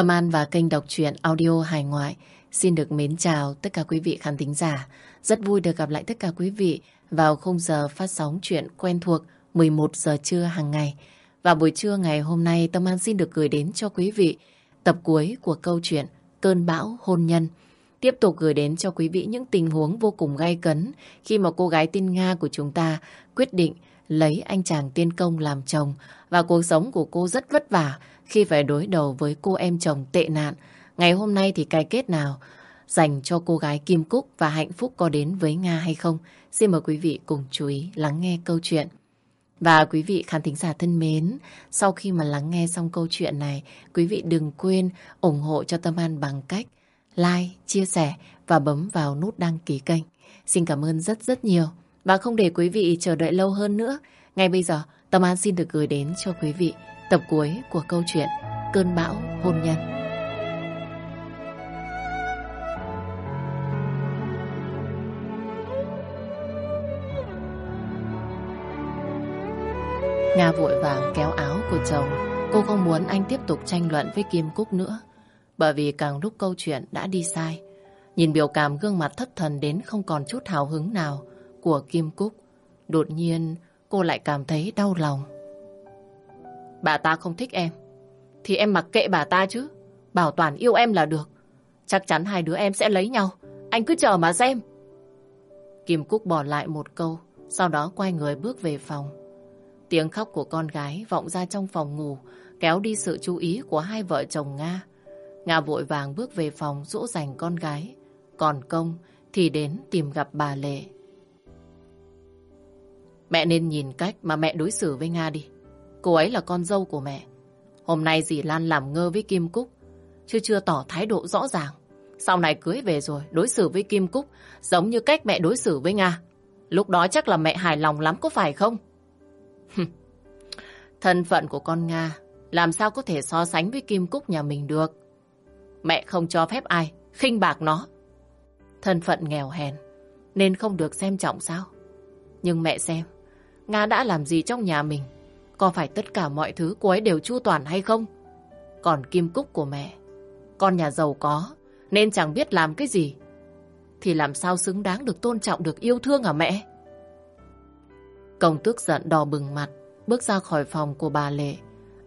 Tâm An và kênh đọc truyện audio hải ngoại xin được mến chào tất cả quý vị khán thính giả. Rất vui được gặp lại tất cả quý vị vào khung giờ phát sóng chuyện quen thuộc 11 giờ trưa hàng ngày. Và buổi trưa ngày hôm nay, Tâm An xin được gửi đến cho quý vị tập cuối của câu chuyện Cơn bão hôn nhân. Tiếp tục gửi đến cho quý vị những tình huống vô cùng gay cấn khi mà cô gái tên Nga của chúng ta quyết định lấy anh chàng tiên công làm chồng và cuộc sống của cô rất vất vả khi phải đối đầu với cô em chồng tệ nạn. Ngày hôm nay thì cái kết nào dành cho cô gái Kim Cúc và hạnh phúc có đến với Nga hay không? Xin mời quý vị cùng chú ý lắng nghe câu chuyện. Và quý vị khán thính giả thân mến, sau khi mà lắng nghe xong câu chuyện này, quý vị đừng quên ủng hộ cho Tâm An bằng cách like, chia sẻ và bấm vào nút đăng ký kênh. Xin cảm ơn rất rất nhiều. Và không để quý vị chờ đợi lâu hơn nữa, ngay bây giờ Tâm An xin được gửi đến cho quý vị tập cuối của câu chuyện Cơn bão hôn nhân. Nga vội vàng kéo áo của chồng. Cô không muốn anh tiếp tục tranh luận với Kim Cúc nữa. Bởi vì càng lúc câu chuyện đã đi sai. Nhìn biểu cảm gương mặt thất thần đến không còn chút hào hứng nào của Kim Cúc. Đột nhiên cô lại cảm thấy đau lòng. Bà ta không thích em. Thì em mặc kệ bà ta chứ. Bảo toàn yêu em là được. Chắc chắn hai đứa em sẽ lấy nhau. Anh cứ chờ mà xem. Kim Cúc bỏ lại một câu. Sau đó quay người bước về phòng. Tiếng khóc của con gái vọng ra trong phòng ngủ, kéo đi sự chú ý của hai vợ chồng Nga. Nga vội vàng bước về phòng dỗ dành con gái. Còn công thì đến tìm gặp bà Lệ. Mẹ nên nhìn cách mà mẹ đối xử với Nga đi. Cô ấy là con dâu của mẹ. Hôm nay dì Lan làm ngơ với Kim Cúc, chứ chưa tỏ thái độ rõ ràng. Sau này cưới về rồi, đối xử với Kim Cúc giống như cách mẹ đối xử với Nga. Lúc đó chắc là mẹ hài lòng lắm có phải không? Thân phận của con Nga làm sao có thể so sánh với Kim Cúc nhà mình được. Mẹ không cho phép ai khinh bạc nó. Thân phận nghèo hèn nên không được xem trọng sao? Nhưng mẹ xem, Nga đã làm gì trong nhà mình? Có phải tất cả mọi thứ cô ấy đều chu toàn hay không? Còn Kim Cúc của mẹ, con nhà giàu có, nên chẳng biết làm cái gì. Thì làm sao xứng đáng được tôn trọng, được yêu thương à mẹ? Công tức giận đỏ bừng mặt, bước ra khỏi phòng của bà Lệ.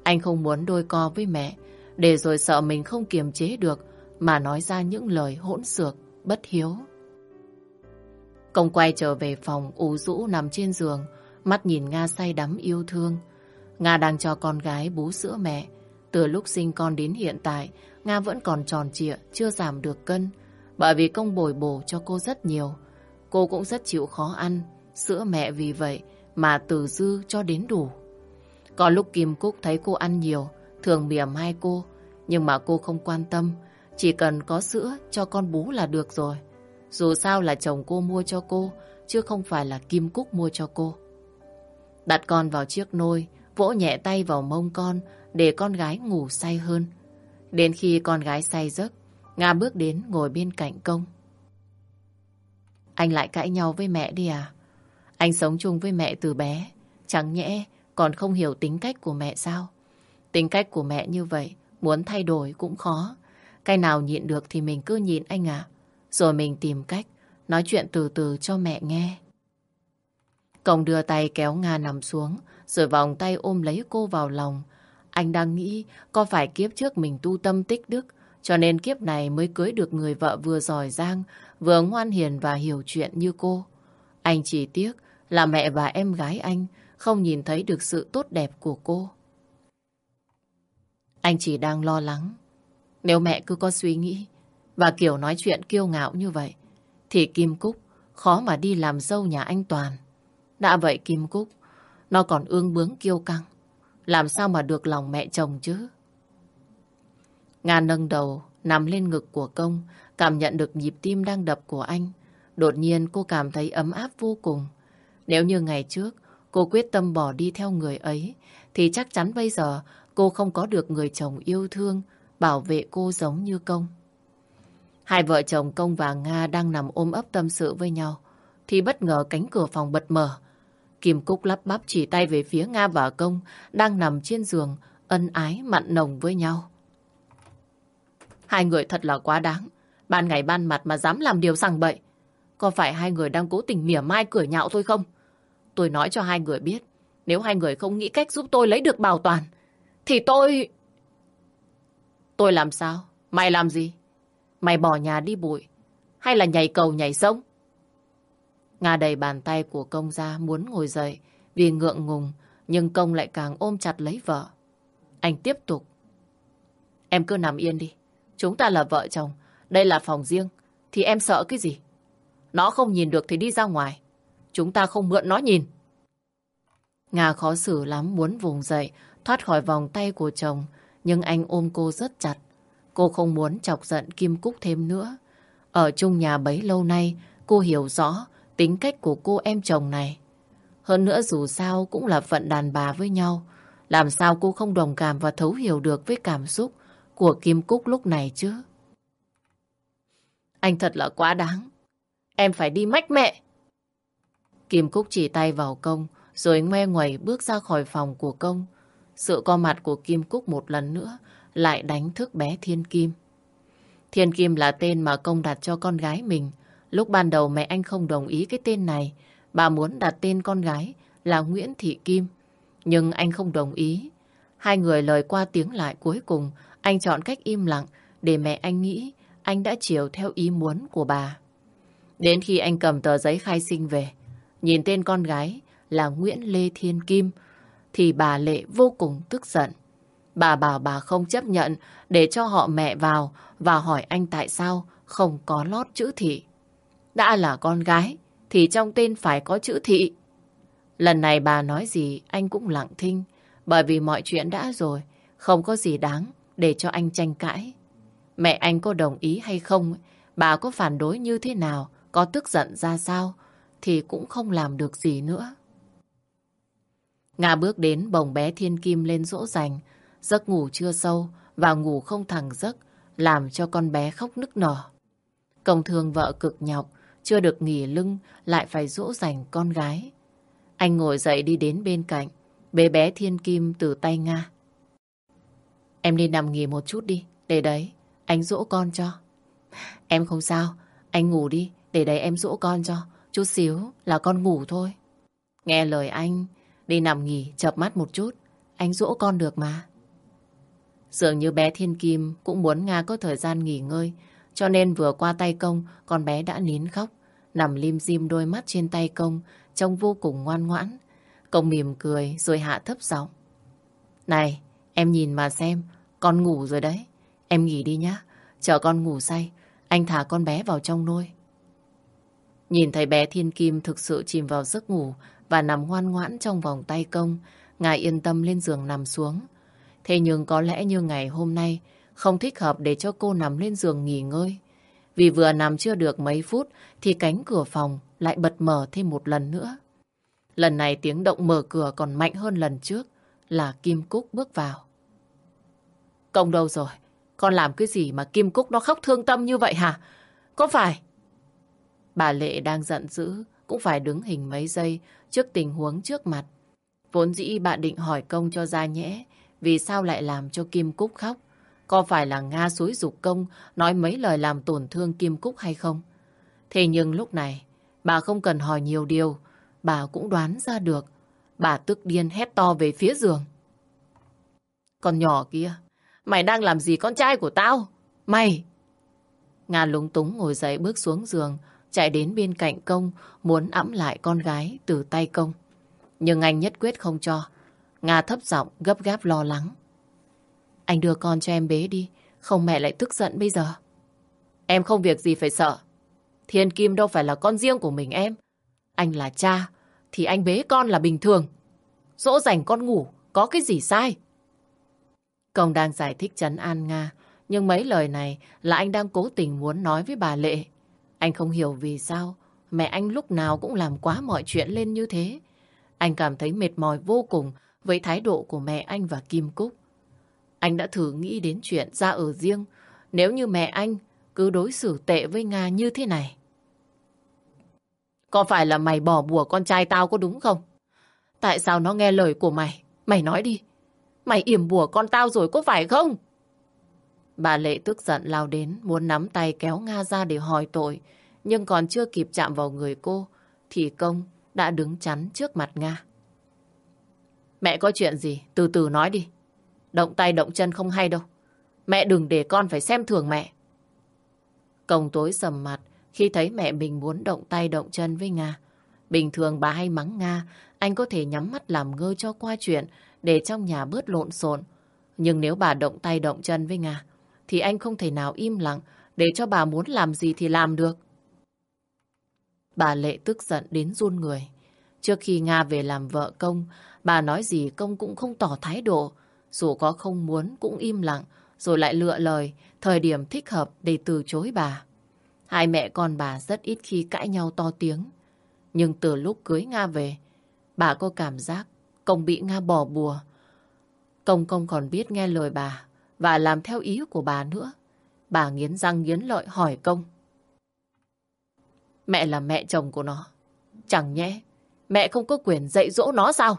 Anh không muốn đôi co với mẹ, để rồi sợ mình không kiềm chế được mà nói ra những lời hỗn xược, bất hiếu. Công quay trở về phòng, ủ rũ nằm trên giường, mắt nhìn Nga say đắm yêu thương. Nga đang cho con gái bú sữa mẹ. Từ lúc sinh con đến hiện tại, Nga vẫn còn tròn trịa, chưa giảm được cân. Bởi vì công bồi bổ cho cô rất nhiều. Cô cũng rất chịu khó ăn. Sữa mẹ vì vậy mà từ dư cho đến đủ. Có lúc Kim Cúc thấy cô ăn nhiều, thường mỉa mai cô. Nhưng mà cô không quan tâm. Chỉ cần có sữa cho con bú là được rồi. Dù sao là chồng cô mua cho cô, chứ không phải là Kim Cúc mua cho cô. Đặt con vào chiếc nôi, vỗ nhẹ tay vào mông con để con gái ngủ say hơn. Đến khi con gái say giấc, Nga bước đến ngồi bên cạnh công. Anh lại cãi nhau với mẹ đi à? Anh sống chung với mẹ từ bé, chẳng nhẽ còn không hiểu tính cách của mẹ sao? Tính cách của mẹ như vậy, muốn thay đổi cũng khó. Cái nào nhịn được thì mình cứ nhịn anh ạ. Rồi mình tìm cách nói chuyện từ từ cho mẹ nghe. Công đưa tay kéo Nga nằm xuống, rồi vòng tay ôm lấy cô vào lòng. Anh đang nghĩ có phải kiếp trước mình tu tâm tích đức, cho nên kiếp này mới cưới được người vợ vừa giỏi giang, vừa ngoan hiền và hiểu chuyện như cô. Anh chỉ tiếc là mẹ và em gái anh không nhìn thấy được sự tốt đẹp của cô. Anh chỉ đang lo lắng. Nếu mẹ cứ có suy nghĩ và kiểu nói chuyện kiêu ngạo như vậy, thì Kim Cúc khó mà đi làm dâu nhà anh Toàn. Đã vậy Kim Cúc, nó còn ương bướng kiêu căng. Làm sao mà được lòng mẹ chồng chứ? Nga nâng đầu, nằm lên ngực của công, cảm nhận được nhịp tim đang đập của anh. Đột nhiên cô cảm thấy ấm áp vô cùng. Nếu như ngày trước cô quyết tâm bỏ đi theo người ấy, thì chắc chắn bây giờ cô không có được người chồng yêu thương, bảo vệ cô giống như công. Hai vợ chồng Công và Nga đang nằm ôm ấp tâm sự với nhau, thì bất ngờ cánh cửa phòng bật mở. Kim Cúc lắp bắp chỉ tay về phía Nga và Công đang nằm trên giường, ân ái mặn nồng với nhau. Hai người thật là quá đáng. Ban ngày ban mặt mà dám làm điều sằng bậy. Có phải hai người đang cố tình mỉa mai cười nhạo tôi không? Tôi nói cho hai người biết. Nếu hai người không nghĩ cách giúp tôi lấy được bảo toàn, thì tôi... Tôi làm sao? Mày làm gì? Mày bỏ nhà đi bụi? Hay là nhảy cầu nhảy sông? Nga đầy bàn tay của công ra muốn ngồi dậy vì ngượng ngùng, nhưng công lại càng ôm chặt lấy vợ. Anh tiếp tục. Em cứ nằm yên đi. Chúng ta là vợ chồng. Đây là phòng riêng. Thì em sợ cái gì? Nó không nhìn được thì đi ra ngoài. Chúng ta không mượn nó nhìn. Nga khó xử lắm muốn vùng dậy, thoát khỏi vòng tay của chồng. Nhưng anh ôm cô rất chặt. Cô không muốn chọc giận Kim Cúc thêm nữa. Ở chung nhà bấy lâu nay, cô hiểu rõ tính cách của cô em chồng này. Hơn nữa dù sao cũng là phận đàn bà với nhau. Làm sao cô không đồng cảm và thấu hiểu được với cảm xúc của Kim Cúc lúc này chứ? Anh thật là quá đáng. Em phải đi mách mẹ. Kim Cúc chỉ tay vào công, rồi ngoe ngoẩy bước ra khỏi phòng của công. Sự co mặt của Kim Cúc một lần nữa lại đánh thức bé Thiên Kim. Thiên Kim là tên mà công đặt cho con gái mình. Lúc ban đầu mẹ anh không đồng ý cái tên này. Bà muốn đặt tên con gái là Nguyễn Thị Kim. Nhưng anh không đồng ý. Hai người lời qua tiếng lại cuối cùng, anh chọn cách im lặng để mẹ anh nghĩ anh đã chiều theo ý muốn của bà. Đến khi anh cầm tờ giấy khai sinh về, nhìn tên con gái là Nguyễn Lê Thiên Kim, thì bà Lệ vô cùng tức giận. Bà bảo bà không chấp nhận để cho họ mẹ vào và hỏi anh tại sao không có lót chữ thị. Đã là con gái thì trong tên phải có chữ thị. Lần này bà nói gì anh cũng lặng thinh bởi vì mọi chuyện đã rồi không có gì đáng để cho anh tranh cãi. Mẹ anh có đồng ý hay không, bà có phản đối như thế nào, có tức giận ra sao, thì cũng không làm được gì nữa. Nga bước đến bồng bé Thiên Kim lên dỗ dành, giấc ngủ chưa sâu và ngủ không thẳng giấc, làm cho con bé khóc nức nở. Công thương vợ cực nhọc, chưa được nghỉ lưng, lại phải dỗ dành con gái. Anh ngồi dậy đi đến bên cạnh, bé bé Thiên Kim từ tay Nga. Em đi nằm nghỉ một chút đi, để đấy, anh dỗ con cho. Em không sao, anh ngủ đi, để đấy em dỗ con cho. Chút xíu là con ngủ thôi. Nghe lời anh, đi nằm nghỉ, chập mắt một chút. Anh dỗ con được mà. Dường như bé Thiên Kim cũng muốn Nga có thời gian nghỉ ngơi, cho nên vừa qua tay công, con bé đã nín khóc, nằm lim dim đôi mắt trên tay công, trông vô cùng ngoan ngoãn. Công mỉm cười rồi hạ thấp giọng. Này, em nhìn mà xem, con ngủ rồi đấy. Em nghỉ đi nhá, chờ con ngủ say, anh thả con bé vào trong nôi. Nhìn thấy bé Thiên Kim thực sự chìm vào giấc ngủ và nằm ngoan ngoãn trong vòng tay công, ngài yên tâm lên giường nằm xuống. Thế nhưng có lẽ như ngày hôm nay không thích hợp để cho cô nằm lên giường nghỉ ngơi. Vì vừa nằm chưa được mấy phút thì cánh cửa phòng lại bật mở thêm một lần nữa. Lần này tiếng động mở cửa còn mạnh hơn lần trước là Kim Cúc bước vào. Công đâu rồi? Con làm cái gì mà Kim Cúc nó khóc thương tâm như vậy hả? Có phải? Bà Lệ đang giận dữ, cũng phải đứng hình mấy giây trước tình huống trước mặt. Vốn dĩ bà định hỏi công cho ra nhẽ, vì sao lại làm cho Kim Cúc khóc? Có phải là Nga suối dục công nói mấy lời làm tổn thương Kim Cúc hay không? Thế nhưng lúc này, bà không cần hỏi nhiều điều, bà cũng đoán ra được. Bà tức điên hét to về phía giường. Con nhỏ kia, mày đang làm gì con trai của tao? Mày! Nga lúng túng ngồi dậy bước xuống giường, chạy đến bên cạnh công, muốn ẵm lại con gái từ tay công. Nhưng anh nhất quyết không cho. Nga thấp giọng gấp gáp lo lắng. Anh đưa con cho em bế đi, không mẹ lại tức giận bây giờ. Em không việc gì phải sợ. Thiên Kim đâu phải là con riêng của mình em. Anh là cha, thì anh bế con là bình thường. Dỗ dành con ngủ, có cái gì sai? Công đang giải thích chấn an Nga, nhưng mấy lời này là anh đang cố tình muốn nói với bà Lệ. Anh không hiểu vì sao mẹ anh lúc nào cũng làm quá mọi chuyện lên như thế. Anh cảm thấy mệt mỏi vô cùng với thái độ của mẹ anh và Kim Cúc. Anh đã thử nghĩ đến chuyện ra ở riêng nếu như mẹ anh cứ đối xử tệ với Nga như thế này. Có phải là mày bỏ bùa con trai tao có đúng không? Tại sao nó nghe lời của mày? Mày nói đi. Mày yểm bùa con tao rồi có phải không? Bà Lệ tức giận lao đến, muốn nắm tay kéo Nga ra để hỏi tội. Nhưng còn chưa kịp chạm vào người cô, thì công đã đứng chắn trước mặt Nga. Mẹ có chuyện gì? Từ từ nói đi. Động tay động chân không hay đâu. Mẹ đừng để con phải xem thường mẹ. Công tối sầm mặt khi thấy mẹ mình muốn động tay động chân với Nga. Bình thường bà hay mắng Nga, anh có thể nhắm mắt làm ngơ cho qua chuyện để trong nhà bớt lộn xộn. Nhưng nếu bà động tay động chân với Nga, thì anh không thể nào im lặng để cho bà muốn làm gì thì làm được. Bà Lệ tức giận đến run người. Trước khi Nga về làm vợ công, bà nói gì công cũng không tỏ thái độ. Dù có không muốn cũng im lặng, rồi lại lựa lời, thời điểm thích hợp để từ chối bà. Hai mẹ con bà rất ít khi cãi nhau to tiếng. Nhưng từ lúc cưới Nga về, bà có cảm giác công bị Nga bỏ bùa. Công công còn biết nghe lời bà và làm theo ý của bà nữa. Bà nghiến răng nghiến lợi hỏi công. Mẹ là mẹ chồng của nó. Chẳng nhẽ mẹ không có quyền dạy dỗ nó sao?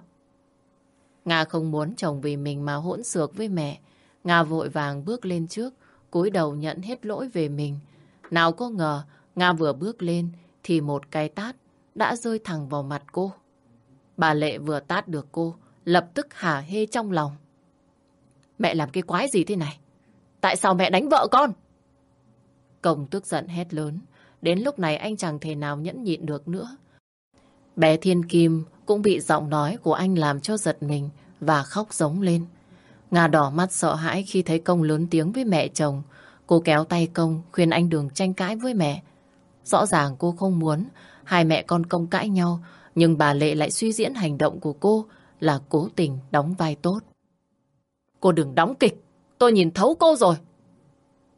Nga không muốn chồng vì mình mà hỗn xược với mẹ. Nga vội vàng bước lên trước, cúi đầu nhận hết lỗi về mình. Nào có ngờ, Nga vừa bước lên thì một cái tát đã rơi thẳng vào mặt cô. Bà Lệ vừa tát được cô, lập tức hả hê trong lòng. Mẹ làm cái quái gì thế này? Tại sao mẹ đánh vợ con? Công tức giận hét lớn. Đến lúc này anh chẳng thể nào nhẫn nhịn được nữa. Bé Thiên Kim cũng bị giọng nói của anh làm cho giật mình và khóc giống lên. Nga đỏ mắt sợ hãi khi thấy công lớn tiếng với mẹ chồng. Cô kéo tay công khuyên anh đừng tranh cãi với mẹ. Rõ ràng cô không muốn hai mẹ con công cãi nhau nhưng bà Lệ lại suy diễn hành động của cô là cố tình đóng vai tốt. Cô đừng đóng kịch, tôi nhìn thấu cô rồi.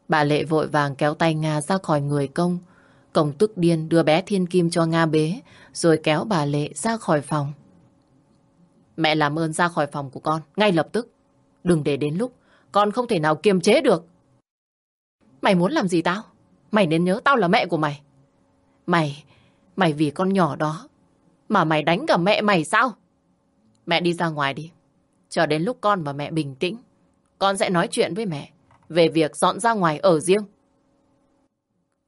Bà Lệ vội vàng kéo tay Nga ra khỏi người công. Công tức điên đưa bé Thiên Kim cho Nga bế, rồi kéo bà Lệ ra khỏi phòng. Mẹ làm ơn ra khỏi phòng của con, ngay lập tức. Đừng để đến lúc, con không thể nào kiềm chế được. Mày muốn làm gì tao? Mày nên nhớ tao là mẹ của mày. Mày, mày vì con nhỏ đó, mà mày đánh cả mẹ mày sao? Mẹ đi ra ngoài đi. Chờ đến lúc con và mẹ bình tĩnh, con sẽ nói chuyện với mẹ về việc dọn ra ngoài ở riêng.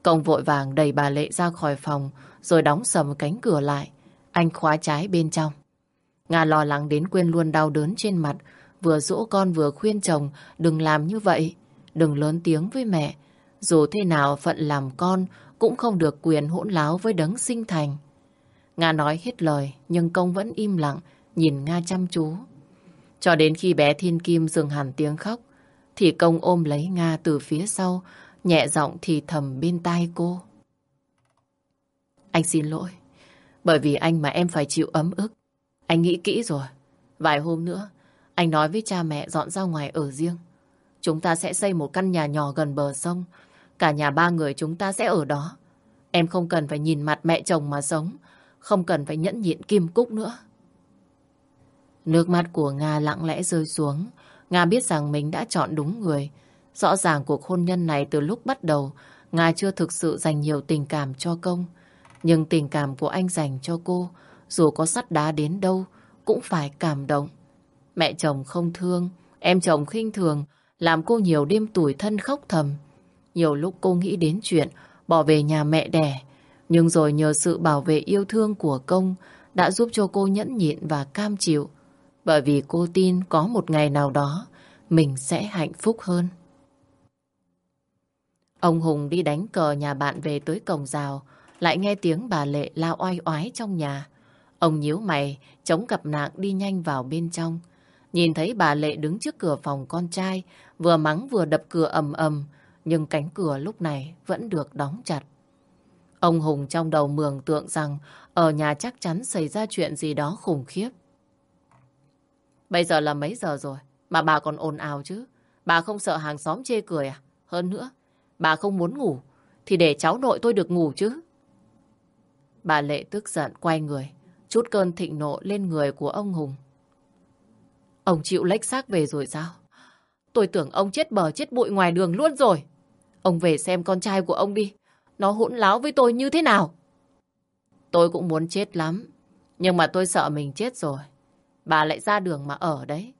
Công vội vàng đẩy bà Lệ ra khỏi phòng rồi đóng sầm cánh cửa lại. Anh khóa trái bên trong. Nga lo lắng đến quên luôn đau đớn trên mặt vừa dỗ con vừa khuyên chồng đừng làm như vậy. Đừng lớn tiếng với mẹ. Dù thế nào phận làm con cũng không được quyền hỗn láo với đấng sinh thành. Nga nói hết lời nhưng công vẫn im lặng nhìn Nga chăm chú. Cho đến khi bé Thiên Kim dừng hẳn tiếng khóc, thì công ôm lấy Nga từ phía sau, nhẹ giọng thì thầm bên tai cô. Anh xin lỗi, bởi vì anh mà em phải chịu ấm ức. Anh nghĩ kỹ rồi. Vài hôm nữa, anh nói với cha mẹ dọn ra ngoài ở riêng. Chúng ta sẽ xây một căn nhà nhỏ gần bờ sông. Cả nhà ba người chúng ta sẽ ở đó. Em không cần phải nhìn mặt mẹ chồng mà sống. Không cần phải nhẫn nhịn kim cúc nữa. Nước mắt của Nga lặng lẽ rơi xuống. Nga biết rằng mình đã chọn đúng người. Rõ ràng cuộc hôn nhân này từ lúc bắt đầu, Nga chưa thực sự dành nhiều tình cảm cho công. Nhưng tình cảm của anh dành cho cô, dù có sắt đá đến đâu, cũng phải cảm động. Mẹ chồng không thương, em chồng khinh thường, làm cô nhiều đêm tủi thân khóc thầm. Nhiều lúc cô nghĩ đến chuyện bỏ về nhà mẹ đẻ, nhưng rồi nhờ sự bảo vệ yêu thương của công đã giúp cho cô nhẫn nhịn và cam chịu. Bởi vì cô tin có một ngày nào đó mình sẽ hạnh phúc hơn. Ông Hùng đi đánh cờ nhà bạn về tới cổng rào, lại nghe tiếng bà Lệ la oai oái trong nhà. Ông nhíu mày, chống cặp nạng đi nhanh vào bên trong. Nhìn thấy bà Lệ đứng trước cửa phòng con trai, vừa mắng vừa đập cửa ầm ầm, nhưng cánh cửa lúc này vẫn được đóng chặt. Ông Hùng trong đầu mường tượng rằng ở nhà chắc chắn xảy ra chuyện gì đó khủng khiếp. Bây giờ là mấy giờ rồi mà bà còn ồn ào chứ? Bà không sợ hàng xóm chê cười à? Hơn nữa, bà không muốn ngủ thì để cháu nội tôi được ngủ chứ. Bà Lệ tức giận quay người, chút cơn thịnh nộ lên người của ông Hùng. Ông chịu lách xác về rồi sao? Tôi tưởng ông chết bờ chết bụi ngoài đường luôn rồi. Ông về xem con trai của ông đi. Nó hỗn láo với tôi như thế nào? Tôi cũng muốn chết lắm. Nhưng mà tôi sợ mình chết rồi. Bà lại ra đường mà ở đấy.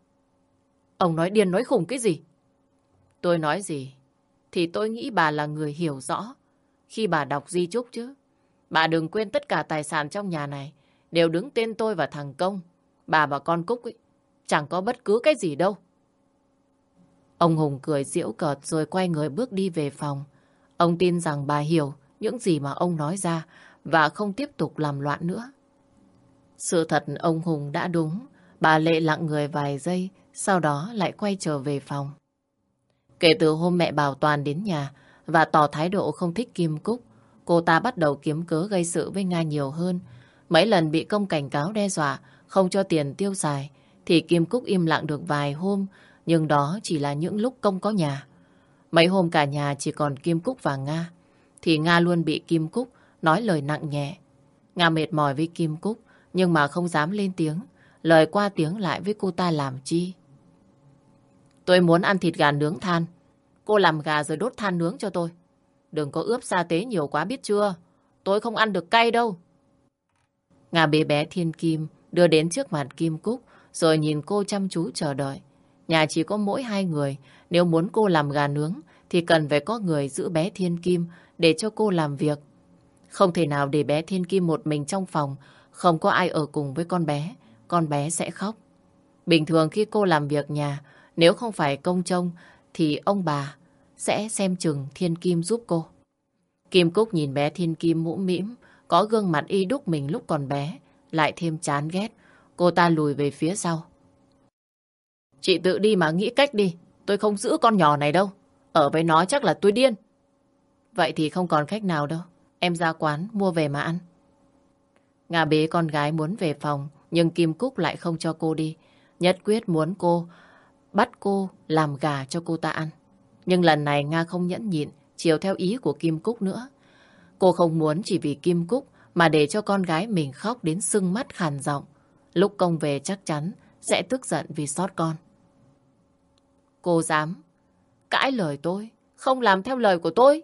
Ông nói điên nói khùng cái gì? Tôi nói gì? Thì tôi nghĩ bà là người hiểu rõ khi bà đọc di chúc chứ. Bà đừng quên tất cả tài sản trong nhà này đều đứng tên tôi và thằng Công. Bà và con Cúc ấy, chẳng có bất cứ cái gì đâu. Ông Hùng cười giễu cợt rồi quay người bước đi về phòng. Ông tin rằng bà hiểu những gì mà ông nói ra và không tiếp tục làm loạn nữa. Sự thật ông Hùng đã đúng. Bà Lệ lặng người vài giây, sau đó lại quay trở về phòng. Kể từ hôm mẹ Bảo Toàn đến nhà và tỏ thái độ không thích Kim Cúc, cô ta bắt đầu kiếm cớ gây sự với Nga nhiều hơn. Mấy lần bị công cảnh cáo đe dọa, không cho tiền tiêu xài, thì Kim Cúc im lặng được vài hôm, nhưng đó chỉ là những lúc công có nhà. Mấy hôm cả nhà chỉ còn Kim Cúc và Nga, thì Nga luôn bị Kim Cúc nói lời nặng nhẹ. Nga mệt mỏi với Kim Cúc, nhưng mà không dám lên tiếng, lời qua tiếng lại với cô ta làm chi. Tôi muốn ăn thịt gà nướng than. Cô làm gà rồi đốt than nướng cho tôi. Đừng có ướp sa tế nhiều quá biết chưa? Tôi không ăn được cay đâu. Ngà bé bé Thiên Kim đưa đến trước mặt Kim Cúc, rồi nhìn cô chăm chú chờ đợi. Nhà chỉ có mỗi hai người. Nếu muốn cô làm gà nướng, thì cần phải có người giữ bé Thiên Kim để cho cô làm việc. Không thể nào để bé Thiên Kim một mình trong phòng không có ai ở cùng với con bé. Con bé sẽ khóc. Bình thường khi cô làm việc nhà nếu không phải công trông thì ông bà sẽ xem chừng Thiên Kim giúp cô. Kim Cúc nhìn bé Thiên Kim mũ mĩm, có gương mặt y đúc mình lúc còn bé, lại thêm chán ghét. Cô ta lùi về phía sau. Chị tự đi mà nghĩ cách đi, tôi không giữ con nhỏ này đâu. Ở với nó chắc là tôi điên. Vậy thì không còn cách nào đâu. Em ra quán mua về mà ăn. Ngà bế con gái muốn về phòng, nhưng Kim Cúc lại không cho cô đi. Nhất quyết muốn cô bắt cô làm gà cho cô ta ăn. Nhưng lần này Nga không nhẫn nhịn, chiều theo ý của Kim Cúc nữa. Cô không muốn chỉ vì Kim Cúc mà để cho con gái mình khóc đến sưng mắt khàn giọng. Lúc công về chắc chắn sẽ tức giận vì sót con. Cô dám cãi lời tôi, không làm theo lời của tôi.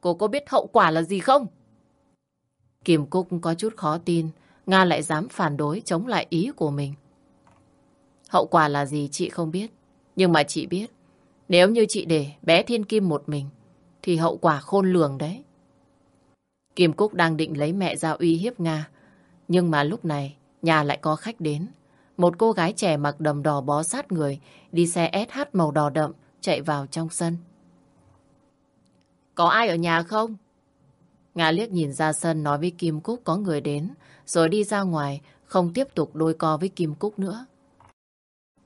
Cô có biết hậu quả là gì không? Kim Cúc có chút khó tin, Nga lại dám phản đối chống lại ý của mình. Hậu quả là gì chị không biết. Nhưng mà chị biết, nếu như chị để bé Thiên Kim một mình, thì hậu quả khôn lường đấy. Kim Cúc đang định lấy mẹ ra uy hiếp Nga. Nhưng mà lúc này, nhà lại có khách đến. Một cô gái trẻ mặc đầm đỏ bó sát người, đi xe SH màu đỏ đậm, chạy vào trong sân. Có ai ở nhà không? Nga liếc nhìn ra sân nói với Kim Cúc có người đến, rồi đi ra ngoài, không tiếp tục đôi co với Kim Cúc nữa.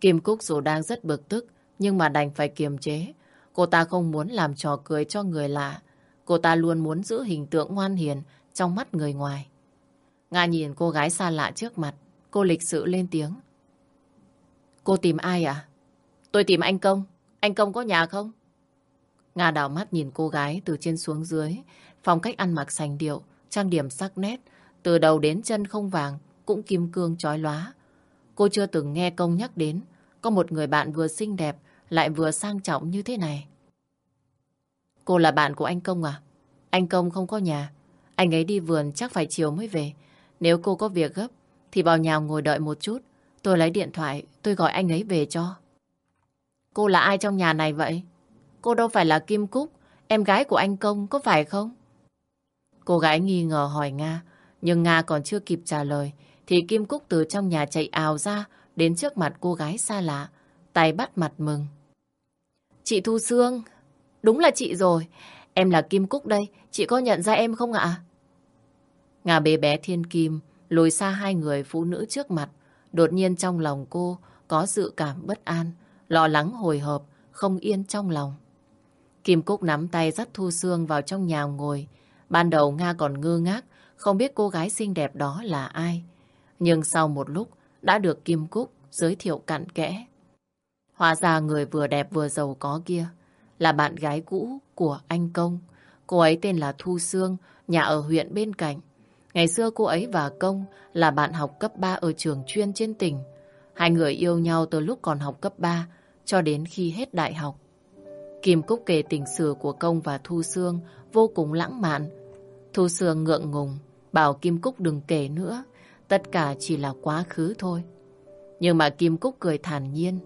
Kim Cúc dù đang rất bực tức, nhưng mà đành phải kiềm chế. Cô ta không muốn làm trò cười cho người lạ. Cô ta luôn muốn giữ hình tượng ngoan hiền trong mắt người ngoài. Nga nhìn cô gái xa lạ trước mặt, cô lịch sự lên tiếng. Cô tìm ai à? Tôi tìm anh Công. Anh Công có nhà không? Nga đảo mắt nhìn cô gái từ trên xuống dưới, phong cách ăn mặc sành điệu, trang điểm sắc nét, từ đầu đến chân không vàng, cũng kim cương trói lóa. Cô chưa từng nghe Công nhắc đến có một người bạn vừa xinh đẹp lại vừa sang trọng như thế này. Cô là bạn của anh Công à? Anh Công không có nhà. Anh ấy đi vườn chắc phải chiều mới về. Nếu cô có việc gấp thì vào nhà ngồi đợi một chút. Tôi lấy điện thoại, tôi gọi anh ấy về cho. Cô là ai trong nhà này vậy? Cô đâu phải là Kim Cúc, em gái của anh Công, có phải không? Cô gái nghi ngờ hỏi Nga, nhưng Nga còn chưa kịp trả lời, thì Kim Cúc từ trong nhà chạy ào ra, đến trước mặt cô gái xa lạ, tay bắt mặt mừng. Chị Thu Sương, đúng là chị rồi. Em là Kim Cúc đây, chị có nhận ra em không ạ? Ngà bé bé Thiên Kim lùi xa hai người phụ nữ trước mặt. Đột nhiên trong lòng cô có dự cảm bất an, lo lắng hồi hộp, không yên trong lòng. Kim Cúc nắm tay dắt Thu Sương vào trong nhà ngồi. Ban đầu Nga còn ngơ ngác, không biết cô gái xinh đẹp đó là ai. Nhưng sau một lúc, đã được Kim Cúc giới thiệu cặn kẽ. Hóa ra người vừa đẹp vừa giàu có kia là bạn gái cũ của anh Công. Cô ấy tên là Thu Sương, nhà ở huyện bên cạnh. Ngày xưa cô ấy và Công là bạn học cấp 3 ở trường chuyên trên tỉnh. Hai người yêu nhau từ lúc còn học cấp 3 cho đến khi hết đại học. Kim Cúc kể tình sử của Công và Thu Sương vô cùng lãng mạn. Thu Sương ngượng ngùng, bảo Kim Cúc đừng kể nữa. Tất cả chỉ là quá khứ thôi. Nhưng mà Kim Cúc cười thản nhiên.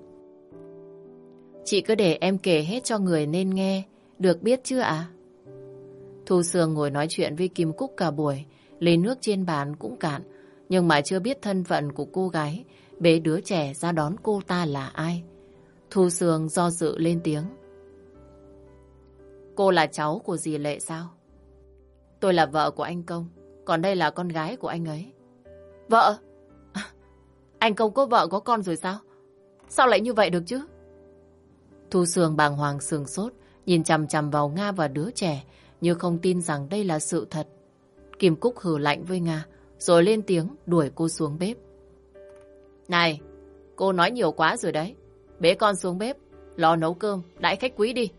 Chị cứ để em kể hết cho người nên nghe. Được biết chưa ạ? Thu Sương ngồi nói chuyện với Kim Cúc cả buổi, lấy nước trên bàn cũng cạn, nhưng mà chưa biết thân phận của cô gái bế đứa trẻ ra đón cô ta là ai. Thu Sương do dự lên tiếng. Cô là cháu của dì Lệ sao? Tôi là vợ của anh Công, còn đây là con gái của anh ấy. Vợ? Anh Công có vợ có con rồi sao? Sao lại như vậy được chứ? Thu Sương bàng hoàng sừng sốt, nhìn chằm chằm vào Nga và đứa trẻ, như không tin rằng đây là sự thật. Kim Cúc hừ lạnh với Nga, rồi lên tiếng đuổi cô xuống bếp. Này, cô nói nhiều quá rồi đấy. Bế con xuống bếp, lo nấu cơm, đãi khách quý đi.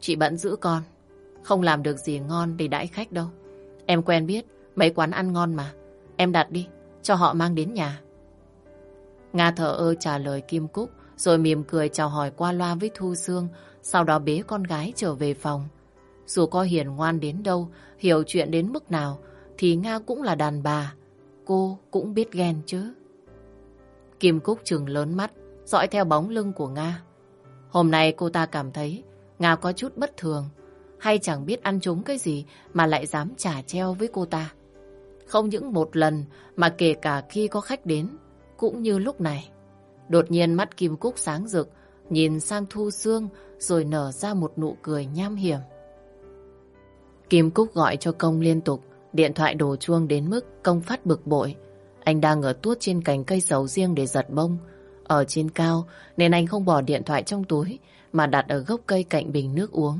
Chị bận giữ con, không làm được gì ngon để đãi khách đâu. Em quen biết, mấy quán ăn ngon mà. Em đặt đi, cho họ mang đến nhà. Nga thở ơ trả lời Kim Cúc, rồi mỉm cười chào hỏi qua loa với Thu Sương, sau đó bế con gái trở về phòng. Dù có hiền ngoan đến đâu, hiểu chuyện đến mức nào, thì Nga cũng là đàn bà. Cô cũng biết ghen chứ. Kim Cúc trừng lớn mắt, dõi theo bóng lưng của Nga. Hôm nay cô ta cảm thấy Nga có chút bất thường, hay chẳng biết ăn trúng cái gì mà lại dám trả treo với cô ta. Không những một lần mà kể cả khi có khách đến, cũng như lúc này. Đột nhiên mắt Kim Cúc sáng rực, nhìn sang Thu Sương rồi nở ra một nụ cười nham hiểm. Kim Cúc gọi cho công liên tục, điện thoại đổ chuông đến mức công phát bực bội. Anh đang ở tuốt trên cành cây sầu riêng để giật bông. Ở trên cao nên anh không bỏ điện thoại trong túi mà đặt ở gốc cây cạnh bình nước uống.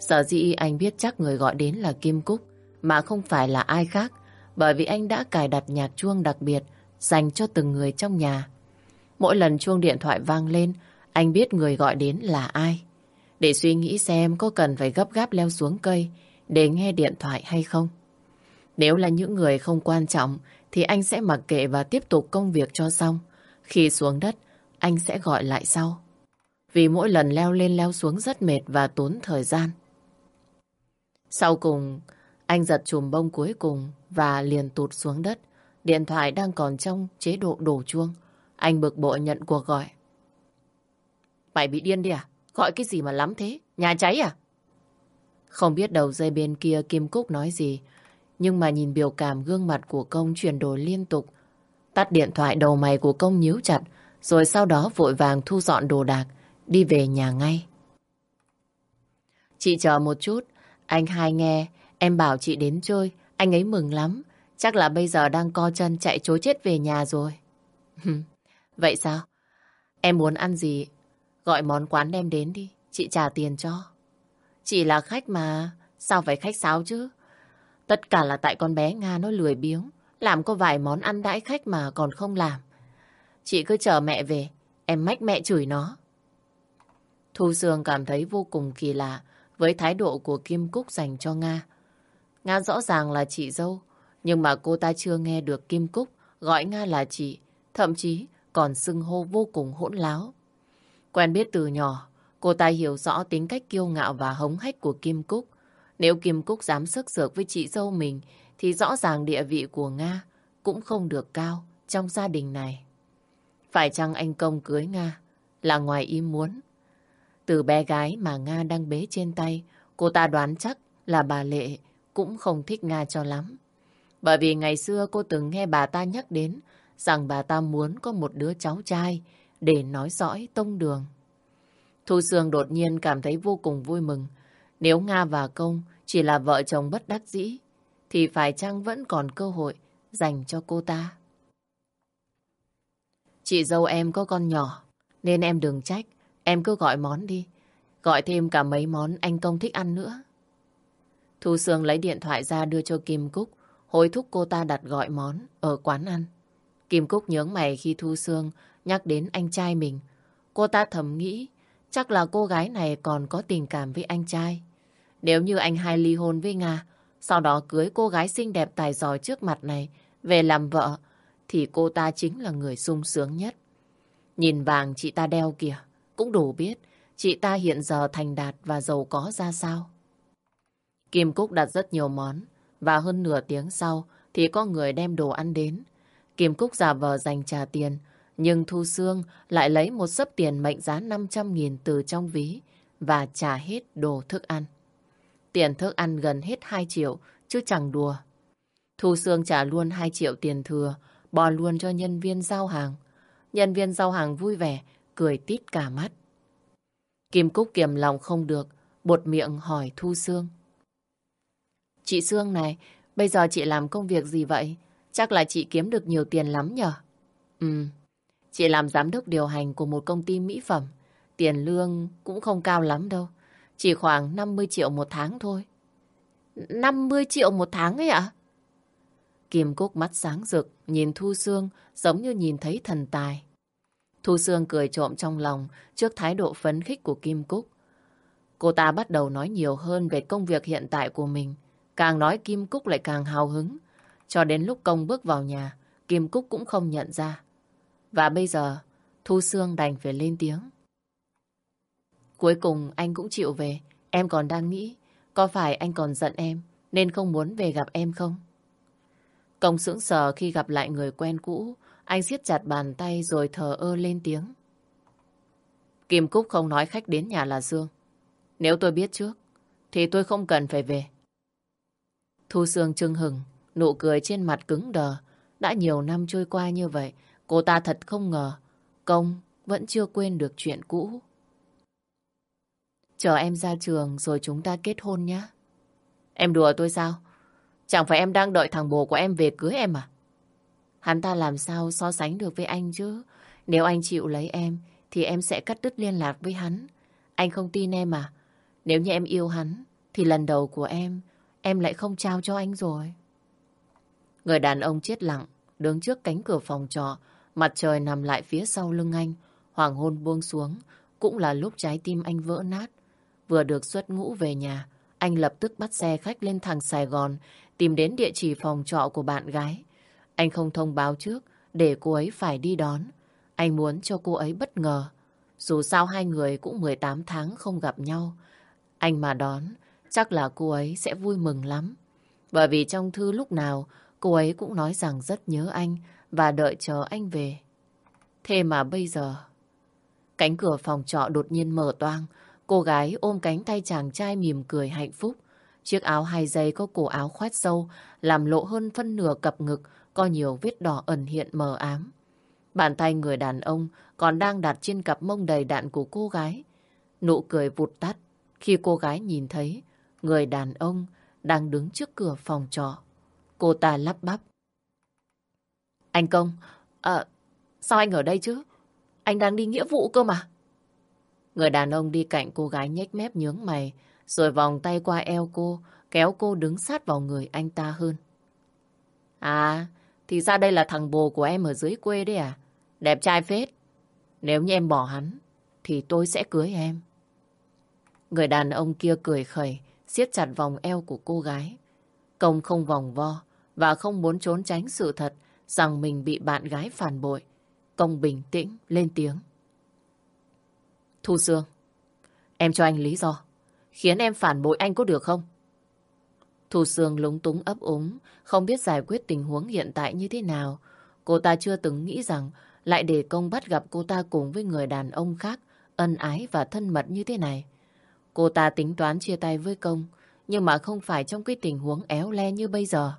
Sợ dĩ anh biết chắc người gọi đến là Kim Cúc mà không phải là ai khác bởi vì anh đã cài đặt nhạc chuông đặc biệt dành cho từng người trong nhà. Mỗi lần chuông điện thoại vang lên anh biết người gọi đến là ai. Để suy nghĩ xem có cần phải gấp gáp leo xuống cây để nghe điện thoại hay không. Nếu là những người không quan trọng thì anh sẽ mặc kệ và tiếp tục công việc cho xong. Khi xuống đất, anh sẽ gọi lại sau. Vì mỗi lần leo lên leo xuống rất mệt và tốn thời gian. Sau cùng, anh giật chùm bông cuối cùng và liền tụt xuống đất. Điện thoại đang còn trong chế độ đổ chuông. Anh bực bội nhận cuộc gọi. Mày bị điên đi à? Gọi cái gì mà lắm thế? Nhà cháy à? Không biết đầu dây bên kia Kim Cúc nói gì, nhưng mà nhìn biểu cảm gương mặt của công chuyển đổi liên tục. Tắt điện thoại đầu mày của công nhíu chặt, rồi sau đó vội vàng thu dọn đồ đạc, đi về nhà ngay. Chị chờ một chút, anh hai nghe, em bảo chị đến chơi, anh ấy mừng lắm. Chắc là bây giờ đang co chân chạy chối chết về nhà rồi. Vậy sao? Em muốn ăn gì? Gọi món quán đem đến đi, chị trả tiền cho. Chị là khách mà, sao phải khách sáo chứ? Tất cả là tại con bé Nga nó lười biếng, làm có vài món ăn đãi khách mà còn không làm. Chị cứ chờ mẹ về, em mách mẹ chửi nó. Thu Sương cảm thấy vô cùng kỳ lạ với thái độ của Kim Cúc dành cho Nga. Nga rõ ràng là chị dâu, nhưng mà cô ta chưa nghe được Kim Cúc gọi Nga là chị, thậm chí còn xưng hô vô cùng hỗn láo. Quen biết từ nhỏ, cô ta hiểu rõ tính cách kiêu ngạo và hống hách của Kim Cúc. Nếu Kim Cúc dám sức sược với chị dâu mình, thì rõ ràng địa vị của Nga cũng không được cao trong gia đình này. Phải chăng anh Công cưới Nga là ngoài ý muốn? Từ bé gái mà Nga đang bế trên tay, cô ta đoán chắc là bà Lệ cũng không thích Nga cho lắm. Bởi vì ngày xưa cô từng nghe bà ta nhắc đến rằng bà ta muốn có một đứa cháu trai để nói dõi tông đường. Thu Sương đột nhiên cảm thấy vô cùng vui mừng. Nếu Nga và Công chỉ là vợ chồng bất đắc dĩ, thì phải chăng vẫn còn cơ hội dành cho cô ta? Chị dâu em có con nhỏ, nên em đừng trách. Em cứ gọi món đi. Gọi thêm cả mấy món anh Công thích ăn nữa. Thu Sương lấy điện thoại ra đưa cho Kim Cúc, hối thúc cô ta đặt gọi món ở quán ăn. Kim Cúc nhướng mày khi Thu Sương nhắc đến anh trai mình. Cô ta thầm nghĩ chắc là cô gái này còn có tình cảm với anh trai. Nếu như anh hai ly hôn với Nga, sau đó cưới cô gái xinh đẹp tài giỏi trước mặt này về làm vợ, thì cô ta chính là người sung sướng nhất. Nhìn vàng chị ta đeo kìa, cũng đủ biết chị ta hiện giờ thành đạt và giàu có ra sao. Kim Cúc đặt rất nhiều món, và hơn nửa tiếng sau thì có người đem đồ ăn đến. Kim Cúc giả vờ dành trả tiền, nhưng Thu Sương lại lấy một sấp tiền mệnh giá 500.000 từ trong ví, và trả hết đồ thức ăn. Tiền thức ăn gần hết 2 triệu, chứ chẳng đùa. Thu Sương trả luôn 2 triệu tiền thừa, bỏ luôn cho nhân viên giao hàng. Nhân viên giao hàng vui vẻ, cười tít cả mắt. Kim Cúc kiềm lòng không được, bột miệng hỏi Thu Sương. Chị Sương này, bây giờ chị làm công việc gì vậy? Chắc là chị kiếm được nhiều tiền lắm nhở? Ừ, chị làm giám đốc điều hành của một công ty mỹ phẩm. Tiền lương cũng không cao lắm đâu. Chỉ khoảng 50 triệu một tháng thôi. 50 triệu một tháng ấy ạ? Kim Cúc mắt sáng rực, nhìn Thu Sương giống như nhìn thấy thần tài. Thu Sương cười trộm trong lòng trước thái độ phấn khích của Kim Cúc. Cô ta bắt đầu nói nhiều hơn về công việc hiện tại của mình. Càng nói Kim Cúc lại càng hào hứng. Cho đến lúc công bước vào nhà, Kim Cúc cũng không nhận ra. Và bây giờ, Thu Sương đành phải lên tiếng. Cuối cùng anh cũng chịu về. Em còn đang nghĩ, có phải anh còn giận em nên không muốn về gặp em không? Công sững sờ khi gặp lại người quen cũ, anh siết chặt bàn tay rồi thờ ơ lên tiếng. Kim Cúc không nói khách đến nhà là Dương. Nếu tôi biết trước, thì tôi không cần phải về. Thu Sương trưng hừng, nụ cười trên mặt cứng đờ. Đã nhiều năm trôi qua như vậy, cô ta thật không ngờ, công vẫn chưa quên được chuyện cũ. Chờ em ra trường rồi chúng ta kết hôn nhé. Em đùa tôi sao? Chẳng phải em đang đợi thằng bồ của em về cưới em à? Hắn ta làm sao so sánh được với anh chứ? Nếu anh chịu lấy em, thì em sẽ cắt đứt liên lạc với hắn. Anh không tin em à? Nếu như em yêu hắn, thì lần đầu của em, em lại không trao cho anh rồi. Người đàn ông chết lặng, đứng trước cánh cửa phòng trọ, mặt trời nằm lại phía sau lưng anh. Hoàng hôn buông xuống, cũng là lúc trái tim anh vỡ nát. Vừa được xuất ngũ về nhà, anh lập tức bắt xe khách lên thẳng Sài Gòn, tìm đến địa chỉ phòng trọ của bạn gái. Anh không thông báo trước để cô ấy phải đi đón. Anh muốn cho cô ấy bất ngờ. Dù sao hai người cũng 18 tháng không gặp nhau. Anh mà đón, chắc là cô ấy sẽ vui mừng lắm. Bởi vì trong thư lúc nào, cô ấy cũng nói rằng rất nhớ anh và đợi chờ anh về. Thế mà bây giờ... Cánh cửa phòng trọ đột nhiên mở toang, cô gái ôm cánh tay chàng trai mỉm cười hạnh phúc. Chiếc áo hai dây có cổ áo khoét sâu, làm lộ hơn phân nửa cặp ngực, có nhiều vết đỏ ẩn hiện mờ ám. Bàn tay người đàn ông còn đang đặt trên cặp mông đầy đạn của cô gái. Nụ cười vụt tắt khi cô gái nhìn thấy người đàn ông đang đứng trước cửa phòng trọ. Cô ta lắp bắp. Anh Công, à, sao anh ở đây chứ? Anh đang đi nghĩa vụ cơ mà. Người đàn ông đi cạnh cô gái nhếch mép nhướng mày, rồi vòng tay qua eo cô, kéo cô đứng sát vào người anh ta hơn. À, thì ra đây là thằng bồ của em ở dưới quê đấy à? Đẹp trai phết. Nếu như em bỏ hắn, thì tôi sẽ cưới em. Người đàn ông kia cười khẩy, siết chặt vòng eo của cô gái. Công không vòng vo và không muốn trốn tránh sự thật rằng mình bị bạn gái phản bội. Công bình tĩnh, lên tiếng. Thu Sương, em cho anh lý do. Khiến em phản bội anh có được không? Thu Sương lúng túng ấp úng, không biết giải quyết tình huống hiện tại như thế nào. Cô ta chưa từng nghĩ rằng lại để công bắt gặp cô ta cùng với người đàn ông khác, ân ái và thân mật như thế này. Cô ta tính toán chia tay với công, nhưng mà không phải trong cái tình huống éo le như bây giờ.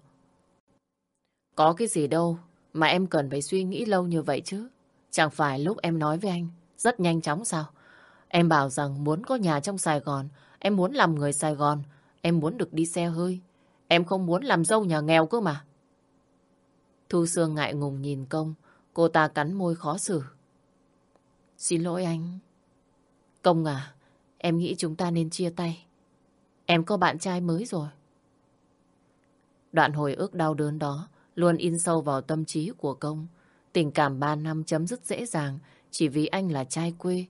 Có cái gì đâu mà em cần phải suy nghĩ lâu như vậy chứ. Chẳng phải lúc em nói với anh rất nhanh chóng sao? Em bảo rằng muốn có nhà trong Sài Gòn, em muốn làm người Sài Gòn, em muốn được đi xe hơi. Em không muốn làm dâu nhà nghèo cơ mà. Thu Sương ngại ngùng nhìn công, cô ta cắn môi khó xử. Xin lỗi anh. Công à, em nghĩ chúng ta nên chia tay. Em có bạn trai mới rồi. Đoạn hồi ức đau đớn đó luôn in sâu vào tâm trí của công. Tình cảm ba năm chấm dứt dễ dàng chỉ vì anh là trai quê.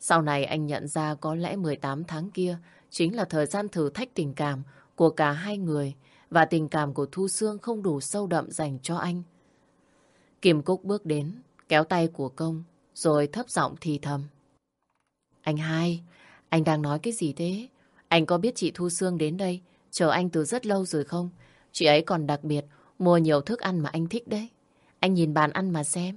Sau này anh nhận ra có lẽ 18 tháng kia chính là thời gian thử thách tình cảm của cả hai người và tình cảm của Thu Sương không đủ sâu đậm dành cho anh. Kim Cúc bước đến, kéo tay của công, rồi thấp giọng thì thầm. Anh hai, anh đang nói cái gì thế? Anh có biết chị Thu Sương đến đây, chờ anh từ rất lâu rồi không? Chị ấy còn đặc biệt mua nhiều thức ăn mà anh thích đấy. Anh nhìn bàn ăn mà xem.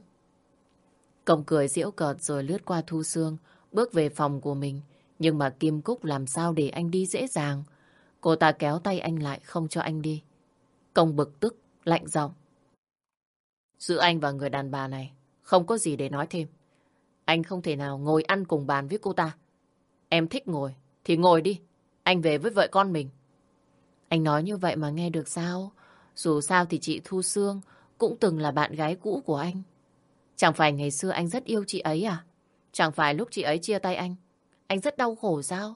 Công cười diễu cợt rồi lướt qua Thu Sương, bước về phòng của mình. Nhưng mà Kim Cúc làm sao để anh đi dễ dàng. Cô ta kéo tay anh lại không cho anh đi. Công bực tức, lạnh giọng. Giữa anh và người đàn bà này không có gì để nói thêm. Anh không thể nào ngồi ăn cùng bàn với cô ta. Em thích ngồi, thì ngồi đi. Anh về với vợ con mình. Anh nói như vậy mà nghe được sao? Dù sao thì chị Thu Sương cũng từng là bạn gái cũ của anh. Chẳng phải ngày xưa anh rất yêu chị ấy à? Chẳng phải lúc chị ấy chia tay anh, anh rất đau khổ sao?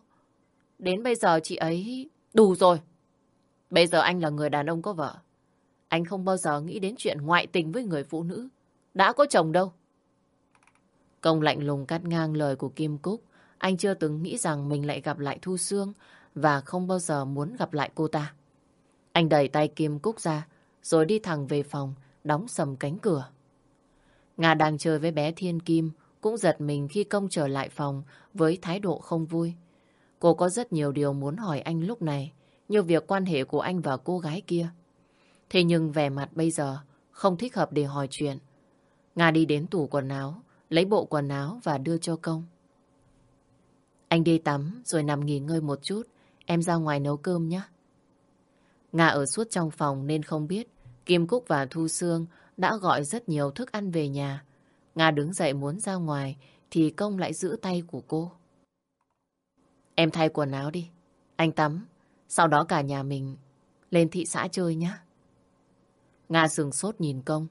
Đến bây giờ chị ấy... Đủ rồi. Bây giờ anh là người đàn ông có vợ. Anh không bao giờ nghĩ đến chuyện ngoại tình với người phụ nữ. Đã có chồng đâu. Công lạnh lùng cắt ngang lời của Kim Cúc. Anh chưa từng nghĩ rằng mình lại gặp lại Thu Sương và không bao giờ muốn gặp lại cô ta. Anh đẩy tay Kim Cúc ra rồi đi thẳng về phòng, đóng sầm cánh cửa. Nga đang chơi với bé Thiên Kim, cũng giật mình khi công trở lại phòng với thái độ không vui. Cô có rất nhiều điều muốn hỏi anh lúc này, như việc quan hệ của anh và cô gái kia. Thế nhưng vẻ mặt bây giờ không thích hợp để hỏi chuyện. Nga đi đến tủ quần áo, lấy bộ quần áo và đưa cho công. Anh đi tắm rồi nằm nghỉ ngơi một chút, em ra ngoài nấu cơm nhé. Nga ở suốt trong phòng nên không biết Kim Cúc và Thu Sương đã gọi rất nhiều thức ăn về nhà. Nga đứng dậy muốn ra ngoài thì công lại giữ tay của cô. Em thay quần áo đi. Anh tắm. Sau đó cả nhà mình lên thị xã chơi nhé. Nga sừng sốt nhìn công.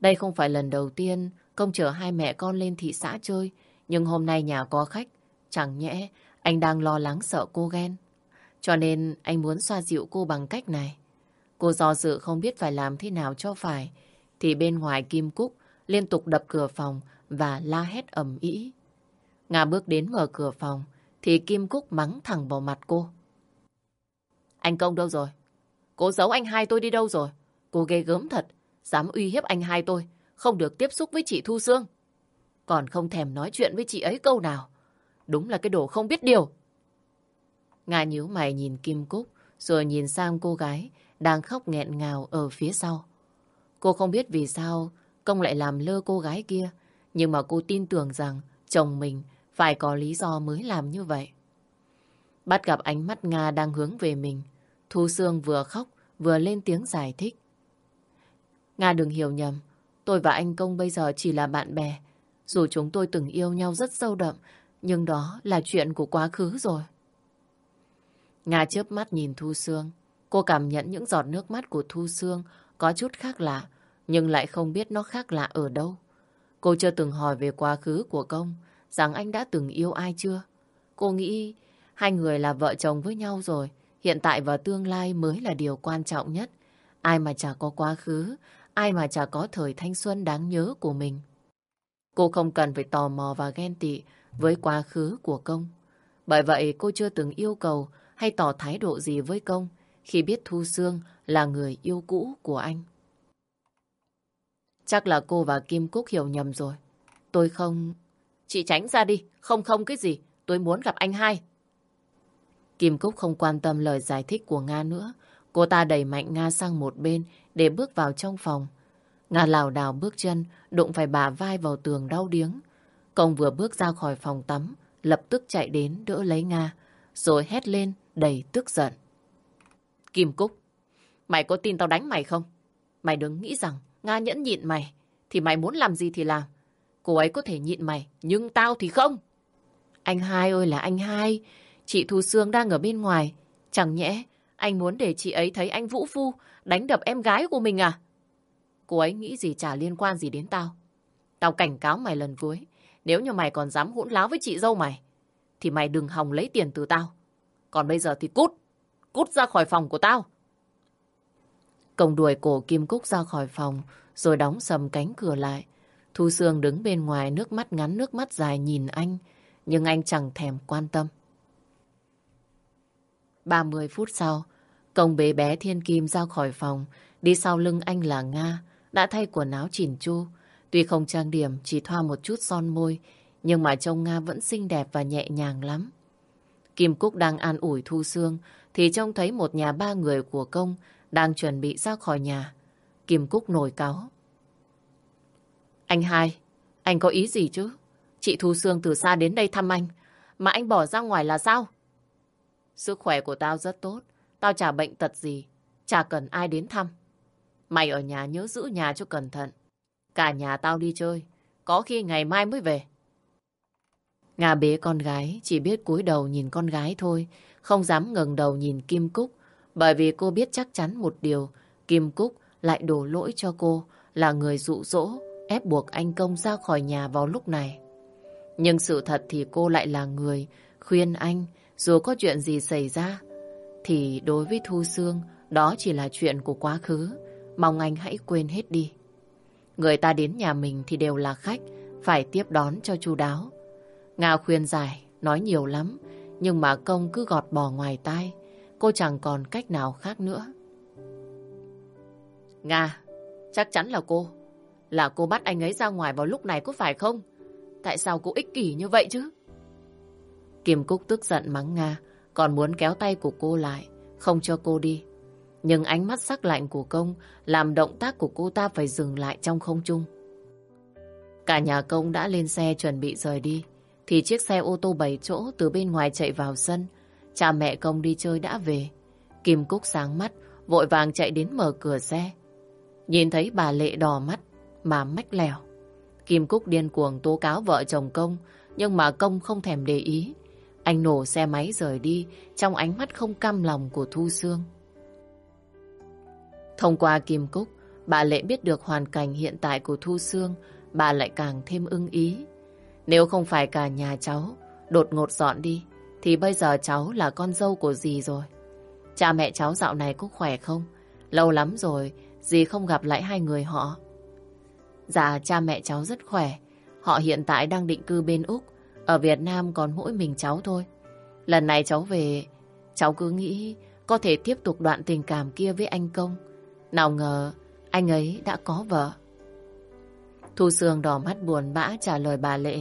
Đây không phải lần đầu tiên công chở hai mẹ con lên thị xã chơi. Nhưng hôm nay nhà có khách. Chẳng nhẽ anh đang lo lắng sợ cô ghen. Cho nên anh muốn xoa dịu cô bằng cách này. Cô do dự không biết phải làm thế nào cho phải. Thì bên ngoài Kim Cúc liên tục đập cửa phòng và la hét ầm ĩ. Nga bước đến mở cửa phòng thì Kim Cúc mắng thẳng vào mặt cô. Anh Công đâu rồi? Cô giấu anh hai tôi đi đâu rồi? Cô ghê gớm thật, dám uy hiếp anh hai tôi, không được tiếp xúc với chị Thu Sương. Còn không thèm nói chuyện với chị ấy câu nào. Đúng là cái đồ không biết điều. Nga nhíu mày nhìn Kim Cúc, rồi nhìn sang cô gái đang khóc nghẹn ngào ở phía sau. Cô không biết vì sao Công lại làm lơ cô gái kia, nhưng mà cô tin tưởng rằng chồng mình phải có lý do mới làm như vậy. Bắt gặp ánh mắt Nga đang hướng về mình, Thu Sương vừa khóc vừa lên tiếng giải thích. Nga đừng hiểu nhầm, tôi và anh Công bây giờ chỉ là bạn bè. Dù chúng tôi từng yêu nhau rất sâu đậm, nhưng đó là chuyện của quá khứ rồi. Nga chớp mắt nhìn Thu Sương. Cô cảm nhận những giọt nước mắt của Thu Sương có chút khác lạ, nhưng lại không biết nó khác lạ ở đâu. Cô chưa từng hỏi về quá khứ của công, rằng anh đã từng yêu ai chưa. Cô nghĩ hai người là vợ chồng với nhau rồi, hiện tại và tương lai mới là điều quan trọng nhất. Ai mà chả có quá khứ, ai mà chả có thời thanh xuân đáng nhớ của mình. Cô không cần phải tò mò và ghen tị với quá khứ của công. Bởi vậy cô chưa từng yêu cầu hay tỏ thái độ gì với công khi biết Thu Sương là người yêu cũ của anh. Chắc là cô và Kim Cúc hiểu nhầm rồi. Tôi không... Chị tránh ra đi, không không cái gì. Tôi muốn gặp anh hai. Kim Cúc không quan tâm lời giải thích của Nga nữa. Cô ta đẩy mạnh Nga sang một bên để bước vào trong phòng. Nga lảo đảo bước chân, đụng phải bà vai vào tường đau điếng. Công vừa bước ra khỏi phòng tắm, lập tức chạy đến đỡ lấy Nga, rồi hét lên đầy tức giận. Kim Cúc, mày có tin tao đánh mày không? Mày đừng nghĩ rằng Nga nhẫn nhịn mày, thì mày muốn làm gì thì làm. Cô ấy có thể nhịn mày, nhưng tao thì không. Anh hai ơi là anh hai, chị Thu Sương đang ở bên ngoài. Chẳng nhẽ anh muốn để chị ấy thấy anh Vũ Phu đánh đập em gái của mình à? Cô ấy nghĩ gì chả liên quan gì đến tao. Tao cảnh cáo mày lần cuối, nếu như mày còn dám hỗn láo với chị dâu mày, thì mày đừng hòng lấy tiền từ tao. Còn bây giờ thì cút, cút ra khỏi phòng của tao. Công đuổi cổ Kim Cúc ra khỏi phòng, rồi đóng sầm cánh cửa lại. Thu Sương đứng bên ngoài nước mắt ngắn nước mắt dài nhìn anh, nhưng anh chẳng thèm quan tâm. 30 phút sau, Công bế bé Thiên Kim ra khỏi phòng, đi sau lưng anh là Nga, đã thay quần áo chỉn chu. Tuy không trang điểm, chỉ thoa một chút son môi, nhưng mà trông Nga vẫn xinh đẹp và nhẹ nhàng lắm. Kim Cúc đang an ủi Thu Sương, thì trông thấy một nhà ba người của công đang chuẩn bị ra khỏi nhà. Kim Cúc nổi cáo. Anh hai, anh có ý gì chứ? Chị Thu Sương từ xa đến đây thăm anh. mà anh bỏ ra ngoài là sao? Sức khỏe của tao rất tốt. Tao chả bệnh tật gì. Chả cần ai đến thăm. Mày ở nhà nhớ giữ nhà cho cẩn thận. Cả nhà tao đi chơi. Có khi ngày mai mới về. Nga bế con gái, chỉ biết cúi đầu nhìn con gái thôi. Không dám ngẩng đầu nhìn Kim Cúc. Bởi vì cô biết chắc chắn một điều. Kim Cúc lại đổ lỗi cho cô là người dụ dỗ, ép buộc anh Công ra khỏi nhà vào lúc này. Nhưng sự thật thì cô lại là người khuyên anh dù có chuyện gì xảy ra thì đối với Thu Sương đó chỉ là chuyện của quá khứ. Mong anh hãy quên hết đi. Người ta đến nhà mình thì đều là khách phải tiếp đón cho chu đáo. Nga khuyên giải, nói nhiều lắm nhưng mà công cứ gọt bỏ ngoài tai cô chẳng còn cách nào khác nữa. Nga, chắc chắn là cô. Là cô bắt anh ấy ra ngoài vào lúc này có phải không? Tại sao cô ích kỷ như vậy chứ? Kim Cúc tức giận mắng Nga, còn muốn kéo tay của cô lại, không cho cô đi. Nhưng ánh mắt sắc lạnh của công làm động tác của cô ta phải dừng lại trong không trung. Cả nhà công đã lên xe chuẩn bị rời đi, thì chiếc xe ô tô bảy chỗ từ bên ngoài chạy vào sân. Cha mẹ công đi chơi đã về. Kim Cúc sáng mắt, vội vàng chạy đến mở cửa xe. Nhìn thấy bà Lệ đỏ mắt, mà mách lèo. Kim Cúc điên cuồng tố cáo vợ chồng công, nhưng mà công không thèm để ý. Anh nổ xe máy rời đi trong ánh mắt không cam lòng của Thu Sương. Thông qua Kim Cúc, bà Lệ biết được hoàn cảnh hiện tại của Thu Sương, bà lại càng thêm ưng ý. Nếu không phải cả nhà cháu đột ngột dọn đi, thì bây giờ cháu là con dâu của dì rồi. Cha mẹ cháu dạo này có khỏe không? Lâu lắm rồi, dì không gặp lại hai người họ. Dạ, cha mẹ cháu rất khỏe. Họ hiện tại đang định cư bên Úc. Ở Việt Nam còn mỗi mình cháu thôi. Lần này cháu về, cháu cứ nghĩ có thể tiếp tục đoạn tình cảm kia với anh Công. Nào ngờ, anh ấy đã có vợ. Thu Sương đỏ mắt buồn bã trả lời bà Lệ.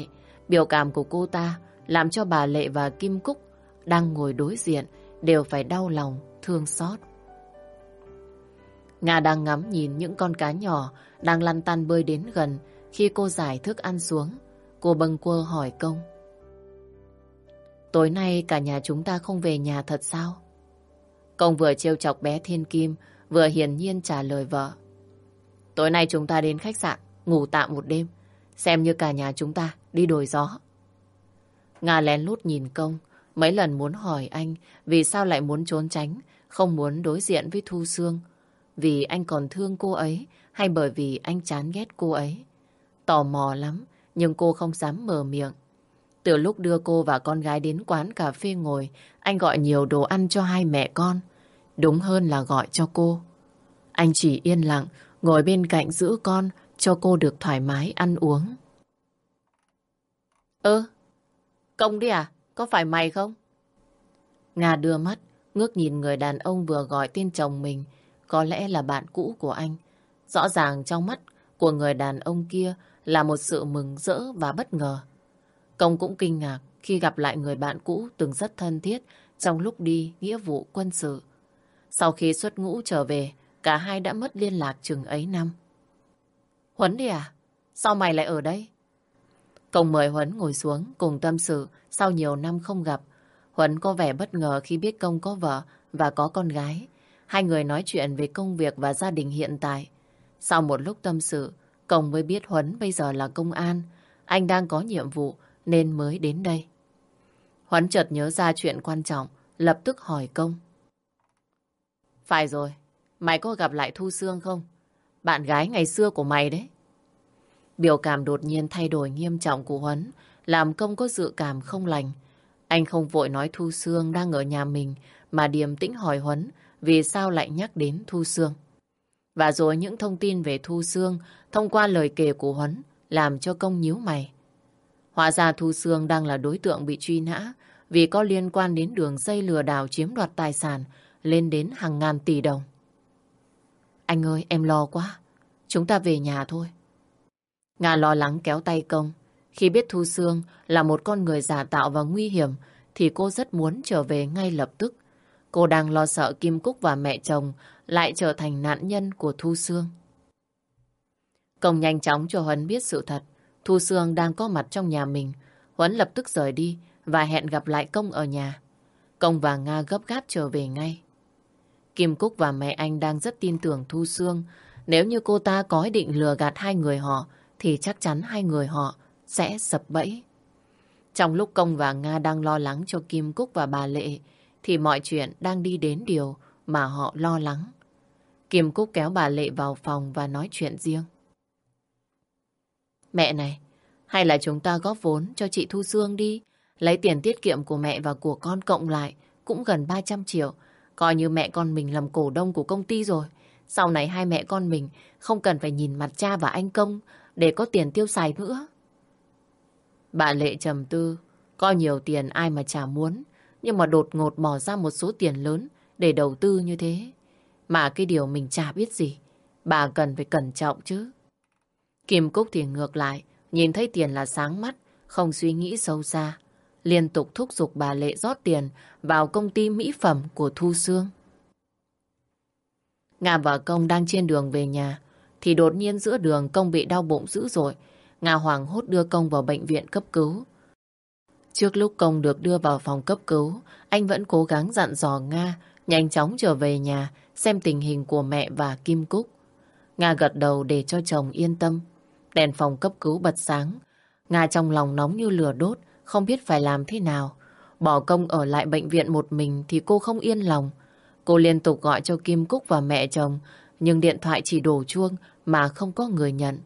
Biểu cảm của cô ta làm cho bà Lệ và Kim Cúc đang ngồi đối diện đều phải đau lòng, thương xót. Nga đang ngắm nhìn những con cá nhỏ đang lăn tăn bơi đến gần khi cô giải thức ăn xuống. Cô bâng quơ hỏi công. Tối nay cả nhà chúng ta không về nhà thật sao? Công vừa trêu chọc bé Thiên Kim, vừa hiển nhiên trả lời vợ. Tối nay chúng ta đến khách sạn, ngủ tạm một đêm, xem như cả nhà chúng ta đi đổi gió. Nga lén lút nhìn công, mấy lần muốn hỏi anh vì sao lại muốn trốn tránh, không muốn đối diện với Thu Sương. Vì anh còn thương cô ấy hay bởi vì anh chán ghét cô ấy. Tò mò lắm, nhưng cô không dám mở miệng. Từ lúc đưa cô và con gái đến quán cà phê ngồi, anh gọi nhiều đồ ăn cho hai mẹ con. Đúng hơn là gọi cho cô. Anh chỉ yên lặng, ngồi bên cạnh giữ con, cho cô được thoải mái ăn uống. Ơ, công đi à? Có phải mày không? Nga đưa mắt, ngước nhìn người đàn ông vừa gọi tên chồng mình, có lẽ là bạn cũ của anh. Rõ ràng trong mắt của người đàn ông kia là một sự mừng rỡ và bất ngờ. Công cũng kinh ngạc khi gặp lại người bạn cũ từng rất thân thiết trong lúc đi nghĩa vụ quân sự. Sau khi xuất ngũ trở về, cả hai đã mất liên lạc chừng ấy năm. Huấn đi à? Sao mày lại ở đây? Công mời Huấn ngồi xuống cùng tâm sự sau nhiều năm không gặp. Huấn có vẻ bất ngờ khi biết Công có vợ và có con gái. Hai người nói chuyện về công việc và gia đình hiện tại. Sau một lúc tâm sự, Công mới biết Huấn bây giờ là công an. Anh đang có nhiệm vụ nên mới đến đây. Huấn chợt nhớ ra chuyện quan trọng, lập tức hỏi Công. Phải rồi, mày có gặp lại Thu Sương không? Bạn gái ngày xưa của mày đấy. Biểu cảm đột nhiên thay đổi nghiêm trọng của Huấn, làm Công có dự cảm không lành. Anh không vội nói Thu Sương đang ở nhà mình, mà điềm tĩnh hỏi Huấn vì sao lại nhắc đến Thu Sương. Và rồi những thông tin về Thu Sương thông qua lời kể của Huấn làm cho công nhíu mày. Hóa ra Thu Sương đang là đối tượng bị truy nã vì có liên quan đến đường dây lừa đảo chiếm đoạt tài sản lên đến hàng ngàn tỷ đồng. Anh ơi, em lo quá. Chúng ta về nhà thôi. Nga lo lắng kéo tay công. Khi biết Thu Sương là một con người giả tạo và nguy hiểm thì cô rất muốn trở về ngay lập tức. Cô đang lo sợ Kim Cúc và mẹ chồng lại trở thành nạn nhân của Thu Sương. Công nhanh chóng cho Huấn biết sự thật. Thu Sương đang có mặt trong nhà mình. Huấn lập tức rời đi và hẹn gặp lại Công ở nhà. Công và Nga gấp gáp trở về ngay. Kim Cúc và mẹ anh đang rất tin tưởng Thu Sương. Nếu như cô ta có ý định lừa gạt hai người họ, thì chắc chắn hai người họ sẽ sập bẫy. Trong lúc Công và Nga đang lo lắng cho Kim Cúc và bà Lệ, thì mọi chuyện đang đi đến điều mà họ lo lắng. Kim Cúc kéo bà Lệ vào phòng và nói chuyện riêng. Mẹ này, hay là chúng ta góp vốn cho chị Thu Sương đi. Lấy tiền tiết kiệm của mẹ và của con cộng lại cũng gần 300 triệu. Coi như mẹ con mình làm cổ đông của công ty rồi. Sau này hai mẹ con mình không cần phải nhìn mặt cha và anh Công để có tiền tiêu xài nữa. Bà Lệ trầm tư, có nhiều tiền ai mà chả muốn, nhưng mà đột ngột bỏ ra một số tiền lớn để đầu tư như thế. Mà cái điều mình chả biết gì, bà cần phải cẩn trọng chứ. Kim Cúc thì ngược lại, nhìn thấy tiền là sáng mắt, không suy nghĩ sâu xa. Liên tục thúc giục bà Lệ rót tiền vào công ty mỹ phẩm của Thu Sương. Nga và Công đang trên đường về nhà, thì đột nhiên giữa đường Công bị đau bụng dữ dội. Nga hoàng hốt đưa Công vào bệnh viện cấp cứu. Trước lúc Công được đưa vào phòng cấp cứu, anh vẫn cố gắng dặn dò Nga nhanh chóng trở về nhà xem tình hình của mẹ và Kim Cúc. Nga gật đầu để cho chồng yên tâm. Đèn phòng cấp cứu bật sáng. Nga trong lòng nóng như lửa đốt, không biết phải làm thế nào. Bỏ công ở lại bệnh viện một mình thì cô không yên lòng. Cô liên tục gọi cho Kim Cúc và mẹ chồng, nhưng điện thoại chỉ đổ chuông mà không có người nhận.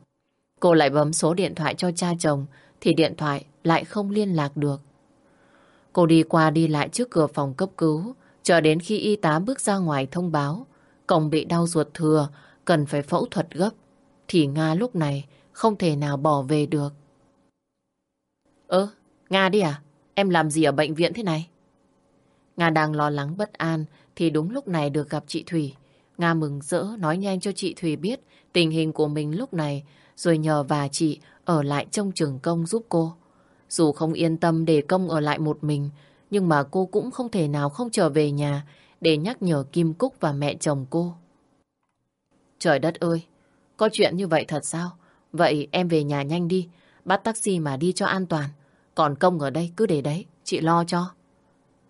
Cô lại bấm số điện thoại cho cha chồng, thì điện thoại lại không liên lạc được. Cô đi qua đi lại trước cửa phòng cấp cứu, chờ đến khi y tá bước ra ngoài thông báo, cổng bị đau ruột thừa, cần phải phẫu thuật gấp, thì Nga lúc này không thể nào bỏ về được. Ơ, Nga đi à? Em làm gì ở bệnh viện thế này? Nga đang lo lắng bất an thì đúng lúc này được gặp chị Thủy. Nga mừng rỡ nói nhanh cho chị Thủy biết tình hình của mình lúc này rồi nhờ và chị ở lại trong trường công giúp cô. Dù không yên tâm để công ở lại một mình nhưng mà cô cũng không thể nào không trở về nhà để nhắc nhở Kim Cúc và mẹ chồng cô. Trời đất ơi, có chuyện như vậy thật sao? Vậy em về nhà nhanh đi, bắt taxi mà đi cho an toàn. Còn công ở đây cứ để đấy, chị lo cho.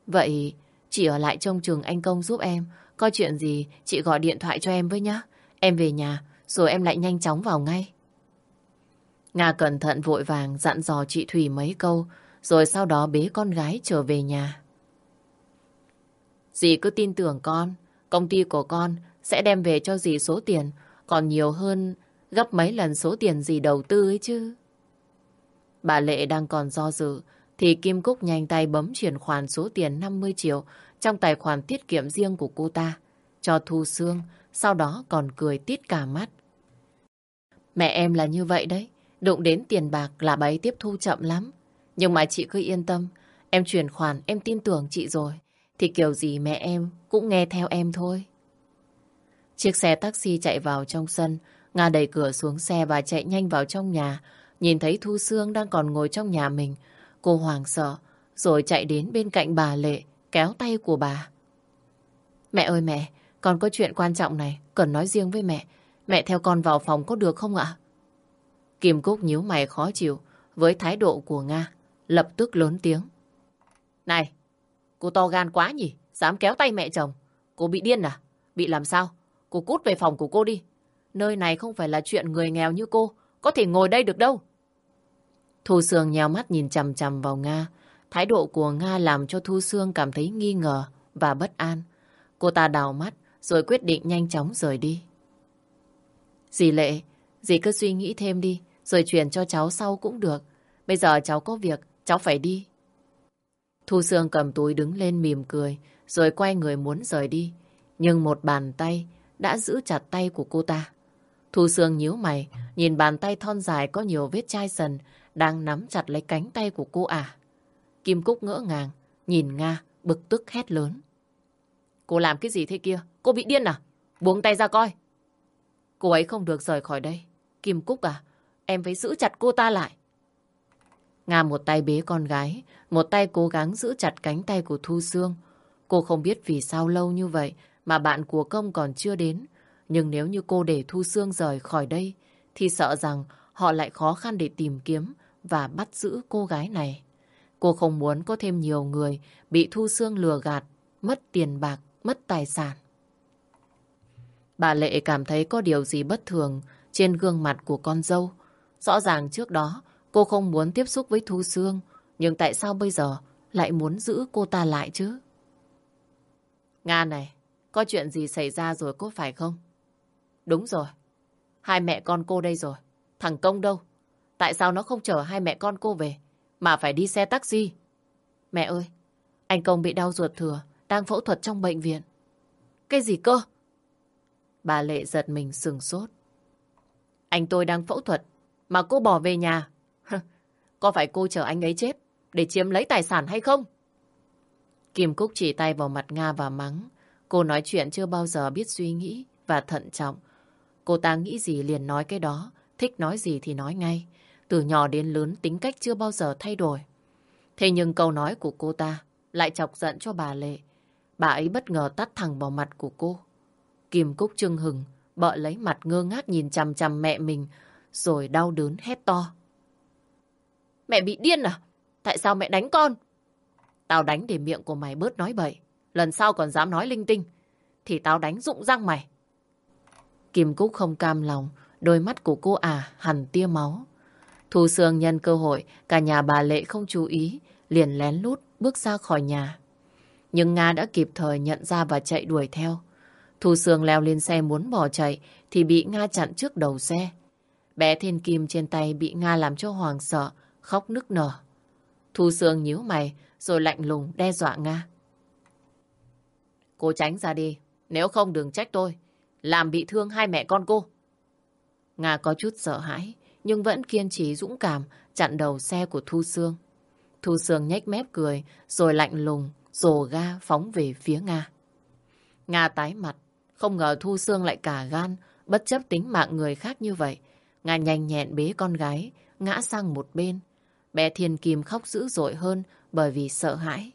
Vậy chị ở lại trong trường anh công giúp em. Có chuyện gì chị gọi điện thoại cho em với nhá. Em về nhà rồi em lại nhanh chóng vào ngay. Nga cẩn thận vội vàng dặn dò chị Thủy mấy câu rồi sau đó bế con gái trở về nhà. Dì cứ tin tưởng con, công ty của con sẽ đem về cho dì số tiền còn nhiều hơn gấp mấy lần số tiền dì đầu tư ấy chứ. Bà Lệ đang còn do dự, thì Kim Cúc nhanh tay bấm chuyển khoản số tiền 50 triệu trong tài khoản tiết kiệm riêng của cô ta, cho Thu Sương, sau đó còn cười tít cả mắt. Mẹ em là như vậy đấy, đụng đến tiền bạc là bà ấy tiếp thu chậm lắm. Nhưng mà chị cứ yên tâm, em chuyển khoản, em tin tưởng chị rồi, thì kiểu gì mẹ em cũng nghe theo em thôi. Chiếc xe taxi chạy vào trong sân, Nga đẩy cửa xuống xe và chạy nhanh vào trong nhà, Nhìn thấy Thu Sương đang còn ngồi trong nhà mình, cô hoàng sợ, rồi chạy đến bên cạnh bà Lệ, kéo tay của bà. Mẹ ơi mẹ, con có chuyện quan trọng này, cần nói riêng với mẹ. Mẹ theo con vào phòng có được không ạ? Kim Cúc nhíu mày khó chịu với thái độ của Nga, lập tức lớn tiếng. Này, cô to gan quá nhỉ, dám kéo tay mẹ chồng. Cô bị điên à? Bị làm sao? Cô cút về phòng của cô đi. Nơi này không phải là chuyện người nghèo như cô, có thể ngồi đây được đâu. Thu Sương nhào mắt nhìn chằm chằm vào Nga. Thái độ của Nga làm cho Thu Sương cảm thấy nghi ngờ và bất an. Cô ta đào mắt rồi quyết định nhanh chóng rời đi. Dì Lệ, dì cứ suy nghĩ thêm đi, rồi chuyển cho cháu sau cũng được. Bây giờ cháu có việc, cháu phải đi. Thu Sương cầm túi đứng lên mỉm cười, rồi quay người muốn rời đi. Nhưng một bàn tay đã giữ chặt tay của cô ta. Thu Sương nhíu mày, nhìn bàn tay thon dài có nhiều vết chai sần đang nắm chặt lấy cánh tay của cô à. Kim Cúc ngỡ ngàng, nhìn Nga, bực tức hét lớn. Cô làm cái gì thế kia? Cô bị điên à? Buông tay ra coi. Cô ấy không được rời khỏi đây. Kim Cúc à, em phải giữ chặt cô ta lại. Nga một tay bế con gái, một tay cố gắng giữ chặt cánh tay của Thu Sương. Cô không biết vì sao lâu như vậy mà bạn của công còn chưa đến. Nhưng nếu như cô để Thu Sương rời khỏi đây, thì sợ rằng họ lại khó khăn để tìm kiếm và bắt giữ cô gái này. Cô không muốn có thêm nhiều người bị Thu Sương lừa gạt, mất tiền bạc, mất tài sản. Bà Lệ cảm thấy có điều gì bất thường trên gương mặt của con dâu. Rõ ràng trước đó cô không muốn tiếp xúc với Thu Sương, nhưng tại sao bây giờ lại muốn giữ cô ta lại chứ? Nga này, có chuyện gì xảy ra rồi có phải không? Đúng rồi, hai mẹ con cô đây rồi. Thằng Công đâu? Tại sao nó không chở hai mẹ con cô về, mà phải đi xe taxi? Mẹ ơi, anh Công bị đau ruột thừa, đang phẫu thuật trong bệnh viện. Cái gì cơ? Bà Lệ giật mình sừng sốt. Anh tôi đang phẫu thuật, mà cô bỏ về nhà. Có phải cô chờ anh ấy chết để chiếm lấy tài sản hay không? Kim Cúc chỉ tay vào mặt Nga và mắng. Cô nói chuyện chưa bao giờ biết suy nghĩ và thận trọng. Cô ta nghĩ gì liền nói cái đó, thích nói gì thì nói ngay. Từ nhỏ đến lớn tính cách chưa bao giờ thay đổi. Thế nhưng câu nói của cô ta lại chọc giận cho bà Lệ. Bà ấy bất ngờ tắt thẳng vào mặt của cô. Kim Cúc trưng hừng, bợ lấy mặt ngơ ngác nhìn chằm chằm mẹ mình, rồi đau đớn hét to. Mẹ bị điên à? Tại sao mẹ đánh con? Tao đánh để miệng của mày bớt nói bậy. Lần sau còn dám nói linh tinh, thì tao đánh rụng răng mày. Kim Cúc không cam lòng, đôi mắt của cô à hẳn tia máu. Thu Sương nhân cơ hội, cả nhà bà Lệ không chú ý, liền lén lút bước ra khỏi nhà. Nhưng Nga đã kịp thời nhận ra và chạy đuổi theo. Thu Sương leo lên xe muốn bỏ chạy thì bị Nga chặn trước đầu xe. Bé Thiên Kim trên tay bị Nga làm cho hoàng sợ, khóc nức nở. Thu Sương nhíu mày rồi lạnh lùng đe dọa Nga. Cô tránh ra đi, nếu không đừng trách tôi, làm bị thương hai mẹ con cô. Nga có chút sợ hãi, nhưng vẫn kiên trì dũng cảm chặn đầu xe của Thu Sương. Thu Sương nhếch mép cười, rồi lạnh lùng, rồ ga phóng về phía Nga. Nga tái mặt, không ngờ Thu Sương lại cả gan, bất chấp tính mạng người khác như vậy. Nga nhanh nhẹn bế con gái, ngã sang một bên. Bé Thiên Kim khóc dữ dội hơn bởi vì sợ hãi.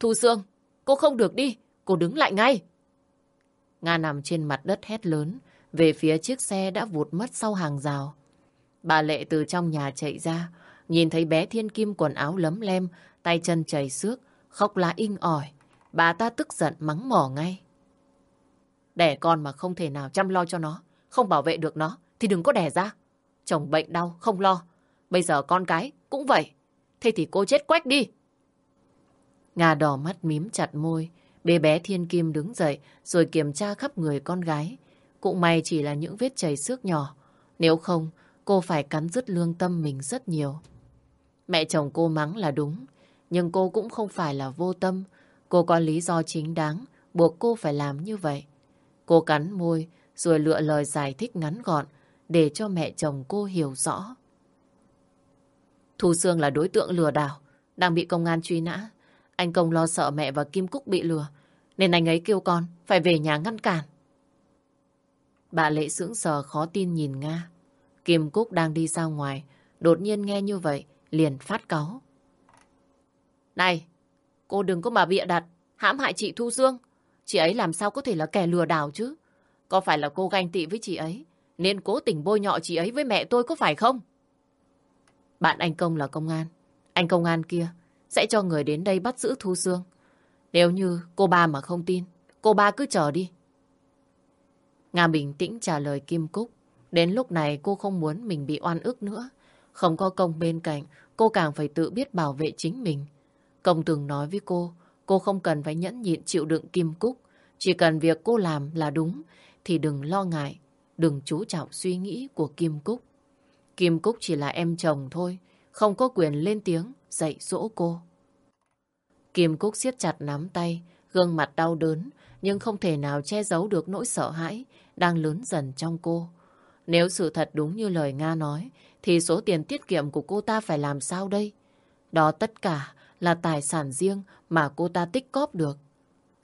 Thu Sương, cô không được đi, cô đứng lại ngay. Nga nằm trên mặt đất hét lớn, về phía chiếc xe đã vụt mất sau hàng rào. Bà Lệ từ trong nhà chạy ra, nhìn thấy bé Thiên Kim quần áo lấm lem, tay chân chảy xước, khóc lá inh ỏi. Bà ta tức giận mắng mỏ ngay. Đẻ con mà không thể nào chăm lo cho nó, không bảo vệ được nó, thì đừng có đẻ ra. Chồng bệnh đau, không lo. Bây giờ con cái cũng vậy. Thế thì cô chết quách đi. Nga đỏ mắt mím chặt môi, bê bé Thiên Kim đứng dậy rồi kiểm tra khắp người con gái. Cũng may chỉ là những vết chảy xước nhỏ. Nếu không, cô phải cắn rứt lương tâm mình rất nhiều. Mẹ chồng cô mắng là đúng, nhưng cô cũng không phải là vô tâm. Cô có lý do chính đáng buộc cô phải làm như vậy. Cô cắn môi rồi lựa lời giải thích ngắn gọn để cho mẹ chồng cô hiểu rõ. Thu Sương là đối tượng lừa đảo, đang bị công an truy nã. Anh Công lo sợ mẹ và Kim Cúc bị lừa, nên anh ấy kêu con phải về nhà ngăn cản. Bà Lệ sững sờ khó tin nhìn Nga. Kim Cúc đang đi ra ngoài, đột nhiên nghe như vậy, liền phát cáu. Này, cô đừng có mà bịa đặt, hãm hại chị Thu Dương. Chị ấy làm sao có thể là kẻ lừa đảo chứ? Có phải là cô ganh tị với chị ấy, nên cố tình bôi nhọ chị ấy với mẹ tôi có phải không? Bạn anh Công là công an. Anh công an kia sẽ cho người đến đây bắt giữ Thu Dương. Nếu như cô ba mà không tin, cô ba cứ chờ đi. Nga bình tĩnh trả lời Kim Cúc. Đến lúc này cô không muốn mình bị oan ức nữa. Không có công bên cạnh, cô càng phải tự biết bảo vệ chính mình. Công từng nói với cô, cô không cần phải nhẫn nhịn chịu đựng Kim Cúc. Chỉ cần việc cô làm là đúng, thì đừng lo ngại, đừng chú trọng suy nghĩ của Kim Cúc. Kim Cúc chỉ là em chồng thôi, không có quyền lên tiếng dạy dỗ cô. Kim Cúc siết chặt nắm tay, gương mặt đau đớn, nhưng không thể nào che giấu được nỗi sợ hãi đang lớn dần trong cô. Nếu sự thật đúng như lời Nga nói, thì số tiền tiết kiệm của cô ta phải làm sao đây? Đó tất cả là tài sản riêng mà cô ta tích cóp được.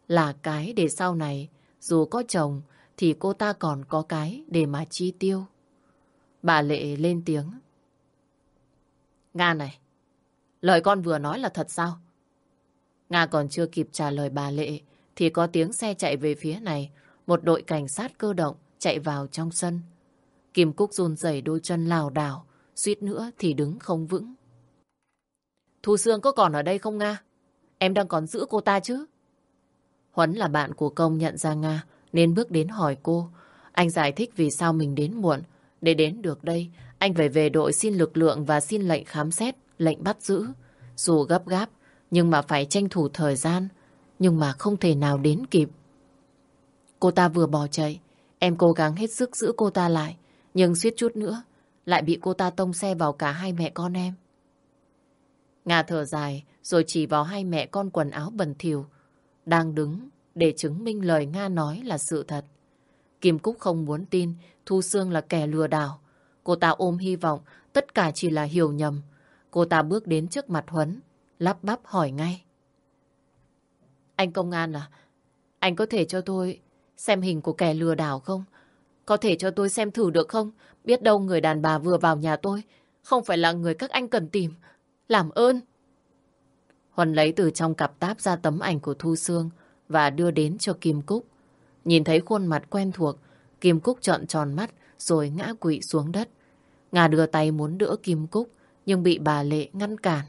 Là cái để sau này, dù có chồng, thì cô ta còn có cái để mà chi tiêu. Bà Lệ lên tiếng. Nga này, lời con vừa nói là thật sao? Nga còn chưa kịp trả lời bà Lệ, thì có tiếng xe chạy về phía này, một đội cảnh sát cơ động chạy vào trong sân. Kim Cúc run rẩy đôi chân lảo đảo, suýt nữa thì đứng không vững. Thu Sương có còn ở đây không Nga? Em đang còn giữ cô ta chứ? Huấn là bạn của công nhận ra Nga nên bước đến hỏi cô. Anh giải thích vì sao mình đến muộn. Để đến được đây, anh phải về đội xin lực lượng và xin lệnh khám xét, lệnh bắt giữ. Dù gấp gáp, nhưng mà phải tranh thủ thời gian, nhưng mà không thể nào đến kịp. Cô ta vừa bỏ chạy, em cố gắng hết sức giữ cô ta lại, nhưng suýt chút nữa, lại bị cô ta tông xe vào cả hai mẹ con em. Nga thở dài, rồi chỉ vào hai mẹ con quần áo bẩn thỉu đang đứng để chứng minh lời Nga nói là sự thật. Kim Cúc không muốn tin Thu Sương là kẻ lừa đảo. Cô ta ôm hy vọng tất cả chỉ là hiểu nhầm. Cô ta bước đến trước mặt Huấn, lắp bắp hỏi ngay. Anh công an à, anh có thể cho tôi xem hình của kẻ lừa đảo không? Có thể cho tôi xem thử được không? Biết đâu người đàn bà vừa vào nhà tôi không phải là người các anh cần tìm. Làm ơn. Huân lấy từ trong cặp táp ra tấm ảnh của Thu Sương và đưa đến cho Kim Cúc. Nhìn thấy khuôn mặt quen thuộc, Kim Cúc trợn tròn mắt rồi ngã quỵ xuống đất. ngà đưa tay muốn đỡ Kim Cúc nhưng bị bà Lệ ngăn cản.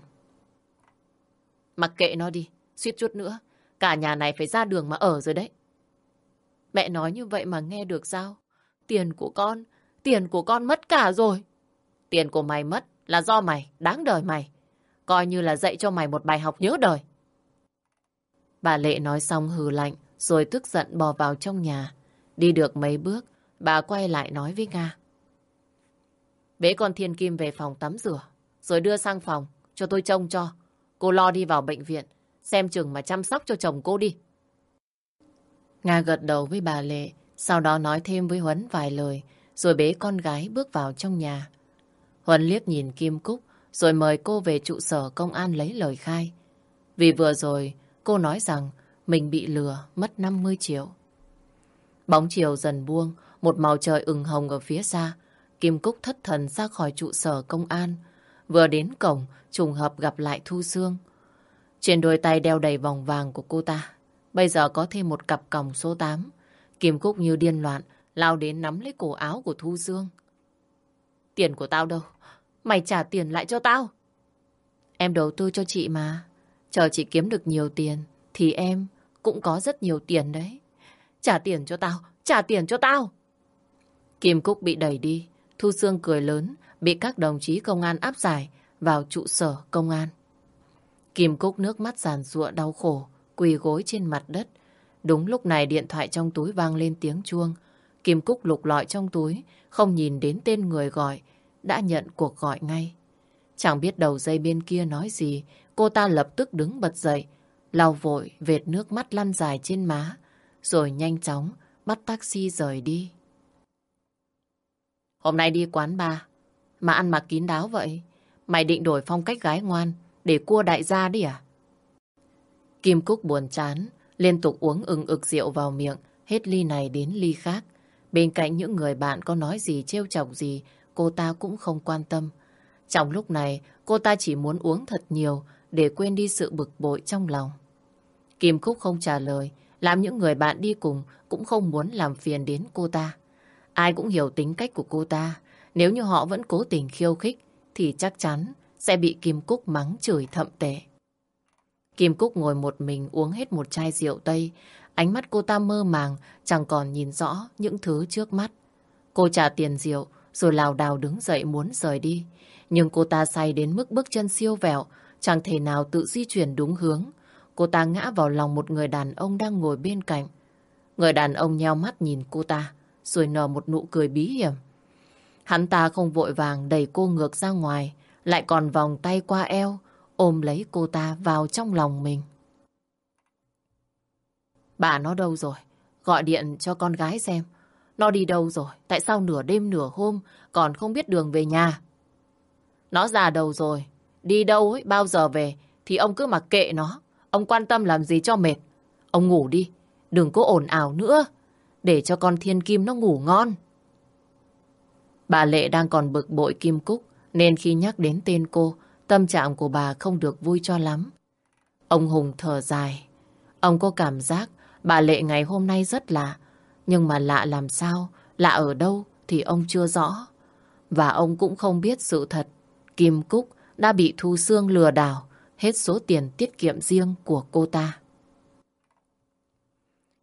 Mặc kệ nó đi, suýt chút nữa. Cả nhà này phải ra đường mà ở rồi đấy. Mẹ nói như vậy mà nghe được sao? Tiền của con, tiền của con mất cả rồi. Tiền của mày mất là do mày, đáng đời mày. Coi như là dạy cho mày một bài học nhớ đời. Bà Lệ nói xong hừ lạnh, rồi tức giận bò vào trong nhà. Đi được mấy bước, bà quay lại nói với Nga. Bế con Thiên Kim về phòng tắm rửa, rồi đưa sang phòng, cho tôi trông cho. Cô lo đi vào bệnh viện, xem chừng mà chăm sóc cho chồng cô đi. Nga gật đầu với bà Lệ, sau đó nói thêm với Huấn vài lời, rồi bế con gái bước vào trong nhà. Huấn liếc nhìn Kim Cúc, rồi mời cô về trụ sở công an lấy lời khai. Vì vừa rồi, cô nói rằng mình bị lừa mất 50 triệu. Bóng chiều dần buông, một màu trời ửng hồng ở phía xa. Kim Cúc thất thần ra khỏi trụ sở công an. Vừa đến cổng, trùng hợp gặp lại Thu Sương. Trên đôi tay đeo đầy vòng vàng của cô ta. Bây giờ có thêm một cặp còng số 8. Kim Cúc như điên loạn, lao đến nắm lấy cổ áo của Thu Dương. Tiền của tao đâu? Mày trả tiền lại cho tao. Em đầu tư cho chị mà. Chờ chị kiếm được nhiều tiền, thì em cũng có rất nhiều tiền đấy. Trả tiền cho tao, trả tiền cho tao. Kim Cúc bị đẩy đi, Thu Dương cười lớn, bị các đồng chí công an áp giải vào trụ sở công an. Kim Cúc nước mắt giàn giụa đau khổ, quỳ gối trên mặt đất. Đúng lúc này điện thoại trong túi vang lên tiếng chuông. Kim Cúc lục lọi trong túi, không nhìn đến tên người gọi, đã nhận cuộc gọi ngay. Chẳng biết đầu dây bên kia nói gì, cô ta lập tức đứng bật dậy, lau vội vệt nước mắt lăn dài trên má, rồi nhanh chóng bắt taxi rời đi. Hôm nay đi quán bar, mà ăn mặc kín đáo vậy, mày định đổi phong cách gái ngoan để cua đại gia đi à? Kim Cúc buồn chán, liên tục uống ừng ực rượu vào miệng, hết ly này đến ly khác. Bên cạnh những người bạn có nói gì trêu chọc gì, cô ta cũng không quan tâm. Trong lúc này, cô ta chỉ muốn uống thật nhiều để quên đi sự bực bội trong lòng. Kim Cúc không trả lời, làm những người bạn đi cùng cũng không muốn làm phiền đến cô ta. Ai cũng hiểu tính cách của cô ta. Nếu như họ vẫn cố tình khiêu khích, thì chắc chắn sẽ bị Kim Cúc mắng chửi thậm tệ. Kim Cúc ngồi một mình uống hết một chai rượu Tây. Ánh mắt cô ta mơ màng, chẳng còn nhìn rõ những thứ trước mắt. Cô trả tiền rượu, rồi lào đào đứng dậy muốn rời đi. Nhưng cô ta say đến mức bước chân siêu vẹo, chẳng thể nào tự di chuyển đúng hướng. Cô ta ngã vào lòng một người đàn ông đang ngồi bên cạnh. Người đàn ông nheo mắt nhìn cô ta, rồi nở một nụ cười bí hiểm. Hắn ta không vội vàng đẩy cô ngược ra ngoài, lại còn vòng tay qua eo, ôm lấy cô ta vào trong lòng mình. Bà nó đâu rồi? Gọi điện cho con gái xem. Nó đi đâu rồi? Tại sao nửa đêm nửa hôm còn không biết đường về nhà? Nó già đầu rồi. Đi đâu ấy, bao giờ về thì ông cứ mặc kệ nó. Ông quan tâm làm gì cho mệt. Ông ngủ đi. Đừng có ồn ào nữa. Để cho con thiên kim nó ngủ ngon. Bà Lệ đang còn bực bội Kim Cúc nên khi nhắc đến tên cô tâm trạng của bà không được vui cho lắm. Ông Hùng thở dài. Ông có cảm giác bà Lệ ngày hôm nay rất lạ. Nhưng mà lạ làm sao, lạ ở đâu thì ông chưa rõ. Và ông cũng không biết sự thật. Kim Cúc đã bị Thu Sương lừa đảo hết số tiền tiết kiệm riêng của cô ta.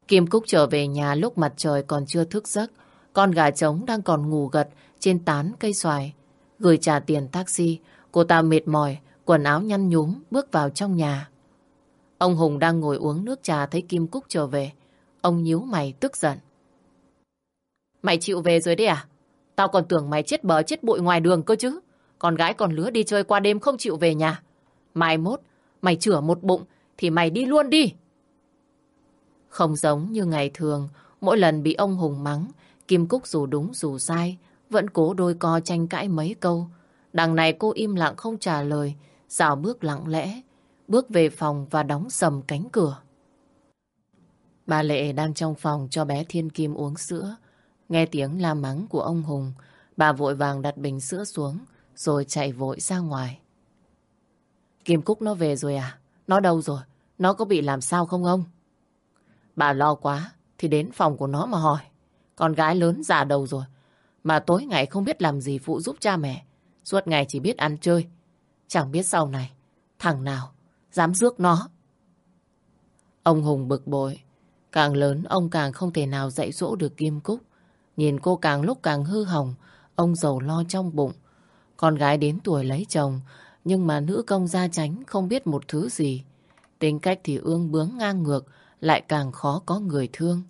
Kim Cúc trở về nhà lúc mặt trời còn chưa thức giấc. Con gà trống đang còn ngủ gật trên tán cây xoài. Gửi trả tiền taxi, cô ta mệt mỏi, quần áo nhăn nhúm, bước vào trong nhà. Ông Hùng đang ngồi uống nước trà thấy Kim Cúc trở về. Ông nhíu mày tức giận. Mày chịu về rồi đấy à? Tao còn tưởng mày chết bờ chết bụi ngoài đường cơ chứ. Con gái còn lứa đi chơi qua đêm không chịu về nhà. Mai mốt, mày chửa một bụng thì mày đi luôn đi. Không giống như ngày thường, mỗi lần bị ông Hùng mắng, Kim Cúc dù đúng dù sai, vẫn cố đôi co tranh cãi mấy câu. Đằng này cô im lặng không trả lời, dạo bước lặng lẽ, bước về phòng và đóng sầm cánh cửa. Bà Lệ đang trong phòng cho bé Thiên Kim uống sữa. Nghe tiếng la mắng của ông Hùng, bà vội vàng đặt bình sữa xuống, rồi chạy vội ra ngoài. Kim Cúc nó về rồi à? Nó đâu rồi? Nó có bị làm sao không ông? Bà lo quá, thì đến phòng của nó mà hỏi. Con gái lớn già đầu rồi, mà tối ngày không biết làm gì phụ giúp cha mẹ. Suốt ngày chỉ biết ăn chơi. Chẳng biết sau này, thằng nào dám rước nó. Ông Hùng bực bội. Càng lớn, ông càng không thể nào dạy dỗ được Kim Cúc. Nhìn cô càng lúc càng hư hỏng, ông giàu lo trong bụng. Con gái đến tuổi lấy chồng, nhưng mà nữ công gia tránh không biết một thứ gì. Tính cách thì ương bướng ngang ngược, lại càng khó có người thương.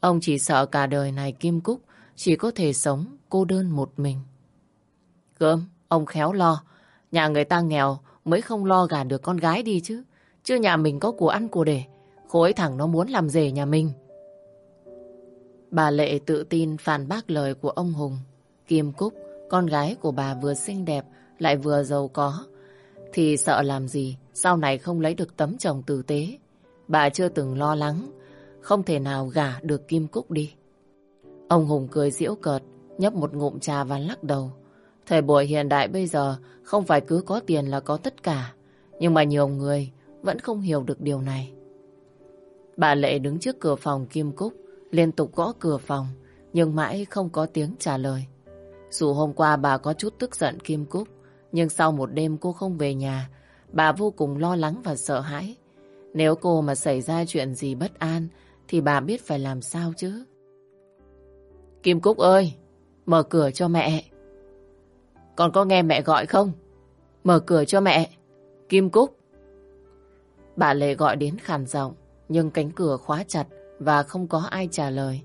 Ông chỉ sợ cả đời này Kim Cúc chỉ có thể sống cô đơn một mình. Gớm, ông khéo lo. Nhà người ta nghèo mới không lo gả được con gái đi chứ. Chứ nhà mình có của ăn của để. Khối thẳng nó muốn làm rể nhà mình. Bà Lệ tự tin phản bác lời của ông Hùng. Kim Cúc, con gái của bà vừa xinh đẹp lại vừa giàu có. Thì sợ làm gì sau này không lấy được tấm chồng tử tế. Bà chưa từng lo lắng, không thể nào gả được Kim Cúc đi. Ông Hùng cười giễu cợt, nhấp một ngụm trà và lắc đầu. Thời buổi hiện đại bây giờ không phải cứ có tiền là có tất cả. Nhưng mà nhiều người vẫn không hiểu được điều này. Bà Lệ đứng trước cửa phòng Kim Cúc, liên tục gõ cửa phòng, nhưng mãi không có tiếng trả lời. Dù hôm qua bà có chút tức giận Kim Cúc, nhưng sau một đêm cô không về nhà, bà vô cùng lo lắng và sợ hãi. Nếu cô mà xảy ra chuyện gì bất an, thì bà biết phải làm sao chứ. Kim Cúc ơi, mở cửa cho mẹ. Con có nghe mẹ gọi không? Mở cửa cho mẹ. Kim Cúc. Bà Lệ gọi đến khàn giọng, nhưng cánh cửa khóa chặt và không có ai trả lời.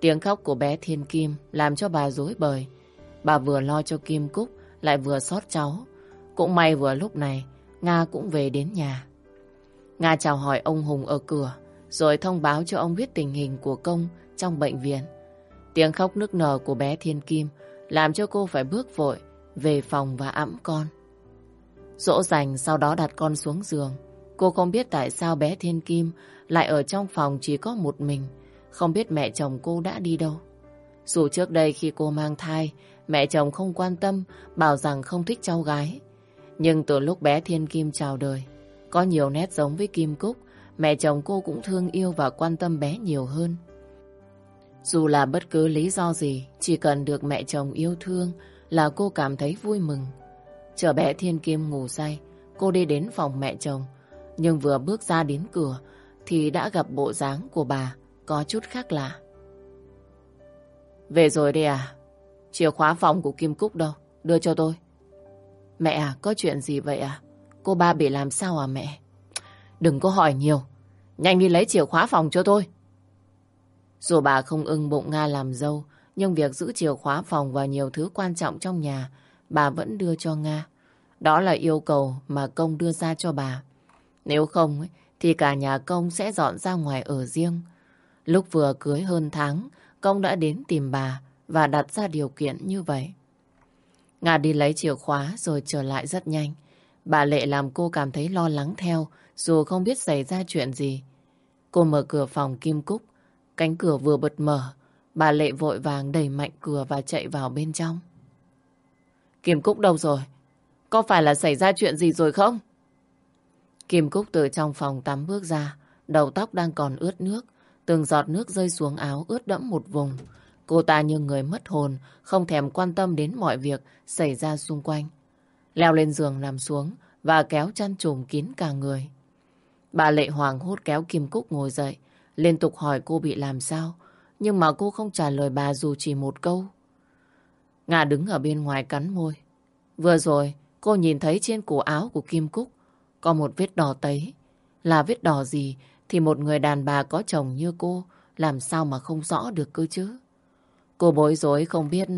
Tiếng khóc của bé Thiên Kim làm cho bà rối bời. Bà vừa lo cho Kim Cúc, lại vừa xót cháu. Cũng may vừa lúc này, Nga cũng về đến nhà. Nga chào hỏi ông Hùng ở cửa, rồi thông báo cho ông biết tình hình của công trong bệnh viện. Tiếng khóc nức nở của bé Thiên Kim làm cho cô phải bước vội về phòng và ẵm con. Dỗ dành sau đó đặt con xuống giường. Cô không biết tại sao bé Thiên Kim lại ở trong phòng chỉ có một mình, không biết mẹ chồng cô đã đi đâu. Dù trước đây khi cô mang thai, mẹ chồng không quan tâm, bảo rằng không thích cháu gái. Nhưng từ lúc bé Thiên Kim chào đời, có nhiều nét giống với Kim Cúc, mẹ chồng cô cũng thương yêu và quan tâm bé nhiều hơn. Dù là bất cứ lý do gì, chỉ cần được mẹ chồng yêu thương là cô cảm thấy vui mừng. Chờ bé Thiên Kim ngủ say, cô đi đến phòng mẹ chồng. Nhưng vừa bước ra đến cửa thì đã gặp bộ dáng của bà có chút khác lạ. Về rồi đây à? Chìa khóa phòng của Kim Cúc đâu? Đưa cho tôi. Mẹ à, có chuyện gì vậy à? Cô ba bị làm sao à mẹ? Đừng có hỏi nhiều. Nhanh đi lấy chìa khóa phòng cho tôi. Dù bà không ưng bụng Nga làm dâu, nhưng việc giữ chìa khóa phòng và nhiều thứ quan trọng trong nhà, bà vẫn đưa cho Nga. Đó là yêu cầu mà công đưa ra cho bà. Nếu không, thì cả nhà công sẽ dọn ra ngoài ở riêng. Lúc vừa cưới hơn tháng, công đã đến tìm bà và đặt ra điều kiện như vậy. Nga đi lấy chìa khóa rồi trở lại rất nhanh. Bà Lệ làm cô cảm thấy lo lắng theo, dù không biết xảy ra chuyện gì. Cô mở cửa phòng Kim Cúc, cánh cửa vừa bật mở, bà Lệ vội vàng đẩy mạnh cửa và chạy vào bên trong. Kim Cúc đâu rồi? Có phải là xảy ra chuyện gì rồi không? Kim Cúc từ trong phòng tắm bước ra, đầu tóc đang còn ướt nước, từng giọt nước rơi xuống áo ướt đẫm một vùng. Cô ta như người mất hồn, không thèm quan tâm đến mọi việc xảy ra xung quanh. Leo lên giường nằm xuống và kéo chăn trùm kín cả người. Bà Lệ Hoàng hốt kéo Kim Cúc ngồi dậy, liên tục hỏi cô bị làm sao, nhưng mà cô không trả lời bà dù chỉ một câu. Nga đứng ở bên ngoài cắn môi. Vừa rồi, cô nhìn thấy trên cổ áo của Kim Cúc có một vết đỏ tấy. Là vết đỏ gì thì một người đàn bà có chồng như cô làm sao mà không rõ được cơ chứ. Cô bối rối không biết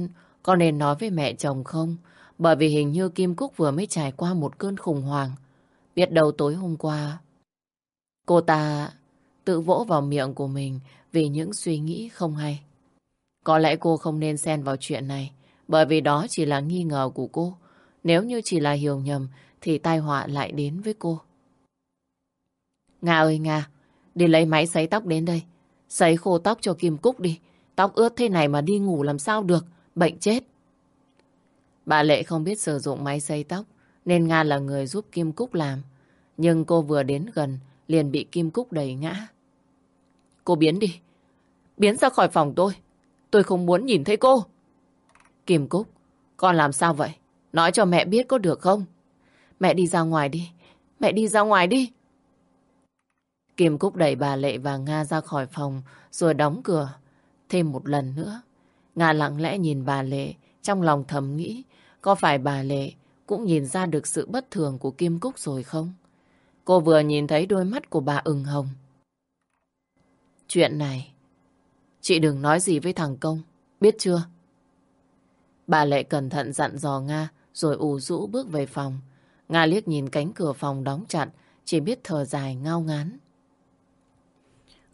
có nên nói với mẹ chồng không, bởi vì hình như Kim Cúc vừa mới trải qua một cơn khủng hoảng. Biết đâu tối hôm qua, cô ta tự vỗ vào miệng của mình vì những suy nghĩ không hay. Có lẽ cô không nên xen vào chuyện này, bởi vì đó chỉ là nghi ngờ của cô. Nếu như chỉ là hiểu nhầm, thì tai họa lại đến với cô. Nga ơi Nga, đi lấy máy sấy tóc đến đây. Sấy khô tóc cho Kim Cúc đi. Tóc ướt thế này mà đi ngủ làm sao được, bệnh chết. Bà Lệ không biết sử dụng máy sấy tóc, nên Nga là người giúp Kim Cúc làm. Nhưng cô vừa đến gần, liền bị Kim Cúc đẩy ngã. Cô biến đi. Biến ra khỏi phòng tôi. Tôi không muốn nhìn thấy cô. Kim Cúc, con làm sao vậy? Nói cho mẹ biết có được không? Mẹ đi ra ngoài đi. Mẹ đi ra ngoài đi. Kim Cúc đẩy bà Lệ và Nga ra khỏi phòng rồi đóng cửa. Thêm một lần nữa. Nga lặng lẽ nhìn bà Lệ trong lòng thầm nghĩ có phải bà Lệ cũng nhìn ra được sự bất thường của Kim Cúc rồi không? Cô vừa nhìn thấy đôi mắt của bà ửng hồng. Chuyện này, chị đừng nói gì với thằng Công, biết chưa? Bà Lệ cẩn thận dặn dò Nga rồi ủ rũ bước về phòng. Nga liếc nhìn cánh cửa phòng đóng chặt, chỉ biết thở dài ngao ngán.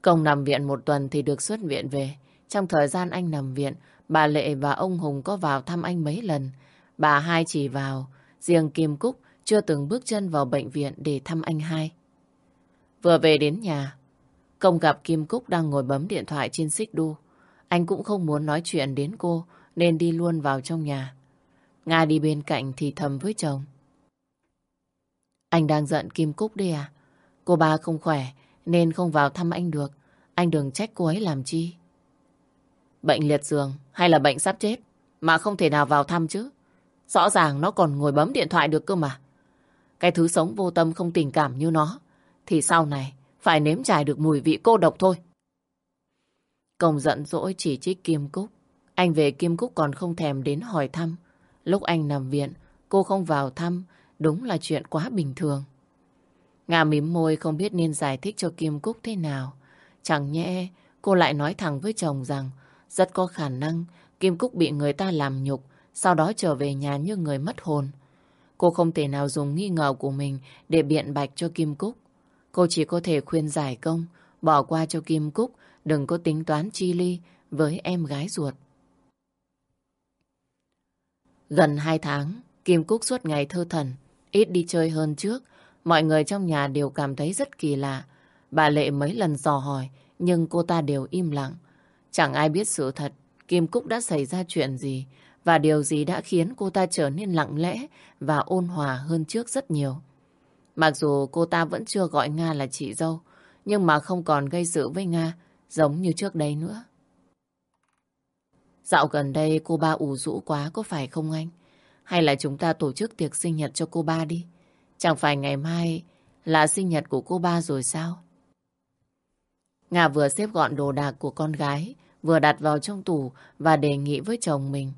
Công nằm viện một tuần thì được xuất viện về. Trong thời gian anh nằm viện, bà Lệ và ông Hùng có vào thăm anh mấy lần. Bà hai chỉ vào, riêng Kim Cúc chưa từng bước chân vào bệnh viện để thăm anh hai. Vừa về đến nhà, Công gặp Kim Cúc đang ngồi bấm điện thoại trên xích đu. Anh cũng không muốn nói chuyện đến cô, nên đi luôn vào trong nhà. Nga đi bên cạnh thì thầm với chồng. Anh đang giận Kim Cúc đi à? Cô ba không khỏe nên không vào thăm anh được. Anh đừng trách cô ấy làm chi. Bệnh liệt giường hay là bệnh sắp chết mà không thể nào vào thăm chứ. Rõ ràng nó còn ngồi bấm điện thoại được cơ mà. Cái thứ sống vô tâm không tình cảm như nó thì sau này phải nếm trải được mùi vị cô độc thôi. Công giận dỗi chỉ trích Kim Cúc. Anh về Kim Cúc còn không thèm đến hỏi thăm. Lúc anh nằm viện, cô không vào thăm, đúng là chuyện quá bình thường. Nga mím môi không biết nên giải thích cho Kim Cúc thế nào. Chẳng nhẽ cô lại nói thẳng với chồng rằng rất có khả năng Kim Cúc bị người ta làm nhục, sau đó trở về nhà như người mất hồn. Cô không thể nào dùng nghi ngờ của mình để biện bạch cho Kim Cúc. Cô chỉ có thể khuyên giải công, bỏ qua cho Kim Cúc, đừng có tính toán chi ly với em gái ruột. Gần hai tháng, Kim Cúc suốt ngày thơ thần, ít đi chơi hơn trước. Mọi người trong nhà đều cảm thấy rất kỳ lạ. Bà Lệ mấy lần dò hỏi, nhưng cô ta đều im lặng. Chẳng ai biết sự thật, Kim Cúc đã xảy ra chuyện gì, và điều gì đã khiến cô ta trở nên lặng lẽ và ôn hòa hơn trước rất nhiều. Mặc dù cô ta vẫn chưa gọi Nga là chị dâu, nhưng mà không còn gây sự với Nga giống như trước đây nữa. Dạo gần đây cô ba ủ rũ quá có phải không anh? Hay là chúng ta tổ chức tiệc sinh nhật cho cô ba đi? Chẳng phải ngày mai là sinh nhật của cô ba rồi sao? Nga vừa xếp gọn đồ đạc của con gái, vừa đặt vào trong tủ và đề nghị với chồng mình.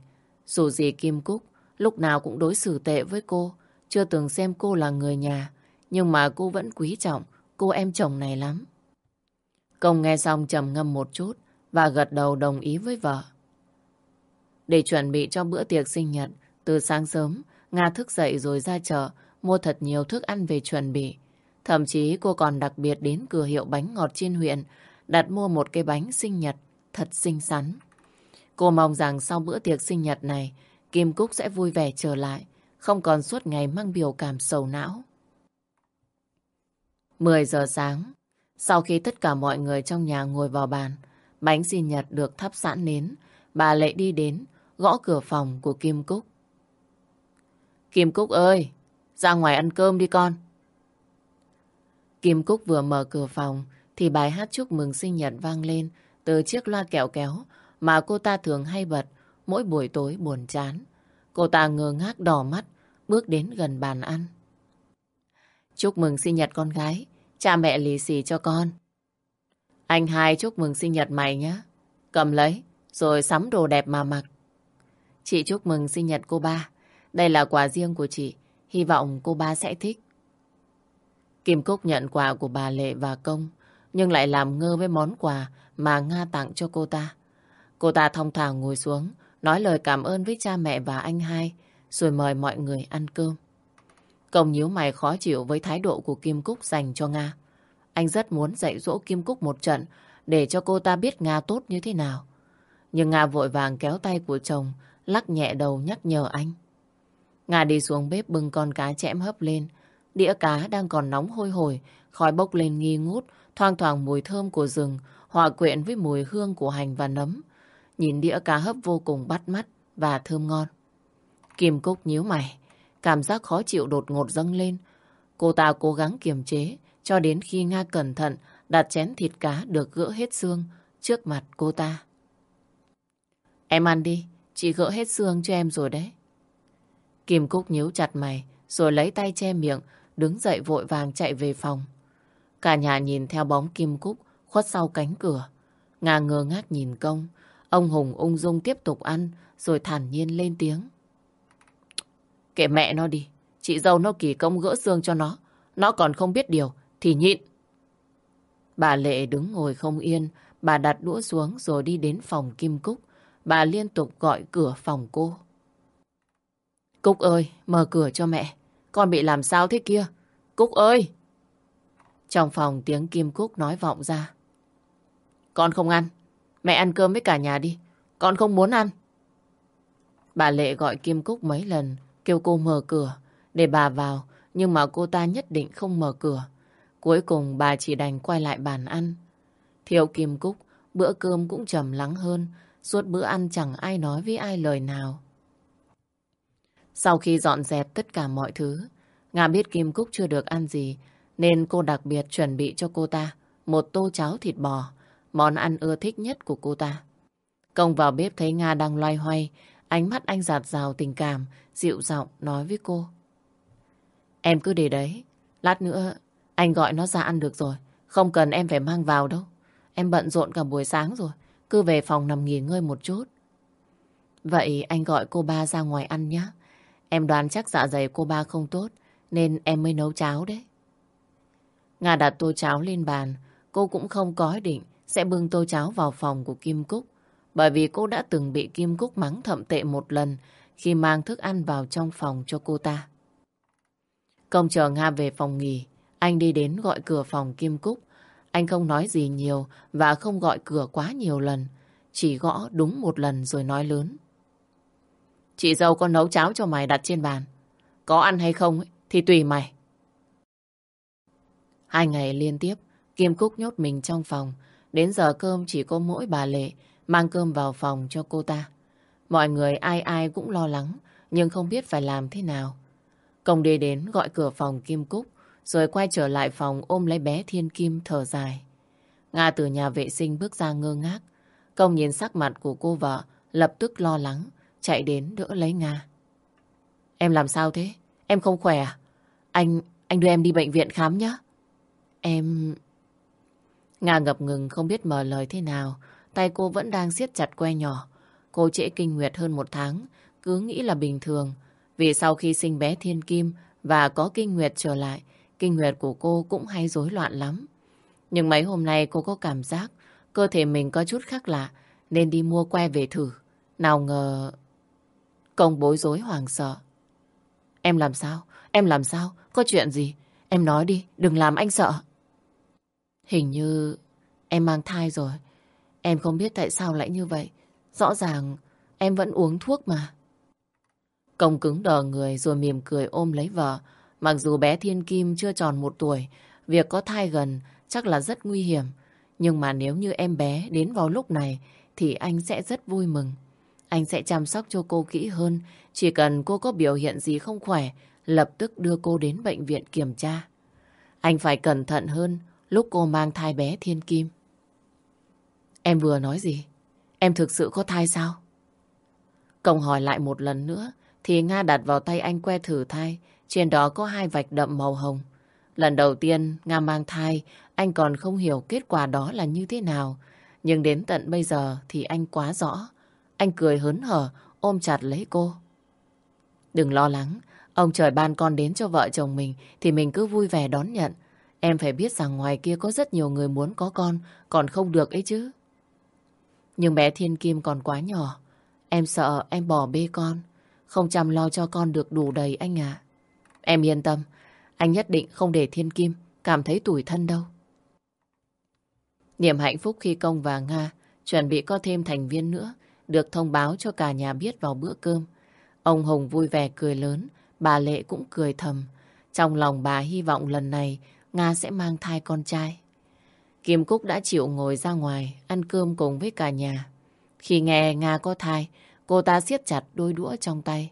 Dù gì Kim Cúc lúc nào cũng đối xử tệ với cô, chưa từng xem cô là người nhà, nhưng mà cô vẫn quý trọng cô em chồng này lắm. Công nghe xong trầm ngâm một chút và gật đầu đồng ý với vợ. Để chuẩn bị cho bữa tiệc sinh nhật, từ sáng sớm, Nga thức dậy rồi ra chợ, mua thật nhiều thức ăn về chuẩn bị. Thậm chí cô còn đặc biệt đến cửa hiệu bánh ngọt trên huyện, đặt mua một cái bánh sinh nhật thật xinh xắn. Cô mong rằng sau bữa tiệc sinh nhật này, Kim Cúc sẽ vui vẻ trở lại, không còn suốt ngày mang biểu cảm sầu não. 10 giờ sáng, sau khi tất cả mọi người trong nhà ngồi vào bàn, bánh sinh nhật được thắp sẵn nến, bà Lệ đi đến, gõ cửa phòng của Kim Cúc. Kim Cúc ơi, ra ngoài ăn cơm đi con. Kim Cúc vừa mở cửa phòng thì bài hát chúc mừng sinh nhật vang lên từ chiếc loa kẹo kéo mà cô ta thường hay bật mỗi buổi tối buồn chán. Cô ta ngơ ngác đỏ mắt bước đến gần bàn ăn. Chúc mừng sinh nhật con gái. Cha mẹ lì xì cho con. Anh hai chúc mừng sinh nhật mày nhé. Cầm lấy, rồi sắm đồ đẹp mà mặc. Chị chúc mừng sinh nhật cô ba. Đây là quà riêng của chị. Hy vọng cô ba sẽ thích. Kim Cúc nhận quà của bà Lệ và Công, nhưng lại làm ngơ với món quà mà Nga tặng cho cô ta. Cô ta thông thả ngồi xuống, nói lời cảm ơn với cha mẹ và anh hai, rồi mời mọi người ăn cơm. Công nhíu mày khó chịu với thái độ của Kim Cúc dành cho Nga. Anh rất muốn dạy dỗ Kim Cúc một trận để cho cô ta biết Nga tốt như thế nào. Nhưng Nga vội vàng kéo tay của chồng, lắc nhẹ đầu nhắc nhở anh. Nga đi xuống bếp bưng con cá chẽm hấp lên. Đĩa cá đang còn nóng hôi hổi, khói bốc lên nghi ngút, thoang thoảng mùi thơm của rừng, hòa quyện với mùi hương của hành và nấm. Nhìn đĩa cá hấp vô cùng bắt mắt và thơm ngon. Kim Cúc nhíu mày, cảm giác khó chịu đột ngột dâng lên. Cô ta cố gắng kiềm chế, cho đến khi Nga cẩn thận đặt chén thịt cá được gỡ hết xương trước mặt cô ta. Em ăn đi, chị gỡ hết xương cho em rồi đấy. Kim Cúc nhíu chặt mày, rồi lấy tay che miệng, đứng dậy vội vàng chạy về phòng. Cả nhà nhìn theo bóng Kim Cúc khuất sau cánh cửa. Nga ngơ ngác nhìn công. Ông Hùng ung dung tiếp tục ăn, rồi thản nhiên lên tiếng. Kệ mẹ nó đi, chị dâu nó kỳ công gỡ xương cho nó. Nó còn không biết điều, thì nhịn. Bà Lệ đứng ngồi không yên, bà đặt đũa xuống rồi đi đến phòng Kim Cúc. Bà liên tục gọi cửa phòng cô. Cúc ơi, mở cửa cho mẹ. Con bị làm sao thế kia? Cúc ơi! Trong phòng tiếng Kim Cúc nói vọng ra. Con không ăn. Mẹ ăn cơm với cả nhà đi. Con không muốn ăn. Bà Lệ gọi Kim Cúc mấy lần, kêu cô mở cửa để bà vào, nhưng mà cô ta nhất định không mở cửa. Cuối cùng bà chỉ đành quay lại bàn ăn. Thiếu Kim Cúc, bữa cơm cũng trầm lắng hơn, suốt bữa ăn chẳng ai nói với ai lời nào. Sau khi dọn dẹp tất cả mọi thứ, Nga biết Kim Cúc chưa được ăn gì, nên cô đặc biệt chuẩn bị cho cô ta một tô cháo thịt bò, món ăn ưa thích nhất của cô ta. Công vào bếp thấy Nga đang loay hoay, ánh mắt anh giạt rào tình cảm, dịu giọng nói với cô. Em cứ để đấy, lát nữa anh gọi nó ra ăn được rồi, không cần em phải mang vào đâu. Em bận rộn cả buổi sáng rồi, cứ về phòng nằm nghỉ ngơi một chút. Vậy anh gọi cô ba ra ngoài ăn nhé. Em đoán chắc dạ dày cô ba không tốt, nên em mới nấu cháo đấy. Nga đặt tô cháo lên bàn, cô cũng không có ý định sẽ bưng tô cháo vào phòng của Kim Cúc, bởi vì cô đã từng bị Kim Cúc mắng thậm tệ một lần khi mang thức ăn vào trong phòng cho cô ta. Công chờ Nga về phòng nghỉ, anh đi đến gọi cửa phòng Kim Cúc. Anh không nói gì nhiều và không gọi cửa quá nhiều lần, chỉ gõ đúng một lần rồi nói lớn. Chị dâu có nấu cháo cho mày đặt trên bàn. Có ăn hay không ấy, thì tùy mày. Hai ngày liên tiếp, Kim Cúc nhốt mình trong phòng. Đến giờ cơm chỉ có mỗi bà Lệ mang cơm vào phòng cho cô ta. Mọi người ai ai cũng lo lắng, nhưng không biết phải làm thế nào. Công đi đến gọi cửa phòng Kim Cúc, rồi quay trở lại phòng ôm lấy bé Thiên Kim thở dài. Nga từ nhà vệ sinh bước ra ngơ ngác. Công nhìn sắc mặt của cô vợ, lập tức lo lắng, chạy đến đỡ lấy Nga. Em làm sao thế? Em không khỏe à? Anh, anh đưa em đi bệnh viện khám nhé. Em... Nga ngập ngừng không biết mở lời thế nào. Tay cô vẫn đang siết chặt que nhỏ. Cô trễ kinh nguyệt hơn một tháng, cứ nghĩ là bình thường. Vì sau khi sinh bé Thiên Kim và có kinh nguyệt trở lại, kinh nguyệt của cô cũng hay rối loạn lắm. Nhưng mấy hôm nay cô có cảm giác cơ thể mình có chút khác lạ nên đi mua que về thử. Nào ngờ... Công bối rối hoàng sợ. Em làm sao? Em làm sao? Có chuyện gì? Em nói đi, đừng làm anh sợ. Hình như em mang thai rồi. Em không biết tại sao lại như vậy. Rõ ràng em vẫn uống thuốc mà. Công cứng đờ người rồi mỉm cười ôm lấy vợ. Mặc dù bé Thiên Kim chưa tròn một tuổi, việc có thai gần chắc là rất nguy hiểm. Nhưng mà nếu như em bé đến vào lúc này thì anh sẽ rất vui mừng. Anh sẽ chăm sóc cho cô kỹ hơn. Chỉ cần cô có biểu hiện gì không khỏe, lập tức đưa cô đến bệnh viện kiểm tra. Anh phải cẩn thận hơn lúc cô mang thai bé Thiên Kim. Em vừa nói gì? Em thực sự có thai sao? Công hỏi lại một lần nữa thì Nga đặt vào tay anh que thử thai. Trên đó có hai vạch đậm màu hồng. Lần đầu tiên Nga mang thai, anh còn không hiểu kết quả đó là như thế nào. Nhưng đến tận bây giờ thì anh quá rõ. Anh cười hớn hở, ôm chặt lấy cô. Đừng lo lắng, ông trời ban con đến cho vợ chồng mình thì mình cứ vui vẻ đón nhận. Em phải biết rằng ngoài kia có rất nhiều người muốn có con, còn không được ấy chứ. Nhưng bé Thiên Kim còn quá nhỏ. Em sợ em bỏ bê con, không chăm lo cho con được đủ đầy anh à. Em yên tâm, anh nhất định không để Thiên Kim cảm thấy tủi thân đâu. Niềm hạnh phúc khi Công và Nga chuẩn bị có thêm thành viên nữa được thông báo cho cả nhà biết vào bữa cơm. Ông Hùng vui vẻ cười lớn, bà Lệ cũng cười thầm. Trong lòng bà hy vọng lần này Nga sẽ mang thai con trai. Kim Cúc đã chịu ngồi ra ngoài ăn cơm cùng với cả nhà. Khi nghe Nga có thai, cô ta siết chặt đôi đũa trong tay.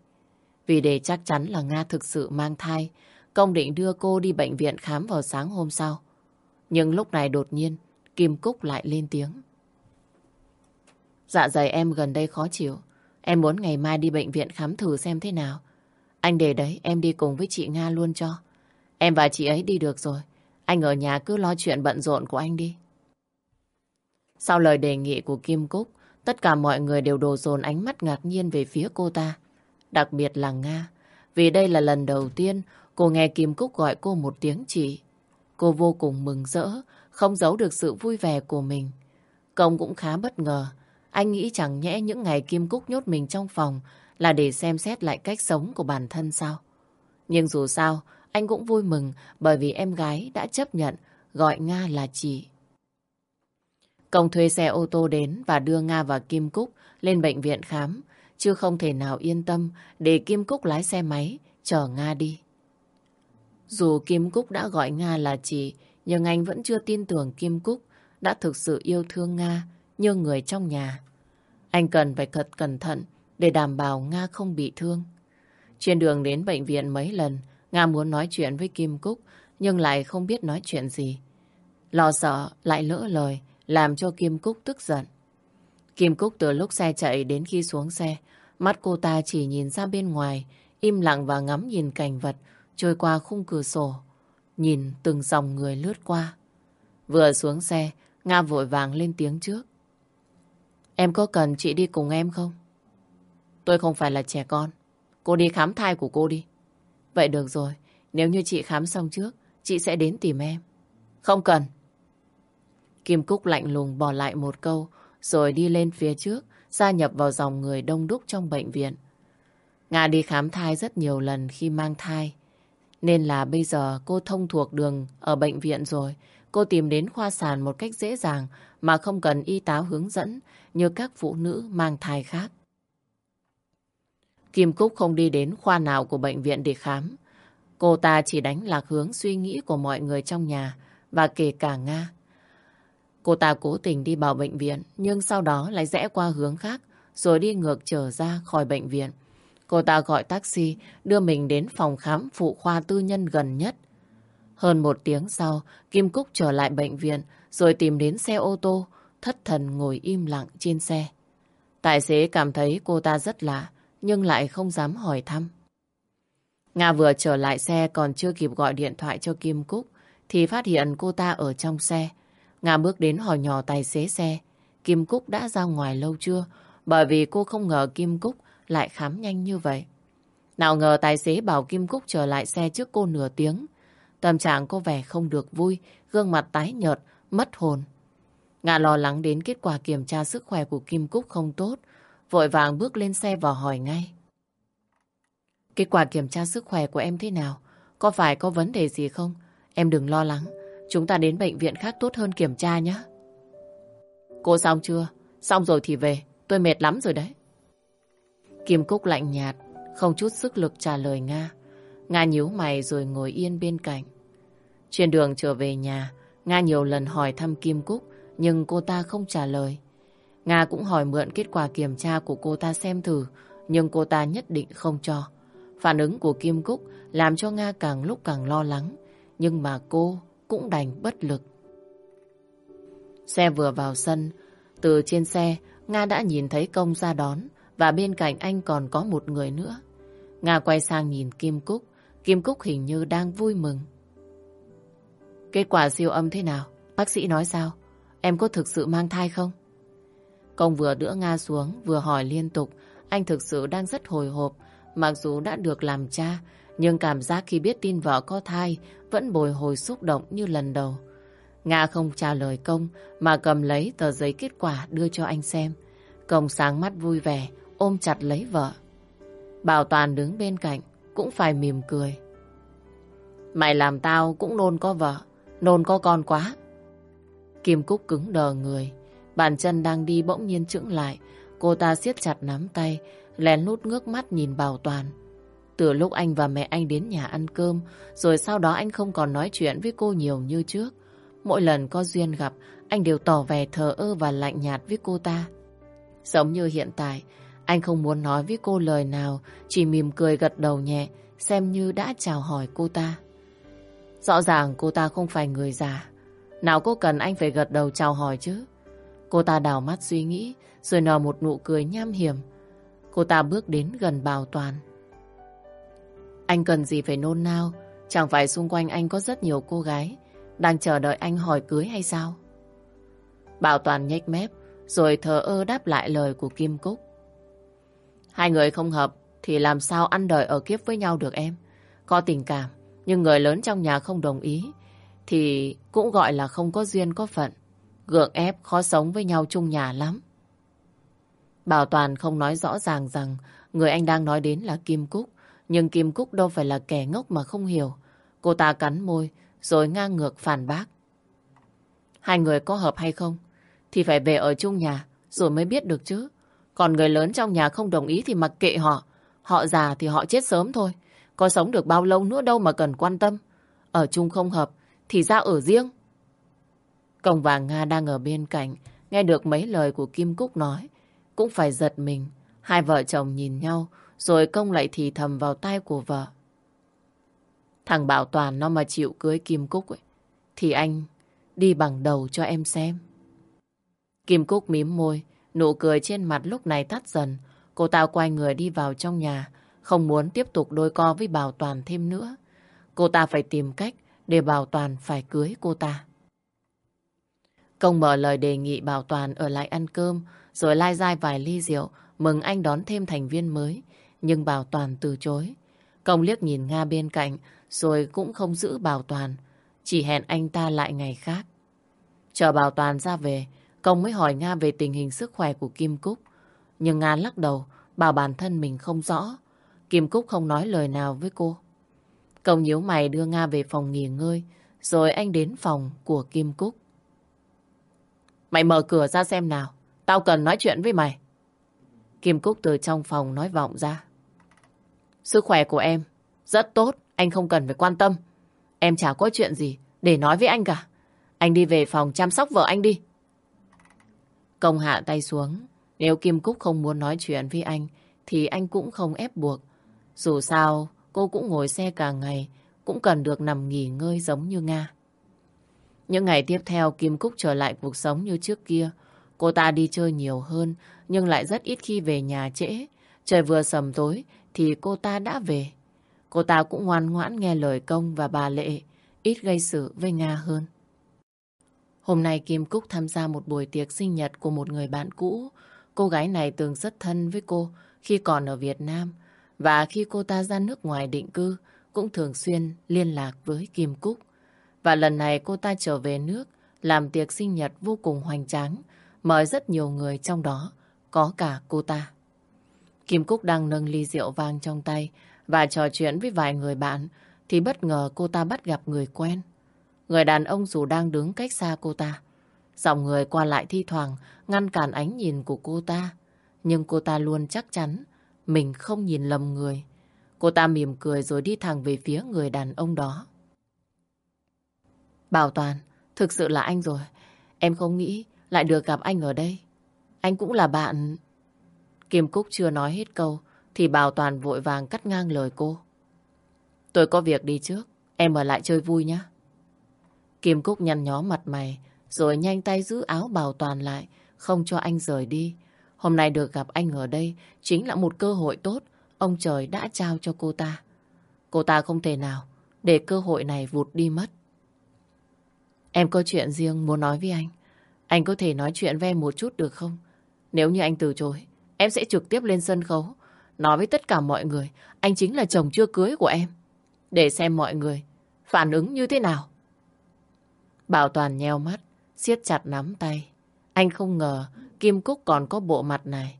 Vì để chắc chắn là Nga thực sự mang thai, Công định đưa cô đi bệnh viện khám vào sáng hôm sau. Nhưng lúc này đột nhiên, Kim Cúc lại lên tiếng. Dạ dày em gần đây khó chịu. Em muốn ngày mai đi bệnh viện khám thử xem thế nào. Anh để đấy, em đi cùng với chị Nga luôn cho. Em và chị ấy đi được rồi. Anh ở nhà cứ lo chuyện bận rộn của anh đi. Sau lời đề nghị của Kim Cúc, tất cả mọi người đều đồ dồn ánh mắt ngạc nhiên về phía cô ta. Đặc biệt là Nga. Vì đây là lần đầu tiên cô nghe Kim Cúc gọi cô một tiếng chị. Cô vô cùng mừng rỡ, không giấu được sự vui vẻ của mình. Công cũng khá bất ngờ. Anh nghĩ chẳng nhẽ những ngày Kim Cúc nhốt mình trong phòng là để xem xét lại cách sống của bản thân sao. Nhưng dù sao, anh cũng vui mừng bởi vì em gái đã chấp nhận gọi Nga là chị. Công thuê xe ô tô đến và đưa Nga và Kim Cúc lên bệnh viện khám, chứ không thể nào yên tâm để Kim Cúc lái xe máy chở Nga đi. Dù Kim Cúc đã gọi Nga là chị, nhưng anh vẫn chưa tin tưởng Kim Cúc đã thực sự yêu thương Nga như người trong nhà. Anh cần phải thật cẩn thận để đảm bảo Nga không bị thương. Trên đường đến bệnh viện mấy lần, Nga muốn nói chuyện với Kim Cúc, nhưng lại không biết nói chuyện gì. Lo sợ lại lỡ lời, làm cho Kim Cúc tức giận. Kim Cúc từ lúc xe chạy đến khi xuống xe, mắt cô ta chỉ nhìn ra bên ngoài, im lặng và ngắm nhìn cảnh vật trôi qua khung cửa sổ, nhìn từng dòng người lướt qua. Vừa xuống xe, Nga vội vàng lên tiếng trước. Em có cần chị đi cùng em không? Tôi không phải là trẻ con. Cô đi khám thai của cô đi. Vậy được rồi, nếu như chị khám xong trước, chị sẽ đến tìm em. Không cần. Kim Cúc lạnh lùng bỏ lại một câu, rồi đi lên phía trước, gia nhập vào dòng người đông đúc trong bệnh viện. Nga đi khám thai rất nhiều lần khi mang thai, nên là bây giờ cô thông thuộc đường ở bệnh viện rồi. Cô tìm đến khoa sản một cách dễ dàng mà không cần y tá hướng dẫn như các phụ nữ mang thai khác. Kim Cúc không đi đến khoa nào của bệnh viện để khám. Cô ta chỉ đánh lạc hướng suy nghĩ của mọi người trong nhà và kể cả Nga. Cô ta cố tình đi vào bệnh viện nhưng sau đó lại rẽ qua hướng khác rồi đi ngược trở ra khỏi bệnh viện. Cô ta gọi taxi đưa mình đến phòng khám phụ khoa tư nhân gần nhất. Hơn một tiếng sau, Kim Cúc trở lại bệnh viện rồi tìm đến xe ô tô, thất thần ngồi im lặng trên xe. Tài xế cảm thấy cô ta rất lạ, nhưng lại không dám hỏi thăm. Nga vừa trở lại xe còn chưa kịp gọi điện thoại cho Kim Cúc, thì phát hiện cô ta ở trong xe. Nga bước đến hỏi nhỏ tài xế xe, Kim Cúc đã ra ngoài lâu chưa? Bởi vì cô không ngờ Kim Cúc lại khám nhanh như vậy. Nào ngờ tài xế bảo Kim Cúc trở lại xe trước cô nửa tiếng. Tâm trạng cô vẻ không được vui, gương mặt tái nhợt, mất hồn. Nga lo lắng đến kết quả kiểm tra sức khỏe của Kim Cúc không tốt, vội vàng bước lên xe và hỏi ngay. Kết quả kiểm tra sức khỏe của em thế nào? Có phải có vấn đề gì không? Em đừng lo lắng, chúng ta đến bệnh viện khác tốt hơn kiểm tra nhé. Cô xong chưa? Xong rồi thì về, tôi mệt lắm rồi đấy. Kim Cúc lạnh nhạt, không chút sức lực trả lời Nga. Nga nhíu mày rồi ngồi yên bên cạnh. Trên đường trở về nhà, Nga nhiều lần hỏi thăm Kim Cúc, nhưng cô ta không trả lời. Nga cũng hỏi mượn kết quả kiểm tra của cô ta xem thử, nhưng cô ta nhất định không cho. Phản ứng của Kim Cúc làm cho Nga càng lúc càng lo lắng, nhưng mà cô cũng đành bất lực. Xe vừa vào sân, từ trên xe, Nga đã nhìn thấy công ra đón và bên cạnh anh còn có một người nữa. Nga quay sang nhìn Kim Cúc, Kim Cúc hình như đang vui mừng. Kết quả siêu âm thế nào? Bác sĩ nói sao? Em có thực sự mang thai không? Công vừa đỡ Nga xuống, vừa hỏi liên tục. Anh thực sự đang rất hồi hộp. Mặc dù đã được làm cha, nhưng cảm giác khi biết tin vợ có thai vẫn bồi hồi xúc động như lần đầu. Nga không trả lời công mà cầm lấy tờ giấy kết quả đưa cho anh xem. Công sáng mắt vui vẻ, ôm chặt lấy vợ. Bảo Toàn đứng bên cạnh, cũng phải mỉm cười. Mày làm tao cũng nôn có vợ, nôn có con quá. Kim Cúc cứng đờ người, bàn chân đang đi bỗng nhiên chững lại. Cô ta siết chặt nắm tay, lén lút ngước mắt nhìn Bảo Toàn. Từ lúc anh và mẹ anh đến nhà ăn cơm, rồi sau đó anh không còn nói chuyện với cô nhiều như trước. Mỗi lần có duyên gặp, anh đều tỏ vẻ thờ ơ và lạnh nhạt với cô ta. Giống như hiện tại, anh không muốn nói với cô lời nào, chỉ mỉm cười gật đầu nhẹ, xem như đã chào hỏi cô ta. Rõ ràng cô ta không phải người già. Nào cô cần anh phải gật đầu chào hỏi chứ? Cô ta đào mắt suy nghĩ, rồi nở một nụ cười nham hiểm. Cô ta bước đến gần Bảo Toàn. Anh cần gì phải nôn nao? Chẳng phải xung quanh anh có rất nhiều cô gái đang chờ đợi anh hỏi cưới hay sao? Bảo Toàn nhếch mép, rồi thờ ơ đáp lại lời của Kim Cúc. Hai người không hợp thì làm sao ăn đời ở kiếp với nhau được em? Có tình cảm, nhưng người lớn trong nhà không đồng ý thì cũng gọi là không có duyên có phận. Gượng ép khó sống với nhau chung nhà lắm. Bảo Toàn không nói rõ ràng rằng người anh đang nói đến là Kim Cúc. Nhưng Kim Cúc đâu phải là kẻ ngốc mà không hiểu. Cô ta cắn môi, rồi ngang ngược phản bác. Hai người có hợp hay không thì phải về ở chung nhà, rồi mới biết được chứ. Còn người lớn trong nhà không đồng ý thì mặc kệ họ. Họ già thì họ chết sớm thôi. Có sống được bao lâu nữa đâu mà cần quan tâm. Ở chung không hợp, thì ra ở riêng. Công và Nga đang ở bên cạnh, nghe được mấy lời của Kim Cúc nói. Cũng phải giật mình. Hai vợ chồng nhìn nhau, rồi công lại thì thầm vào tai của vợ. Thằng Bảo Toàn nó mà chịu cưới Kim Cúc ấy, thì anh đi bằng đầu cho em xem. Kim Cúc mím môi, nụ cười trên mặt lúc này tắt dần. Cô ta quay người đi vào trong nhà, không muốn tiếp tục đôi co với Bảo Toàn thêm nữa. Cô ta phải tìm cách để Bảo Toàn phải cưới cô ta. Công mở lời đề nghị Bảo Toàn ở lại ăn cơm, rồi lai dai vài ly rượu, mừng anh đón thêm thành viên mới. Nhưng Bảo Toàn từ chối. Công liếc nhìn Nga bên cạnh, rồi cũng không giữ Bảo Toàn, chỉ hẹn anh ta lại ngày khác. Chờ Bảo Toàn ra về, Công mới hỏi Nga về tình hình sức khỏe của Kim Cúc. Nhưng Nga lắc đầu, bảo bản thân mình không rõ. Kim Cúc không nói lời nào với cô. Công nhíu mày đưa Nga về phòng nghỉ ngơi, rồi anh đến phòng của Kim Cúc. Mày mở cửa ra xem nào, tao cần nói chuyện với mày. Kim Cúc từ trong phòng nói vọng ra. Sức khỏe của em rất tốt, anh không cần phải quan tâm. Em chả có chuyện gì để nói với anh cả. Anh đi về phòng chăm sóc vợ anh đi. Công hạ tay xuống. Nếu Kim Cúc không muốn nói chuyện với anh, thì anh cũng không ép buộc. Dù sao, cô cũng ngồi xe cả ngày, cũng cần được nằm nghỉ ngơi giống như Nga. Những ngày tiếp theo, Kim Cúc trở lại cuộc sống như trước kia. Cô ta đi chơi nhiều hơn, nhưng lại rất ít khi về nhà trễ. Trời vừa sầm tối, thì cô ta đã về. Cô ta cũng ngoan ngoãn nghe lời công và bà Lệ, ít gây sự với Nga hơn. Hôm nay Kim Cúc tham gia một buổi tiệc sinh nhật của một người bạn cũ. Cô gái này từng rất thân với cô khi còn ở Việt Nam. Và khi cô ta ra nước ngoài định cư, cũng thường xuyên liên lạc với Kim Cúc. Và lần này cô ta trở về nước, làm tiệc sinh nhật vô cùng hoành tráng, mời rất nhiều người trong đó, có cả cô ta. Kim Cúc đang nâng ly rượu vang trong tay và trò chuyện với vài người bạn, thì bất ngờ cô ta bắt gặp người quen. Người đàn ông dù đang đứng cách xa cô ta. Dòng người qua lại thi thoảng ngăn cản ánh nhìn của cô ta. Nhưng cô ta luôn chắc chắn mình không nhìn lầm người. Cô ta mỉm cười rồi đi thẳng về phía người đàn ông đó. Bảo Toàn, thực sự là anh rồi. Em không nghĩ lại được gặp anh ở đây. Anh cũng là bạn... Kim Cúc chưa nói hết câu thì Bảo Toàn vội vàng cắt ngang lời cô. Tôi có việc đi trước, em ở lại chơi vui nhé. Kim Cúc nhăn nhó mặt mày, rồi nhanh tay giữ áo Bảo Toàn lại, không cho anh rời đi. Hôm nay được gặp anh ở đây chính là một cơ hội tốt ông trời đã trao cho cô ta. Cô ta không thể nào để cơ hội này vụt đi mất. Em có chuyện riêng muốn nói với anh. Anh có thể nói chuyện với em một chút được không? Nếu như anh từ chối, em sẽ trực tiếp lên sân khấu. Nói với tất cả mọi người, anh chính là chồng chưa cưới của em. Để xem mọi người phản ứng như thế nào. Bảo Toàn nheo mắt, siết chặt nắm tay. Anh không ngờ Kim Cúc còn có bộ mặt này.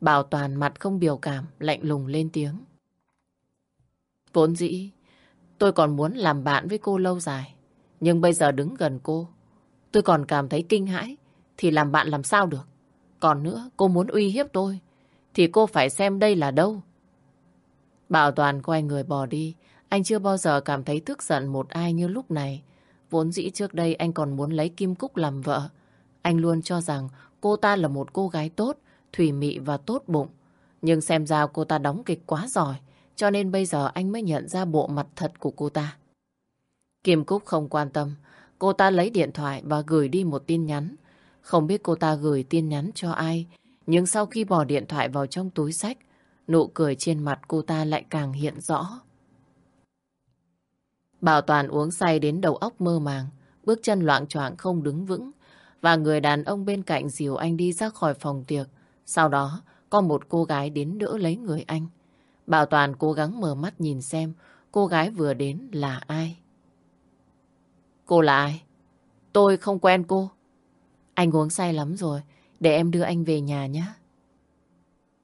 Bảo Toàn mặt không biểu cảm, lạnh lùng lên tiếng. Vốn dĩ, tôi còn muốn làm bạn với cô lâu dài. Nhưng bây giờ đứng gần cô, tôi còn cảm thấy kinh hãi. Thì làm bạn làm sao được? Còn nữa, cô muốn uy hiếp tôi. Thì cô phải xem đây là đâu. Bảo Toàn quay người bỏ đi. Anh chưa bao giờ cảm thấy tức giận một ai như lúc này. Vốn dĩ trước đây anh còn muốn lấy Kim Cúc làm vợ. Anh luôn cho rằng cô ta là một cô gái tốt, thủy mị và tốt bụng. Nhưng xem ra cô ta đóng kịch quá giỏi, cho nên bây giờ anh mới nhận ra bộ mặt thật của cô ta. Kim Cúc không quan tâm, cô ta lấy điện thoại và gửi đi một tin nhắn. Không biết cô ta gửi tin nhắn cho ai, nhưng sau khi bỏ điện thoại vào trong túi sách, nụ cười trên mặt cô ta lại càng hiện rõ. Bảo Toàn uống say đến đầu óc mơ màng, bước chân loạn choạng không đứng vững, và người đàn ông bên cạnh dìu anh đi ra khỏi phòng tiệc. Sau đó, có một cô gái đến đỡ lấy người anh. Bảo Toàn cố gắng mở mắt nhìn xem cô gái vừa đến là ai. Cô là ai? Tôi không quen cô. Anh uống say lắm rồi, để em đưa anh về nhà nhé.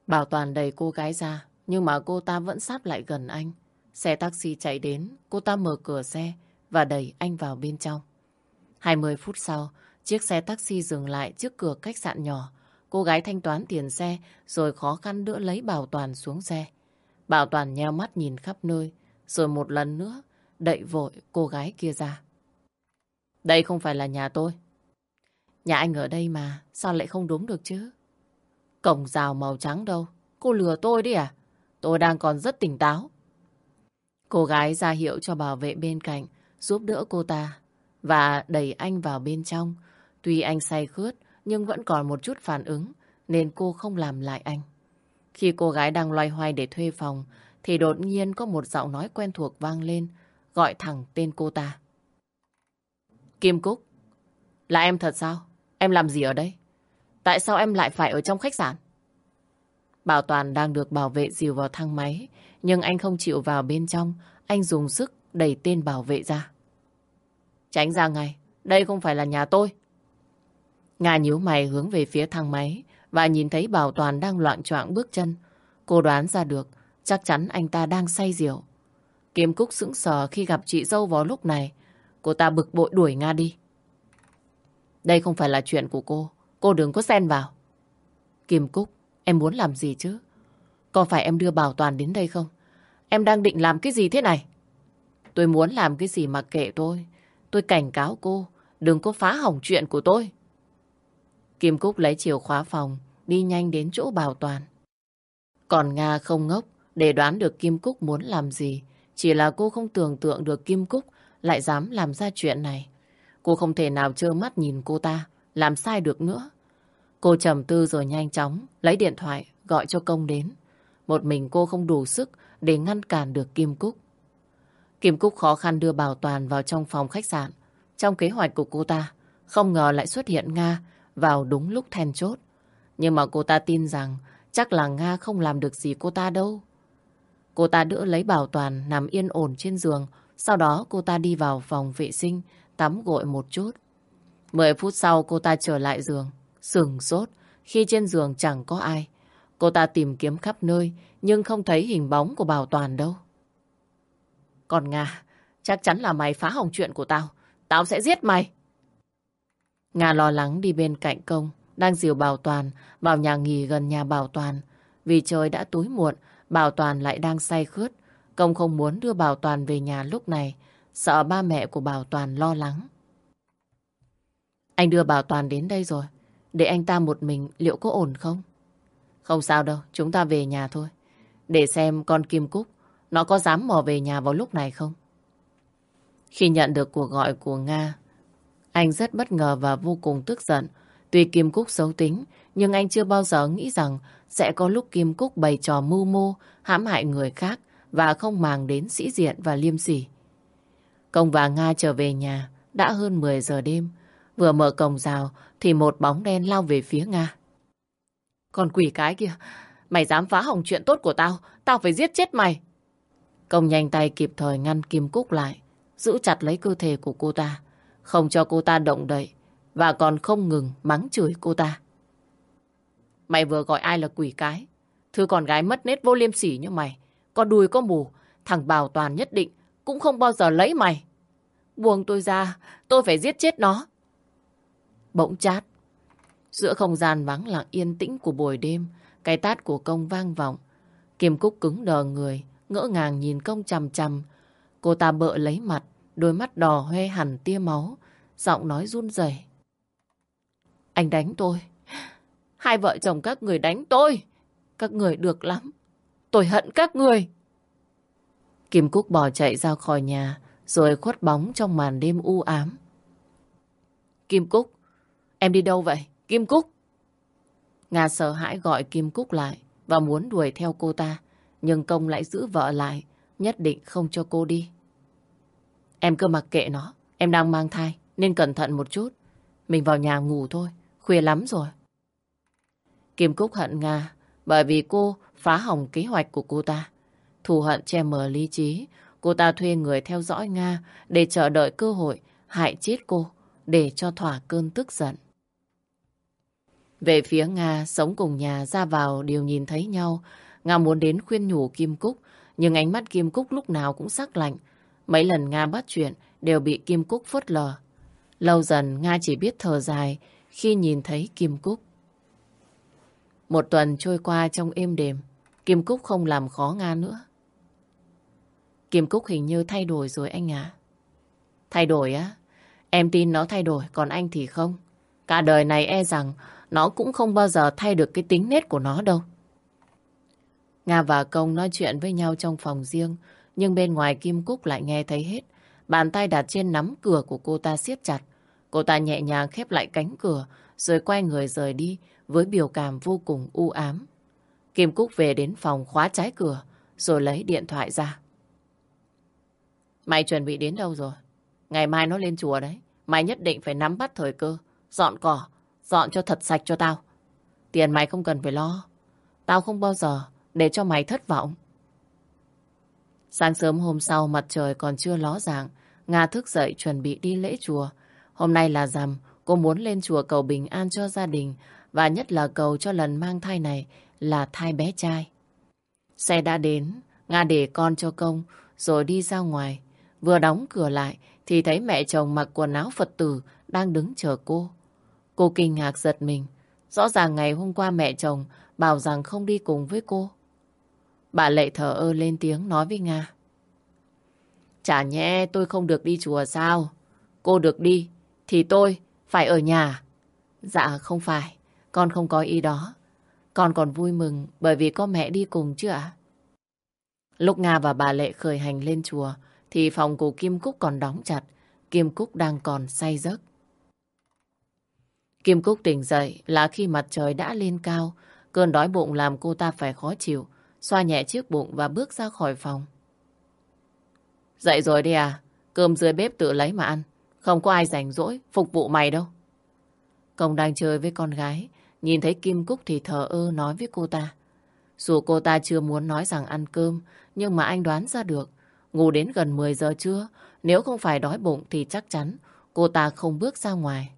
Bảo Toàn đẩy cô gái ra, nhưng mà cô ta vẫn sát lại gần anh. Xe taxi chạy đến, cô ta mở cửa xe và đẩy anh vào bên trong. 20 phút sau, chiếc xe taxi dừng lại trước cửa khách sạn nhỏ. Cô gái thanh toán tiền xe rồi khó khăn đỡ lấy Bảo Toàn xuống xe. Bảo Toàn nheo mắt nhìn khắp nơi, rồi một lần nữa đậy vội cô gái kia ra. Đây không phải là nhà tôi. Nhà anh ở đây mà, sao lại không đúng được chứ? Cổng rào màu trắng đâu, cô lừa tôi đi à? Tôi đang còn rất tỉnh táo. Cô gái ra hiệu cho bảo vệ bên cạnh, giúp đỡ cô ta và đẩy anh vào bên trong. Tuy anh say khướt, nhưng vẫn còn một chút phản ứng, nên cô không làm lại anh. Khi cô gái đang loay hoay để thuê phòng, thì đột nhiên có một giọng nói quen thuộc vang lên, gọi thẳng tên cô ta. Kim Cúc, là em thật sao? Em làm gì ở đây? Tại sao em lại phải ở trong khách sạn? Bảo Toàn đang được bảo vệ dìu vào thang máy, nhưng anh không chịu vào bên trong, anh dùng sức đẩy tên bảo vệ ra. Tránh ra ngay, đây không phải là nhà tôi. Nga nhíu mày hướng về phía thang máy và nhìn thấy Bảo Toàn đang loạn choạng bước chân. Cô đoán ra được, chắc chắn anh ta đang say rượu. Kim Cúc sững sờ khi gặp chị dâu vào lúc này. Cô ta bực bội đuổi Nga đi. Đây không phải là chuyện của cô. Cô đừng có xen vào. Kim Cúc, em muốn làm gì chứ? Có phải em đưa Bảo Toàn đến đây không? Em đang định làm cái gì thế này? Tôi muốn làm cái gì mà kệ tôi. Tôi cảnh cáo cô, đừng có phá hỏng chuyện của tôi. Kim Cúc lấy chìa khóa phòng, đi nhanh đến chỗ Bảo Toàn. Còn Nga không ngốc để đoán được Kim Cúc muốn làm gì. Chỉ là cô không tưởng tượng được Kim Cúc lại dám làm ra chuyện này. Cô không thể nào trơ mắt nhìn cô ta, làm sai được nữa. Cô trầm tư rồi nhanh chóng, lấy điện thoại, gọi cho công đến. Một mình cô không đủ sức để ngăn cản được Kim Cúc. Kim Cúc khó khăn đưa Bảo Toàn vào trong phòng khách sạn. Trong kế hoạch của cô ta, không ngờ lại xuất hiện Nga vào đúng lúc then chốt. Nhưng mà cô ta tin rằng chắc là Nga không làm được gì cô ta đâu. Cô ta đỡ lấy Bảo Toàn nằm yên ổn trên giường. Sau đó cô ta đi vào phòng vệ sinh, tắm gội một chút. Mười phút sau cô ta trở lại giường, sừng sốt khi trên giường chẳng có ai. Cô ta tìm kiếm khắp nơi nhưng không thấy hình bóng của Bảo Toàn đâu. Còn Nga, chắc chắn là mày phá hỏng chuyện của tao. Tao sẽ giết mày. Nga lo lắng đi bên cạnh công, đang dìu Bảo Toàn vào nhà nghỉ gần nhà Bảo Toàn. Vì trời đã tối muộn, Bảo Toàn lại đang say khướt. Công không muốn đưa Bảo Toàn về nhà lúc này, sợ ba mẹ của Bảo Toàn lo lắng. Anh đưa Bảo Toàn đến đây rồi, để anh ta một mình liệu có ổn không? Không sao đâu, chúng ta về nhà thôi. Để xem con Kim Cúc, nó có dám mò về nhà vào lúc này không? Khi nhận được cuộc gọi của Nga, anh rất bất ngờ và vô cùng tức giận. Tuy Kim Cúc xấu tính, nhưng anh chưa bao giờ nghĩ rằng sẽ có lúc Kim Cúc bày trò mưu mô, hãm hại người khác và không màng đến sĩ diện và liêm sỉ. Công và Nga trở về nhà, đã hơn 10 giờ đêm. Vừa mở cổng rào thì một bóng đen lao về phía Nga. Con quỷ cái kia, mày dám phá hỏng chuyện tốt của tao, tao phải giết chết mày. Công nhanh tay kịp thời ngăn Kim Cúc lại, giữ chặt lấy cơ thể của cô ta, không cho cô ta động đậy và còn không ngừng mắng chửi cô ta. Mày vừa gọi ai là quỷ cái? Thứ con gái mất nết vô liêm sỉ như mày, có đuôi có mù, thằng Bảo Toàn nhất định cũng không bao giờ lấy mày. Buông tôi ra, tôi phải giết chết nó. Bỗng chát. Giữa không gian vắng lặng yên tĩnh của buổi đêm, cái tát của công vang vọng. Kim Cúc cứng đờ người, ngỡ ngàng nhìn công chằm chằm. Cô ta bợ lấy mặt, đôi mắt đỏ hoe hẳn tia máu, giọng nói run rẩy. Anh đánh tôi. Hai vợ chồng các người đánh tôi. Các người được lắm. Tôi hận các người. Kim Cúc bỏ chạy ra khỏi nhà, rồi khuất bóng trong màn đêm u ám. Kim Cúc, em đi đâu vậy? Kim Cúc! Nga sợ hãi gọi Kim Cúc lại và muốn đuổi theo cô ta, nhưng công lại giữ vợ lại, nhất định không cho cô đi. Em cứ mặc kệ nó, em đang mang thai, nên cẩn thận một chút. Mình vào nhà ngủ thôi, khuya lắm rồi. Kim Cúc hận Nga bởi vì cô phá hỏng kế hoạch của cô ta. Thù hận che mờ lý trí, cô ta thuê người theo dõi Nga để chờ đợi cơ hội hại chết cô để cho thỏa cơn tức giận. Về phía Nga, sống cùng nhà ra vào đều nhìn thấy nhau. Nga muốn đến khuyên nhủ Kim Cúc, nhưng ánh mắt Kim Cúc lúc nào cũng sắc lạnh. Mấy lần Nga bắt chuyện đều bị Kim Cúc phớt lờ. Lâu dần Nga chỉ biết thở dài khi nhìn thấy Kim Cúc. Một tuần trôi qua trong êm đềm, Kim Cúc không làm khó Nga nữa. Kim Cúc hình như thay đổi rồi anh à. Thay đổi á? Em tin nó thay đổi, còn anh thì không. Cả đời này e rằng nó cũng không bao giờ thay được cái tính nết của nó đâu. Nga và Công nói chuyện với nhau trong phòng riêng, nhưng bên ngoài Kim Cúc lại nghe thấy hết. Bàn tay đặt trên nắm cửa của cô ta siết chặt. Cô ta nhẹ nhàng khép lại cánh cửa, rồi quay người rời đi với biểu cảm vô cùng u ám. Kim Cúc về đến phòng khóa trái cửa, rồi lấy điện thoại ra. Mày chuẩn bị đến đâu rồi? Ngày mai nó lên chùa đấy. Mày nhất định phải nắm bắt thời cơ, dọn cỏ, dọn cho thật sạch cho tao. Tiền mày không cần phải lo. Tao không bao giờ để cho mày thất vọng. Sáng sớm hôm sau mặt trời còn chưa ló dạng, Nga thức dậy chuẩn bị đi lễ chùa. Hôm nay là rằm, cô muốn lên chùa cầu bình an cho gia đình và nhất là cầu cho lần mang thai này là thai bé trai. Xe đã đến, Nga để con cho công rồi đi ra ngoài. Vừa đóng cửa lại thì thấy mẹ chồng mặc quần áo Phật tử đang đứng chờ cô. Cô kinh ngạc giật mình. Rõ ràng ngày hôm qua mẹ chồng bảo rằng không đi cùng với cô. Bà Lệ thở ơ lên tiếng nói với Nga. Chả nhẽ tôi không được đi chùa sao? Cô được đi, thì tôi phải ở nhà. Dạ không phải, con không có ý đó. Con còn vui mừng bởi vì có mẹ đi cùng chứ ạ? Lúc Nga và bà Lệ khởi hành lên chùa, thì phòng của Kim Cúc còn đóng chặt. Kim Cúc đang còn say giấc. Kim Cúc tỉnh dậy là khi mặt trời đã lên cao. Cơn đói bụng làm cô ta phải khó chịu. Xoa nhẹ chiếc bụng và bước ra khỏi phòng. Dậy rồi đi à? Cơm dưới bếp tự lấy mà ăn. Không có ai rảnh rỗi phục vụ mày đâu. Công đang chơi với con gái. Nhìn thấy Kim Cúc thì thờ ơ nói với cô ta. Dù cô ta chưa muốn nói rằng ăn cơm, nhưng mà anh đoán ra được. Ngủ đến gần 10 giờ trưa, nếu không phải đói bụng thì chắc chắn cô ta không bước ra ngoài.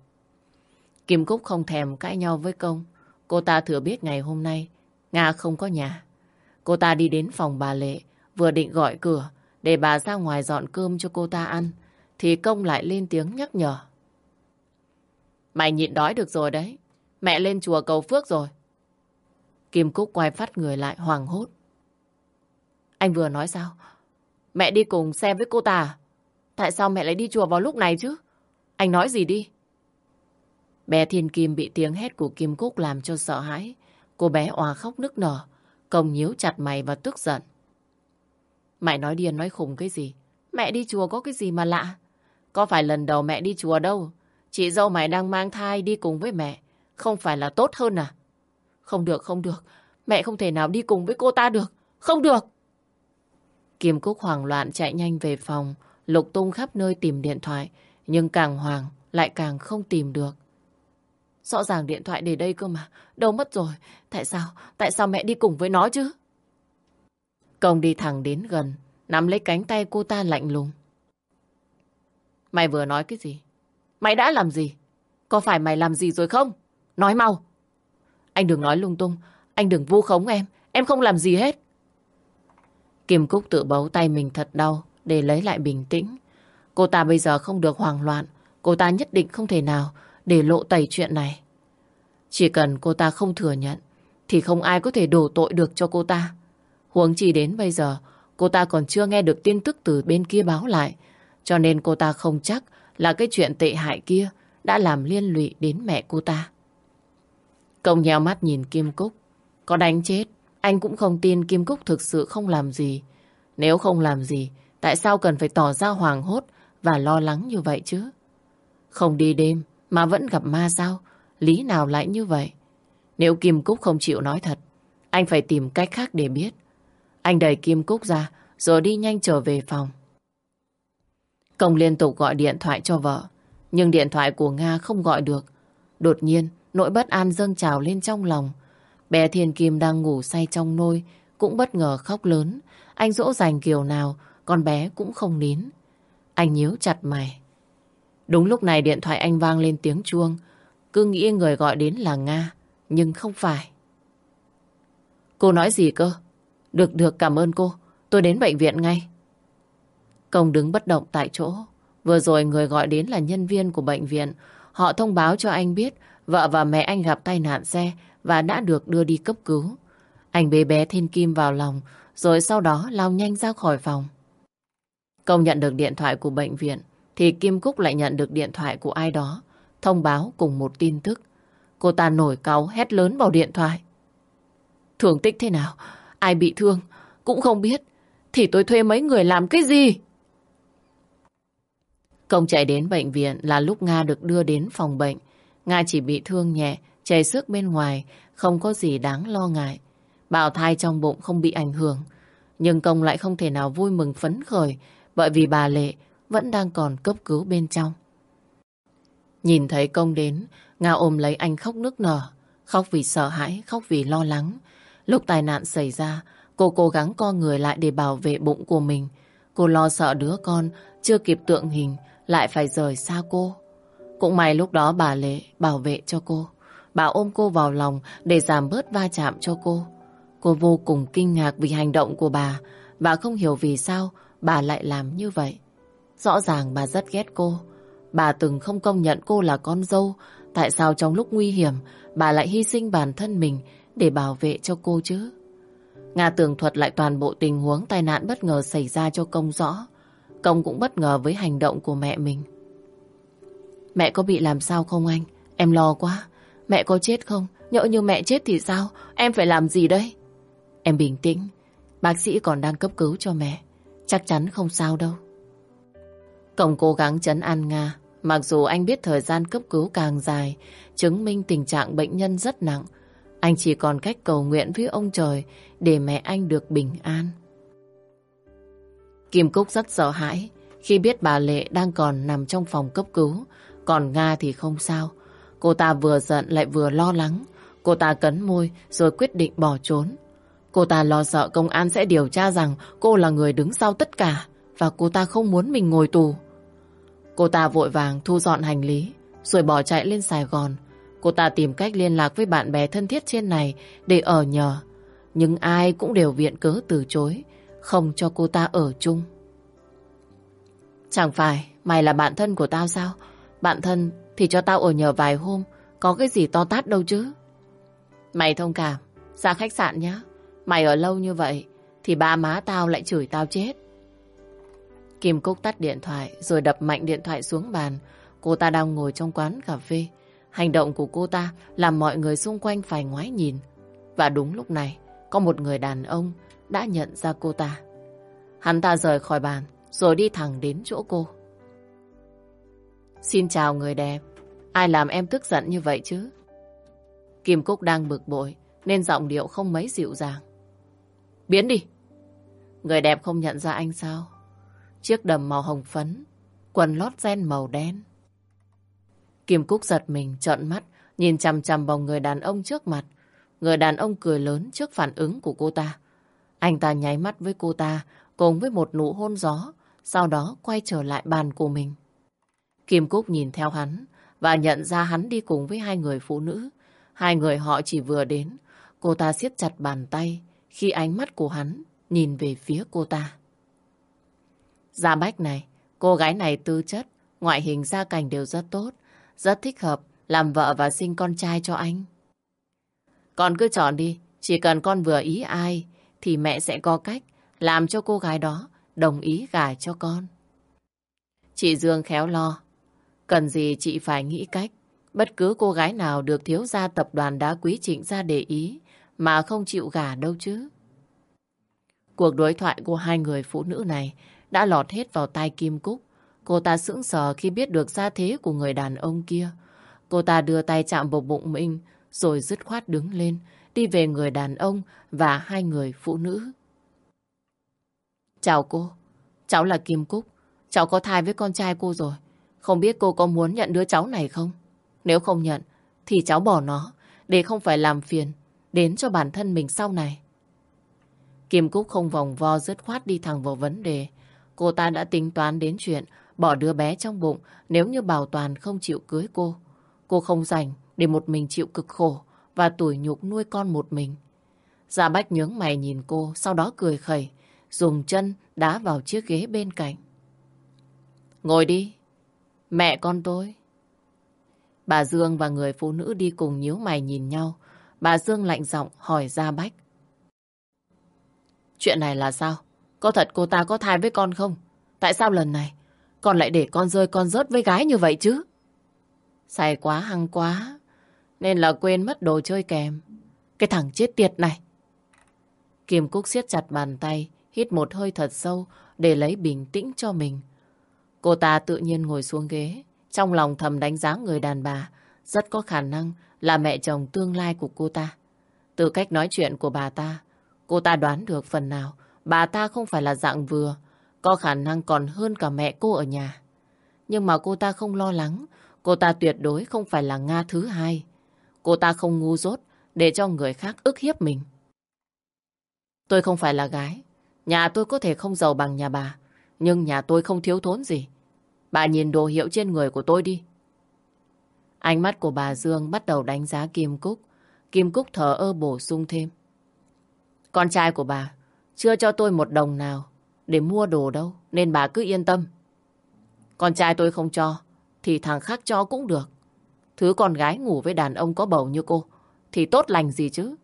Kim Cúc không thèm cãi nhau với công. Cô ta thừa biết ngày hôm nay Nga không có nhà. Cô ta đi đến phòng bà Lệ, vừa định gọi cửa để bà ra ngoài dọn cơm cho cô ta ăn, thì công lại lên tiếng nhắc nhở. Mày nhịn đói được rồi đấy. Mẹ lên chùa cầu phước rồi. Kim Cúc quay phát người lại hoàng hốt. Anh vừa nói sao? Mẹ đi cùng xe với cô ta? À? Tại sao mẹ lại đi chùa vào lúc này chứ? Anh nói gì đi? Bé Thiên Kim bị tiếng hét của Kim Cúc làm cho sợ hãi. Cô bé òa khóc nức nở, công nhíu chặt mày và tức giận. Mày nói điên nói khùng cái gì? Mẹ đi chùa có cái gì mà lạ? Có phải lần đầu mẹ đi chùa đâu. Chị dâu mày đang mang thai đi cùng với mẹ. Không phải là tốt hơn à? Không được, không được. Mẹ không thể nào đi cùng với cô ta được. Không được. Kim Cúc hoảng loạn chạy nhanh về phòng, lục tung khắp nơi tìm điện thoại, Nhưng càng hoàng lại càng không tìm được. Rõ ràng điện thoại để đây cơ mà. Đâu mất rồi? Tại sao? Tại sao mẹ đi cùng với nó chứ? Công đi thẳng đến gần, nắm lấy cánh tay cô ta lạnh lùng. Mày vừa nói cái gì? Mày đã làm gì? Có phải mày làm gì rồi không? Nói mau. Anh đừng nói lung tung. Anh đừng vu khống em. Em không làm gì hết. Kim Cúc tự bấu tay mình thật đau để lấy lại bình tĩnh. Cô ta bây giờ không được hoảng loạn. Cô ta nhất định không thể nào để lộ tẩy chuyện này. Chỉ cần cô ta không thừa nhận, thì không ai có thể đổ tội được cho cô ta. Huống chi đến bây giờ, cô ta còn chưa nghe được tin tức từ bên kia báo lại cho nên cô ta không chắc là cái chuyện tệ hại kia đã làm liên lụy đến mẹ cô ta. Công nheo mắt nhìn Kim Cúc. Có đánh chết, anh cũng không tin Kim Cúc thực sự không làm gì. Nếu không làm gì, tại sao cần phải tỏ ra hoàng hốt và lo lắng như vậy chứ? Không đi đêm mà vẫn gặp ma sao? Lý nào lại như vậy? Nếu Kim Cúc không chịu nói thật, anh phải tìm cách khác để biết. Anh đẩy Kim Cúc ra rồi đi nhanh trở về phòng. Công liên tục gọi điện thoại cho vợ, nhưng điện thoại của Nga không gọi được. Đột nhiên, nỗi bất an dâng trào lên trong lòng. Bé Thiên Kim đang ngủ say trong nôi, cũng bất ngờ khóc lớn. Anh dỗ dành kiểu nào, con bé cũng không nín. Anh nhíu chặt mày. Đúng lúc này điện thoại anh vang lên tiếng chuông. Cứ nghĩ người gọi đến là Nga, nhưng không phải. Cô nói gì cơ? Được được cảm ơn cô, tôi đến bệnh viện ngay. Công đứng bất động tại chỗ. Vừa rồi người gọi đến là nhân viên của bệnh viện. Họ thông báo cho anh biết vợ và mẹ anh gặp tai nạn xe và đã được đưa đi cấp cứu. Anh bế bé Thiên Kim vào lòng, rồi sau đó lao nhanh ra khỏi phòng. Công nhận được điện thoại của bệnh viện, thì Kim Cúc lại nhận được điện thoại của ai đó, thông báo cùng một tin tức. Cô ta nổi cáu hét lớn vào điện thoại. Thường tích thế nào? Ai bị thương? Cũng không biết. Thì tôi thuê mấy người làm cái gì? Công chạy đến bệnh viện là lúc Nga được đưa đến phòng bệnh. Nga chỉ bị thương nhẹ, chảy xước bên ngoài, không có gì đáng lo ngại. Bào thai trong bụng không bị ảnh hưởng. Nhưng Công lại không thể nào vui mừng phấn khởi bởi vì bà Lệ vẫn đang còn cấp cứu bên trong. Nhìn thấy Công đến, Nga ôm lấy anh khóc nức nở. Khóc vì sợ hãi, khóc vì lo lắng. Lúc tai nạn xảy ra, cô cố gắng co người lại để bảo vệ bụng của mình. Cô lo sợ đứa con chưa kịp tượng hình lại phải rời xa cô. Cũng may lúc đó bà Lệ bảo vệ cho cô. Bà ôm cô vào lòng để giảm bớt va chạm cho cô. Cô vô cùng kinh ngạc vì hành động của bà. Bà không hiểu vì sao bà lại làm như vậy. Rõ ràng bà rất ghét cô. Bà từng không công nhận cô là con dâu. Tại sao trong lúc nguy hiểm, bà lại hy sinh bản thân mình để bảo vệ cho cô chứ? Nga tường thuật lại toàn bộ tình huống tai nạn bất ngờ xảy ra cho công rõ. Công cũng bất ngờ với hành động của mẹ mình. Mẹ có bị làm sao không anh? Em lo quá. Mẹ có chết không? Nhỡ như mẹ chết thì sao? Em phải làm gì đây? Em bình tĩnh. Bác sĩ còn đang cấp cứu cho mẹ. Chắc chắn không sao đâu. Cổng cố gắng chấn an Nga. Mặc dù anh biết thời gian cấp cứu càng dài, chứng minh tình trạng bệnh nhân rất nặng, anh chỉ còn cách cầu nguyện với ông trời để mẹ anh được bình an. Kim Cúc rất sợ hãi khi biết bà Lệ đang còn nằm trong phòng cấp cứu, còn Nga thì không sao. Cô ta vừa giận lại vừa lo lắng. Cô ta cấn môi rồi quyết định bỏ trốn. Cô ta lo sợ công an sẽ điều tra rằng cô là người đứng sau tất cả và cô ta không muốn mình ngồi tù. Cô ta vội vàng thu dọn hành lý, rồi bỏ chạy lên Sài Gòn. Cô ta tìm cách liên lạc với bạn bè thân thiết trên này để ở nhờ. Nhưng ai cũng đều viện cớ từ chối, không cho cô ta ở chung. Chẳng phải mày là bạn thân của tao sao? Bạn thân thì cho tao ở nhờ vài hôm, có cái gì to tát đâu chứ. Mày thông cảm, ra khách sạn nhá Mày ở lâu như vậy thì ba má tao lại chửi tao chết. Kim Cúc tắt điện thoại rồi đập mạnh điện thoại xuống bàn. Cô ta đang ngồi trong quán cà phê. Hành động của cô ta làm mọi người xung quanh phải ngoái nhìn. Và đúng lúc này, có một người đàn ông đã nhận ra cô ta. Hắn ta rời khỏi bàn, rồi đi thẳng đến chỗ cô. Xin chào người đẹp, ai làm em tức giận như vậy chứ? Kim Cúc đang bực bội, nên giọng điệu không mấy dịu dàng. Biến đi! Người đẹp không nhận ra anh sao? Chiếc đầm màu hồng phấn, quần lót ren màu đen. Kim Cúc giật mình, trợn mắt, nhìn chằm chằm vào người đàn ông trước mặt. Người đàn ông cười lớn trước phản ứng của cô ta. Anh ta nháy mắt với cô ta, cùng với một nụ hôn gió, sau đó quay trở lại bàn của mình. Kim Cúc nhìn theo hắn và nhận ra hắn đi cùng với hai người phụ nữ. Hai người họ chỉ vừa đến, cô ta siết chặt bàn tay khi ánh mắt của hắn nhìn về phía cô ta. Gia Bách này, cô gái này tư chất, ngoại hình gia cảnh đều rất tốt, rất thích hợp làm vợ và sinh con trai cho anh. Con cứ chọn đi, chỉ cần con vừa ý ai thì mẹ sẽ có cách làm cho cô gái đó đồng ý gả cho con. Chị Dương khéo lo, cần gì chị phải nghĩ cách. Bất cứ cô gái nào được thiếu gia tập đoàn đá quý trịnh ra để ý mà không chịu gả đâu chứ. Cuộc đối thoại của hai người phụ nữ này đã lọt hết vào tai Kim Cúc. Cô ta sững sờ khi biết được gia thế của người đàn ông kia. Cô ta đưa tay chạm vào bụng mình, rồi dứt khoát đứng lên, đi về người đàn ông và hai người phụ nữ. Chào cô, cháu là Kim Cúc. Cháu có thai với con trai cô rồi. Không biết cô có muốn nhận đứa cháu này không? Nếu không nhận, thì cháu bỏ nó, để không phải làm phiền đến cho bản thân mình sau này. Kim Cúc không vòng vo dứt khoát đi thẳng vào vấn đề. Cô ta đã tính toán đến chuyện bỏ đứa bé trong bụng nếu như Bảo Toàn không chịu cưới cô. Cô không rảnh để một mình chịu cực khổ và tủi nhục nuôi con một mình. Gia Bách nhướng mày nhìn cô, sau đó cười khẩy, dùng chân đá vào chiếc ghế bên cạnh. Ngồi đi, mẹ con tôi. Bà Dương và người phụ nữ đi cùng nhíu mày nhìn nhau. Bà Dương lạnh giọng hỏi Gia Bách. Chuyện này là sao? Có thật cô ta có thai với con không? Tại sao lần này con lại để con rơi con rớt với gái như vậy chứ? Say quá hăng quá nên là quên mất đồ chơi kèm. Cái thằng chết tiệt này. Kim Cúc siết chặt bàn tay, hít một hơi thật sâu để lấy bình tĩnh cho mình. Cô ta tự nhiên ngồi xuống ghế, trong lòng thầm đánh giá người đàn bà, rất có khả năng là mẹ chồng tương lai của cô ta. Từ cách nói chuyện của bà ta, cô ta đoán được phần nào bà ta không phải là dạng vừa, có khả năng còn hơn cả mẹ cô ở nhà. Nhưng mà cô ta không lo lắng, cô ta tuyệt đối không phải là Nga thứ hai. Cô ta không ngu dốt để cho người khác ức hiếp mình. Tôi không phải là gái, nhà tôi có thể không giàu bằng nhà bà, nhưng nhà tôi không thiếu thốn gì. Bà nhìn đồ hiệu trên người của tôi đi. Ánh mắt của bà Dương bắt đầu đánh giá Kim Cúc. Kim Cúc thở ơ bổ sung thêm. Con trai của bà chưa cho tôi một đồng nào để mua đồ đâu, nên bà cứ yên tâm. Con trai tôi không cho, thì thằng khác cho cũng được. Thứ con gái ngủ với đàn ông có bầu như cô, thì tốt lành gì chứ.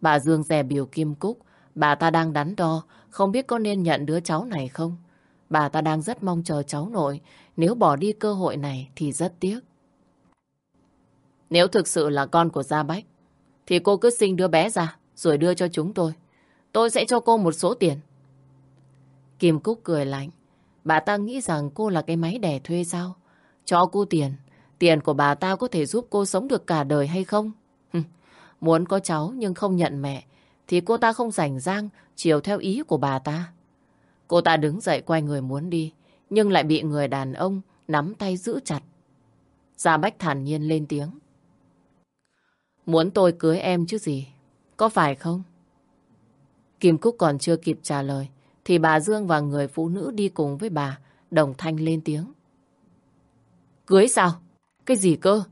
Bà Dương dè biểu Kim Cúc, bà ta đang đắn đo, không biết có nên nhận đứa cháu này không. Bà ta đang rất mong chờ cháu nội, nếu bỏ đi cơ hội này thì rất tiếc. Nếu thực sự là con của Gia Bách, thì cô cứ sinh đứa bé ra, rồi đưa cho chúng tôi. Tôi sẽ cho cô một số tiền. Kim Cúc cười lạnh. Bà ta nghĩ rằng cô là cái máy đẻ thuê sao? Cho cô tiền. Tiền của bà ta có thể giúp cô sống được cả đời hay không? Muốn có cháu nhưng không nhận mẹ thì cô ta không rảnh rang chiều theo ý của bà ta. Cô ta đứng dậy quay người muốn đi nhưng lại bị người đàn ông nắm tay giữ chặt. Gia Bách thản nhiên lên tiếng. Muốn tôi cưới em chứ gì? Có phải không? Kim Cúc còn chưa kịp trả lời, thì bà Dương và người phụ nữ đi cùng với bà, đồng thanh lên tiếng. Cưới sao? Cái gì cơ?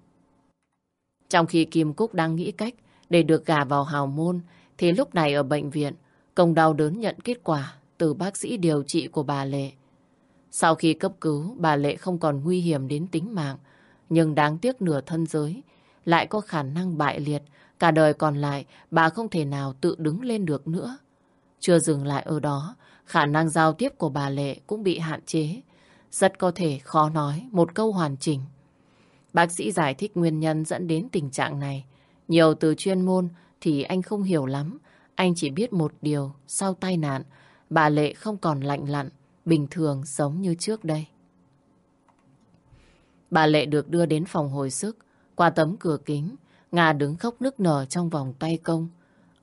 Trong khi Kim Cúc đang nghĩ cách để được gả vào hào môn, thì lúc này ở bệnh viện, công đau đớn nhận kết quả từ bác sĩ điều trị của bà Lệ. Sau khi cấp cứu, bà Lệ không còn nguy hiểm đến tính mạng, nhưng đáng tiếc nửa thân giới lại có khả năng bại liệt, cả đời còn lại bà không thể nào tự đứng lên được nữa. Chưa dừng lại ở đó, khả năng giao tiếp của bà Lệ cũng bị hạn chế. Rất có thể khó nói một câu hoàn chỉnh. Bác sĩ giải thích nguyên nhân dẫn đến tình trạng này. Nhiều từ chuyên môn thì anh không hiểu lắm. Anh chỉ biết một điều, sau tai nạn, bà Lệ không còn lạnh lặn, bình thường giống như trước đây. Bà Lệ được đưa đến phòng hồi sức. Qua tấm cửa kính, Nga đứng khóc nức nở trong vòng tay công.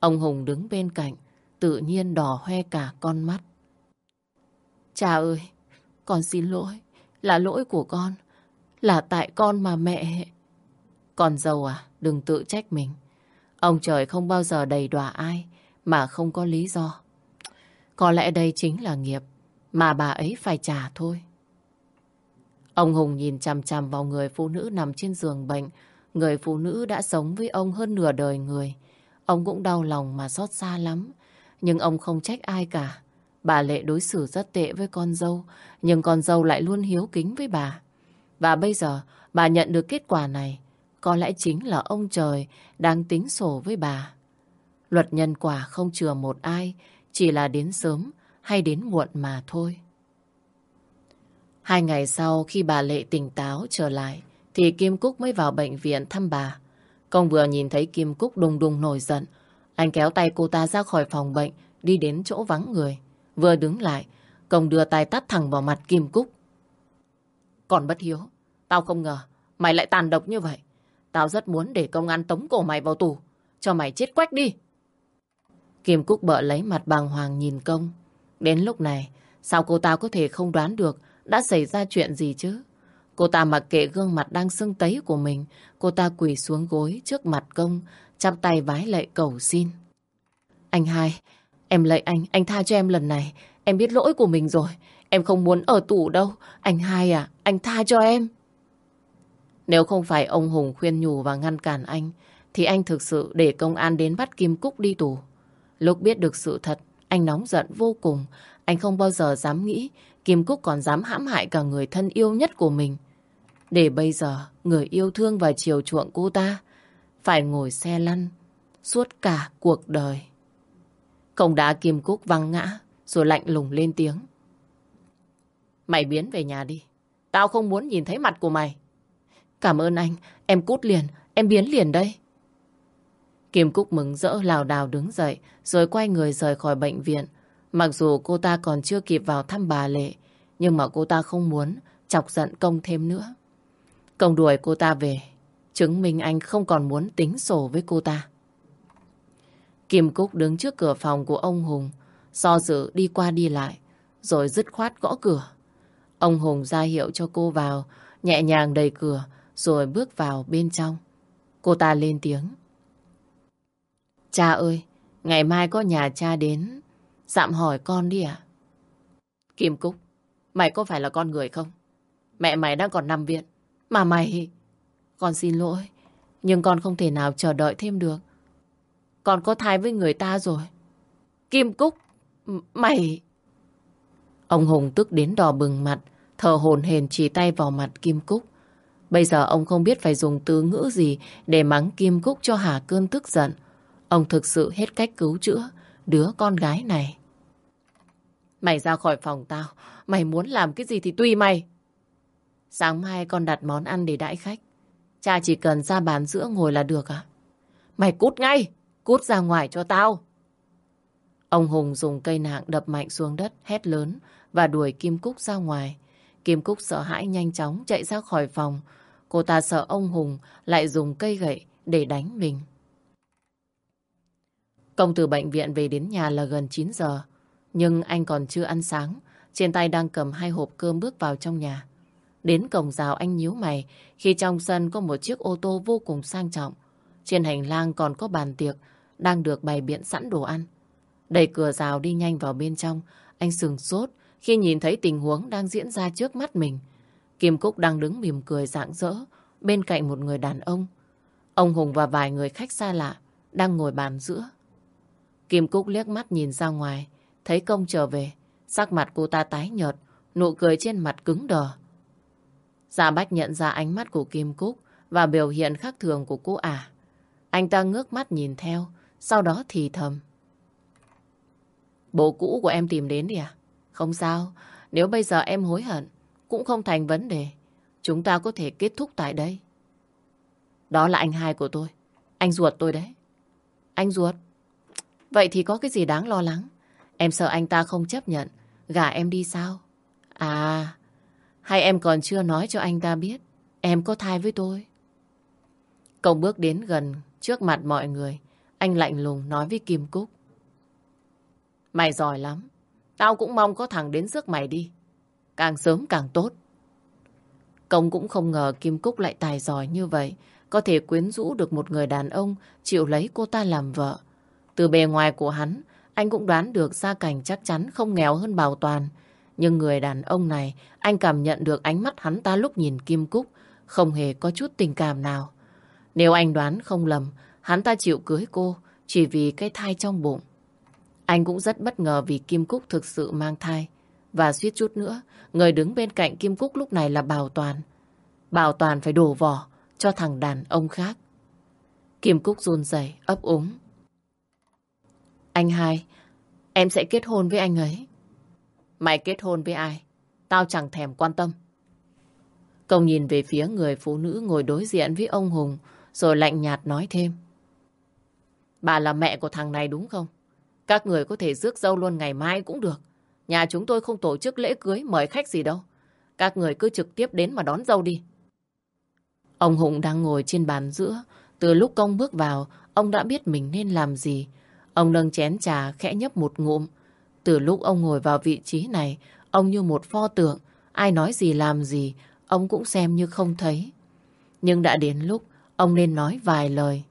Ông Hùng đứng bên cạnh, tự nhiên đỏ hoe cả con mắt. Cha ơi, con xin lỗi, Là lỗi của con. Là tại con mà mẹ... Con dâu à, đừng tự trách mình. Ông trời không bao giờ đầy đọa ai mà không có lý do. Có lẽ đây chính là nghiệp mà bà ấy phải trả thôi. Ông Hùng nhìn chằm chằm vào người phụ nữ nằm trên giường bệnh. Người phụ nữ đã sống với ông hơn nửa đời người. Ông cũng đau lòng mà xót xa lắm. Nhưng ông không trách ai cả. Bà Lệ đối xử rất tệ với con dâu, nhưng con dâu lại luôn hiếu kính với bà. Và bây giờ, bà nhận được kết quả này, có lẽ chính là ông trời đang tính sổ với bà. Luật nhân quả không chừa một ai, chỉ là đến sớm hay đến muộn mà thôi. Hai ngày sau khi bà Lệ tỉnh táo trở lại, thì Kim Cúc mới vào bệnh viện thăm bà. Công vừa nhìn thấy Kim Cúc đùng đùng nổi giận, anh kéo tay cô ta ra khỏi phòng bệnh, đi đến chỗ vắng người. Vừa đứng lại, Công đưa tay tắt thẳng vào mặt Kim Cúc. Còn bất hiếu, tao không ngờ mày lại tàn độc như vậy. Tao rất muốn để công an tống cổ mày vào tù, cho mày chết quách đi. Kim Cúc bợ lấy mặt bàng hoàng nhìn công. Đến lúc này, sao cô ta có thể không đoán được đã xảy ra chuyện gì chứ? Cô ta mặc kệ gương mặt đang sưng tấy của mình, cô ta quỳ xuống gối trước mặt công, chắp tay vái lệ cầu xin. Anh hai, em lạy anh, anh tha cho em lần này. Em biết lỗi của mình rồi. Em không muốn ở tù đâu. Anh hai à, anh tha cho em. Nếu không phải ông Hùng khuyên nhủ và ngăn cản anh, thì anh thực sự để công an đến bắt Kim Cúc đi tù. Lúc biết được sự thật, anh nóng giận vô cùng. Anh không bao giờ dám nghĩ Kim Cúc còn dám hãm hại cả người thân yêu nhất của mình. Để bây giờ, người yêu thương và chiều chuộng cô ta phải ngồi xe lăn suốt cả cuộc đời. Công đá Kim Cúc văng ngã, rồi lạnh lùng lên tiếng. Mày biến về nhà đi. Tao không muốn nhìn thấy mặt của mày. Cảm ơn anh, em cút liền, em biến liền đây. Kim Cúc mừng rỡ lào đào đứng dậy, rồi quay người rời khỏi bệnh viện. Mặc dù cô ta còn chưa kịp vào thăm bà Lệ, nhưng mà cô ta không muốn chọc giận công thêm nữa. Công đuổi cô ta về, chứng minh anh không còn muốn tính sổ với cô ta. Kim Cúc đứng trước cửa phòng của ông Hùng, do dự đi qua đi lại, rồi dứt khoát gõ cửa. Ông Hùng ra hiệu cho cô vào, nhẹ nhàng đẩy cửa, rồi bước vào bên trong. Cô ta lên tiếng. Cha ơi, ngày mai có nhà cha đến, dạm hỏi con đi ạ. Kim Cúc, mày có phải là con người không? Mẹ mày đang còn nằm viện, mà mày... Con xin lỗi, nhưng con không thể nào chờ đợi thêm được. Con có thai với người ta rồi. Kim Cúc, mày... Ông Hùng tức đến đỏ bừng mặt, thở hồn hền chỉ tay vào mặt Kim Cúc. Bây giờ ông không biết phải dùng từ ngữ gì để mắng Kim Cúc cho hà cơn tức giận. Ông thực sự hết cách cứu chữa đứa con gái này. Mày ra khỏi phòng tao, mày muốn làm cái gì thì tùy mày. Sáng mai con đặt món ăn để đãi khách. Cha chỉ cần ra bàn giữa ngồi là được à? Mày cút ngay, cút ra ngoài cho tao. Ông Hùng dùng cây nạng đập mạnh xuống đất, hét lớn và đuổi Kim Cúc ra ngoài. Kim Cúc sợ hãi nhanh chóng chạy ra khỏi phòng. Cô ta sợ ông Hùng lại dùng cây gậy để đánh mình. Công từ bệnh viện về đến nhà là gần 9 giờ. Nhưng anh còn chưa ăn sáng. Trên tay đang cầm hai hộp cơm bước vào trong nhà. Đến cổng rào anh nhíu mày khi trong sân có một chiếc ô tô vô cùng sang trọng. Trên hành lang còn có bàn tiệc đang được bày biện sẵn đồ ăn. Đẩy cửa rào đi nhanh vào bên trong, anh sừng sốt khi nhìn thấy tình huống đang diễn ra trước mắt mình. Kim Cúc đang đứng mỉm cười rạng rỡ bên cạnh một người đàn ông. Ông Hùng và vài người khách xa lạ đang ngồi bàn giữa. Kim Cúc liếc mắt nhìn ra ngoài, thấy công trở về, sắc mặt cô ta tái nhợt, nụ cười trên mặt cứng đờ. Gia Bách nhận ra ánh mắt của Kim Cúc và biểu hiện khác thường của cô ả. Anh ta ngước mắt nhìn theo, sau đó thì thầm. Bố cũ của em tìm đến đi à? Không sao, nếu bây giờ em hối hận, cũng không thành vấn đề. Chúng ta có thể kết thúc tại đây. Đó là anh hai của tôi. Anh ruột tôi đấy. Anh ruột? Vậy thì có cái gì đáng lo lắng? Em sợ anh ta không chấp nhận. Gả em đi sao? À, hay em còn chưa nói cho anh ta biết em có thai với tôi? Công bước đến gần trước mặt mọi người. Anh lạnh lùng nói với Kim Cúc. Mày giỏi lắm. Tao cũng mong có thằng đến rước mày đi. Càng sớm càng tốt. Công cũng không ngờ Kim Cúc lại tài giỏi như vậy, có thể quyến rũ được một người đàn ông chịu lấy cô ta làm vợ. Từ bề ngoài của hắn, anh cũng đoán được gia cảnh chắc chắn không nghèo hơn Bảo Toàn. Nhưng người đàn ông này, anh cảm nhận được ánh mắt hắn ta lúc nhìn Kim Cúc, không hề có chút tình cảm nào. Nếu anh đoán không lầm, hắn ta chịu cưới cô chỉ vì cái thai trong bụng. Anh cũng rất bất ngờ vì Kim Cúc thực sự mang thai. Và suýt chút nữa, người đứng bên cạnh Kim Cúc lúc này là Bảo Toàn. Bảo Toàn phải đổ vỏ cho thằng đàn ông khác. Kim Cúc run rẩy ấp úng. Anh hai, em sẽ kết hôn với anh ấy. Mày kết hôn với ai? Tao chẳng thèm quan tâm. Công nhìn về phía người phụ nữ ngồi đối diện với ông Hùng, rồi lạnh nhạt nói thêm. Bà là mẹ của thằng này đúng không? Các người có thể rước dâu luôn ngày mai cũng được. Nhà chúng tôi không tổ chức lễ cưới mời khách gì đâu. Các người cứ trực tiếp đến mà đón dâu đi. Ông Hùng đang ngồi trên bàn giữa. Từ lúc công bước vào, ông đã biết mình nên làm gì. Ông nâng chén trà khẽ nhấp một ngụm. Từ lúc ông ngồi vào vị trí này, ông như một pho tượng. Ai nói gì làm gì, ông cũng xem như không thấy. Nhưng đã đến lúc ông nên nói vài lời.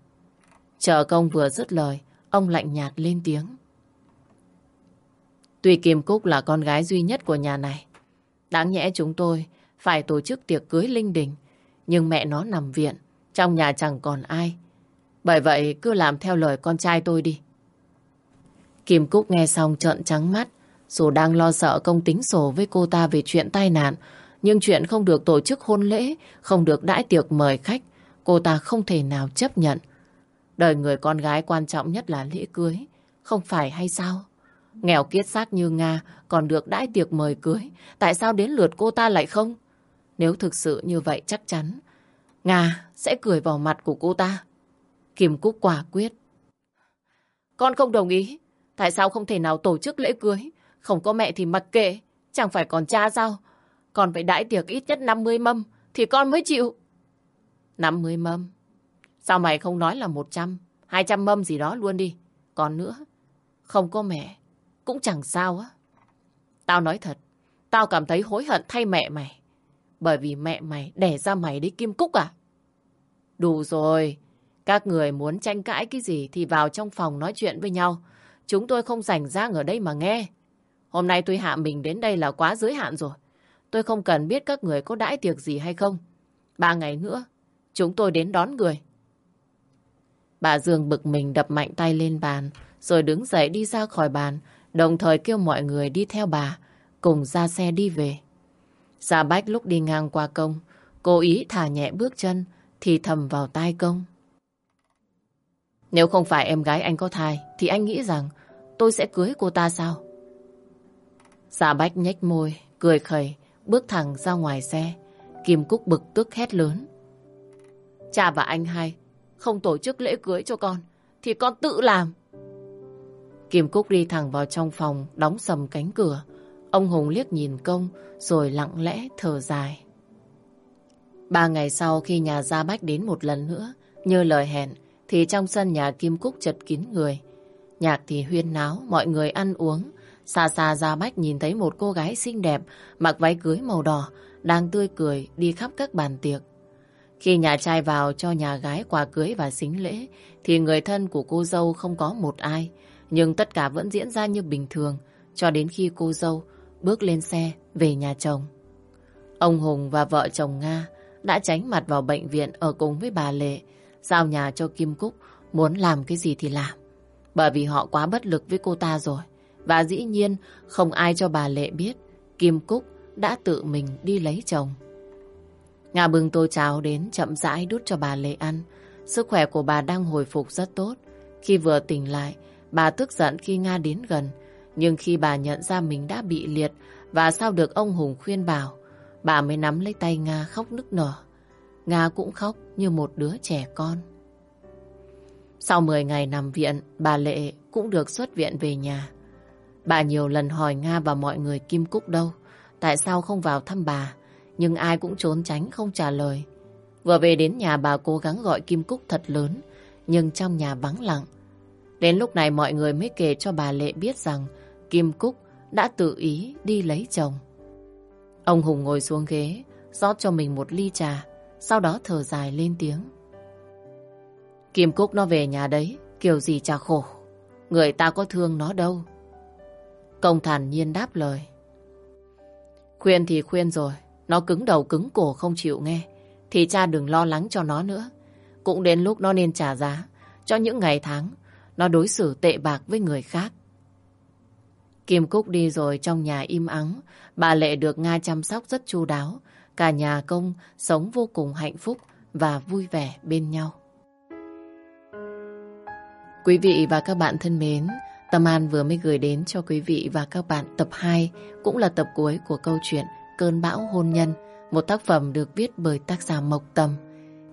Chờ công vừa dứt lời, ông lạnh nhạt lên tiếng. Tuy Kim Cúc là con gái duy nhất của nhà này, đáng nhẽ chúng tôi phải tổ chức tiệc cưới linh đình, nhưng mẹ nó nằm viện, trong nhà chẳng còn ai. Bởi vậy cứ làm theo lời con trai tôi đi. Kim Cúc nghe xong trợn trắng mắt, dù đang lo sợ công tính sổ với cô ta về chuyện tai nạn, nhưng chuyện không được tổ chức hôn lễ, không được đãi tiệc mời khách, cô ta không thể nào chấp nhận. Đời người con gái quan trọng nhất là lễ cưới, không phải hay sao? Nghèo kiết xác như Nga còn được đãi tiệc mời cưới, tại sao đến lượt cô ta lại không? Nếu thực sự như vậy chắc chắn, Nga sẽ cười vào mặt của cô ta. Kim Cúc quả quyết. Con không đồng ý. Tại sao không thể nào tổ chức lễ cưới? Không có mẹ thì mặc kệ. Chẳng phải còn cha sao? Còn phải đãi tiệc ít nhất 50 mâm thì con mới chịu. 50 mâm? Sao mày không nói là 100, 200 mâm gì đó luôn đi. Còn nữa, không có mẹ, cũng chẳng sao á. Tao nói thật, tao cảm thấy hối hận thay mẹ mày. Bởi vì mẹ mày đẻ ra mày đi Kim Cúc à? Đủ rồi, các người muốn tranh cãi cái gì thì vào trong phòng nói chuyện với nhau. Chúng tôi không rảnh rang ở đây mà nghe. Hôm nay tôi hạ mình đến đây là quá giới hạn rồi. Tôi không cần biết các người có đãi tiệc gì hay không. Ba ngày nữa, chúng tôi đến đón người. Bà Dương bực mình đập mạnh tay lên bàn, rồi đứng dậy đi ra khỏi bàn, đồng thời kêu mọi người đi theo bà, cùng ra xe đi về. Gia Bách lúc đi ngang qua công, cố ý thả nhẹ bước chân, thì thầm vào tai công. Nếu không phải em gái anh có thai, thì anh nghĩ rằng tôi sẽ cưới cô ta sao? Gia Bách nhếch môi, cười khẩy, bước thẳng ra ngoài xe. Kim Cúc bực tức hét lớn. Cha và anh hai không tổ chức lễ cưới cho con, thì con tự làm. Kim Cúc đi thẳng vào trong phòng, đóng sầm cánh cửa. Ông Hùng liếc nhìn công, rồi lặng lẽ thở dài. Ba ngày sau khi nhà Gia Bách đến một lần nữa, như lời hẹn, thì trong sân nhà Kim Cúc chật kín người. Nhạc thì huyên náo, mọi người ăn uống. Xa xa Gia Bách nhìn thấy một cô gái xinh đẹp, mặc váy cưới màu đỏ, đang tươi cười đi khắp các bàn tiệc. Khi nhà trai vào cho nhà gái quà cưới và xính lễ, thì người thân của cô dâu không có một ai. Nhưng tất cả vẫn diễn ra như bình thường, cho đến khi cô dâu bước lên xe về nhà chồng. Ông Hùng và vợ chồng Nga đã tránh mặt vào bệnh viện ở cùng với bà Lệ, giao nhà cho Kim Cúc muốn làm cái gì thì làm. Bởi vì họ quá bất lực với cô ta rồi. Và dĩ nhiên không ai cho bà Lệ biết Kim Cúc đã tự mình đi lấy chồng. Nga bưng tô cháo đến chậm rãi đút cho bà Lệ ăn. Sức khỏe của bà đang hồi phục rất tốt. Khi vừa tỉnh lại, bà tức giận khi Nga đến gần. Nhưng khi bà nhận ra mình đã bị liệt và sao được ông Hùng khuyên bảo, bà mới nắm lấy tay Nga khóc nức nở. Nga cũng khóc như một đứa trẻ con. Sau 10 ngày nằm viện, bà Lệ cũng được xuất viện về nhà. Bà nhiều lần hỏi Nga và mọi người Kim Cúc đâu, tại sao không vào thăm bà, nhưng ai cũng trốn tránh không trả lời. Vừa về đến nhà bà cố gắng gọi Kim Cúc thật lớn, nhưng trong nhà vắng lặng. Đến lúc này mọi người mới kể cho bà Lệ biết rằng Kim Cúc đã tự ý đi lấy chồng. Ông Hùng ngồi xuống ghế, rót cho mình một ly trà, sau đó thở dài lên tiếng. Kim Cúc nó về nhà đấy, kiểu gì chả khổ. Người ta có thương nó đâu. Công thản nhiên đáp lời. Khuyên thì khuyên rồi, nó cứng đầu cứng cổ không chịu nghe. Thì cha đừng lo lắng cho nó nữa. Cũng đến lúc nó nên trả giá cho những ngày tháng nó đối xử tệ bạc với người khác. Kim Cúc đi rồi trong nhà im ắng, bà Lệ được Nga chăm sóc rất chu đáo. Cả nhà công sống vô cùng hạnh phúc và vui vẻ bên nhau. Quý vị và các bạn thân mến, Tâm An vừa mới gửi đến cho quý vị và các bạn tập 2, cũng là tập cuối của câu chuyện Cơn bão hôn nhân, một tác phẩm được viết bởi tác giả Mộc Tâm.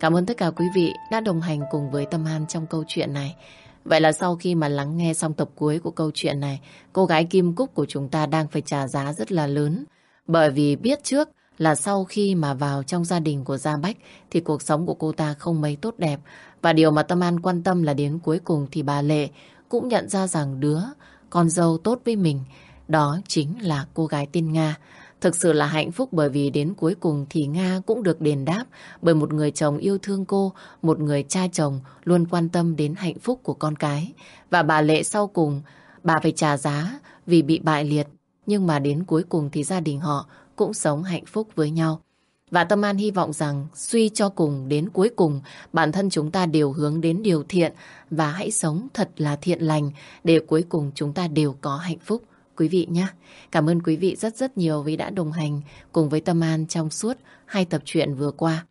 Cảm ơn tất cả quý vị đã đồng hành cùng với Tâm An trong câu chuyện này. Vậy là sau khi mà lắng nghe xong tập cuối của câu chuyện này, cô gái Kim Cúc của chúng ta đang phải trả giá rất là lớn. Bởi vì biết trước là sau khi mà vào trong gia đình của Gia Bách thì cuộc sống của cô ta không mấy tốt đẹp. Và điều mà Tâm An quan tâm là đến cuối cùng thì bà Lệ cũng nhận ra rằng đứa con dâu tốt với mình đó chính là cô gái tên Nga. Thực sự là hạnh phúc bởi vì đến cuối cùng thì Nga cũng được đền đáp bởi một người chồng yêu thương cô, một người cha chồng luôn quan tâm đến hạnh phúc của con cái. Và bà Lệ sau cùng, bà phải trả giá vì bị bại liệt. Nhưng mà đến cuối cùng thì gia đình họ cũng sống hạnh phúc với nhau. Và Tâm An hy vọng rằng suy cho cùng đến cuối cùng bản thân chúng ta đều hướng đến điều thiện và hãy sống thật là thiện lành để cuối cùng chúng ta đều có hạnh phúc quý vị nhé. Cảm ơn quý vị rất rất nhiều vì đã đồng hành cùng với Tâm An trong suốt hai tập truyện vừa qua.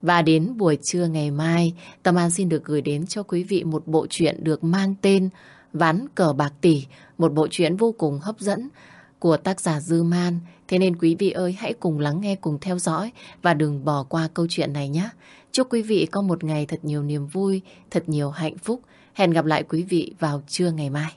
Và đến buổi trưa ngày mai, Tâm An xin được gửi đến cho quý vị một bộ truyện được mang tên Ván cờ bạc tỷ, một bộ truyện vô cùng hấp dẫn của tác giả Dư Man. Thế nên quý vị ơi hãy cùng lắng nghe, cùng theo dõi và đừng bỏ qua câu chuyện này nhé. Chúc quý vị có một ngày thật nhiều niềm vui, thật nhiều hạnh phúc. Hẹn gặp lại quý vị vào trưa ngày mai.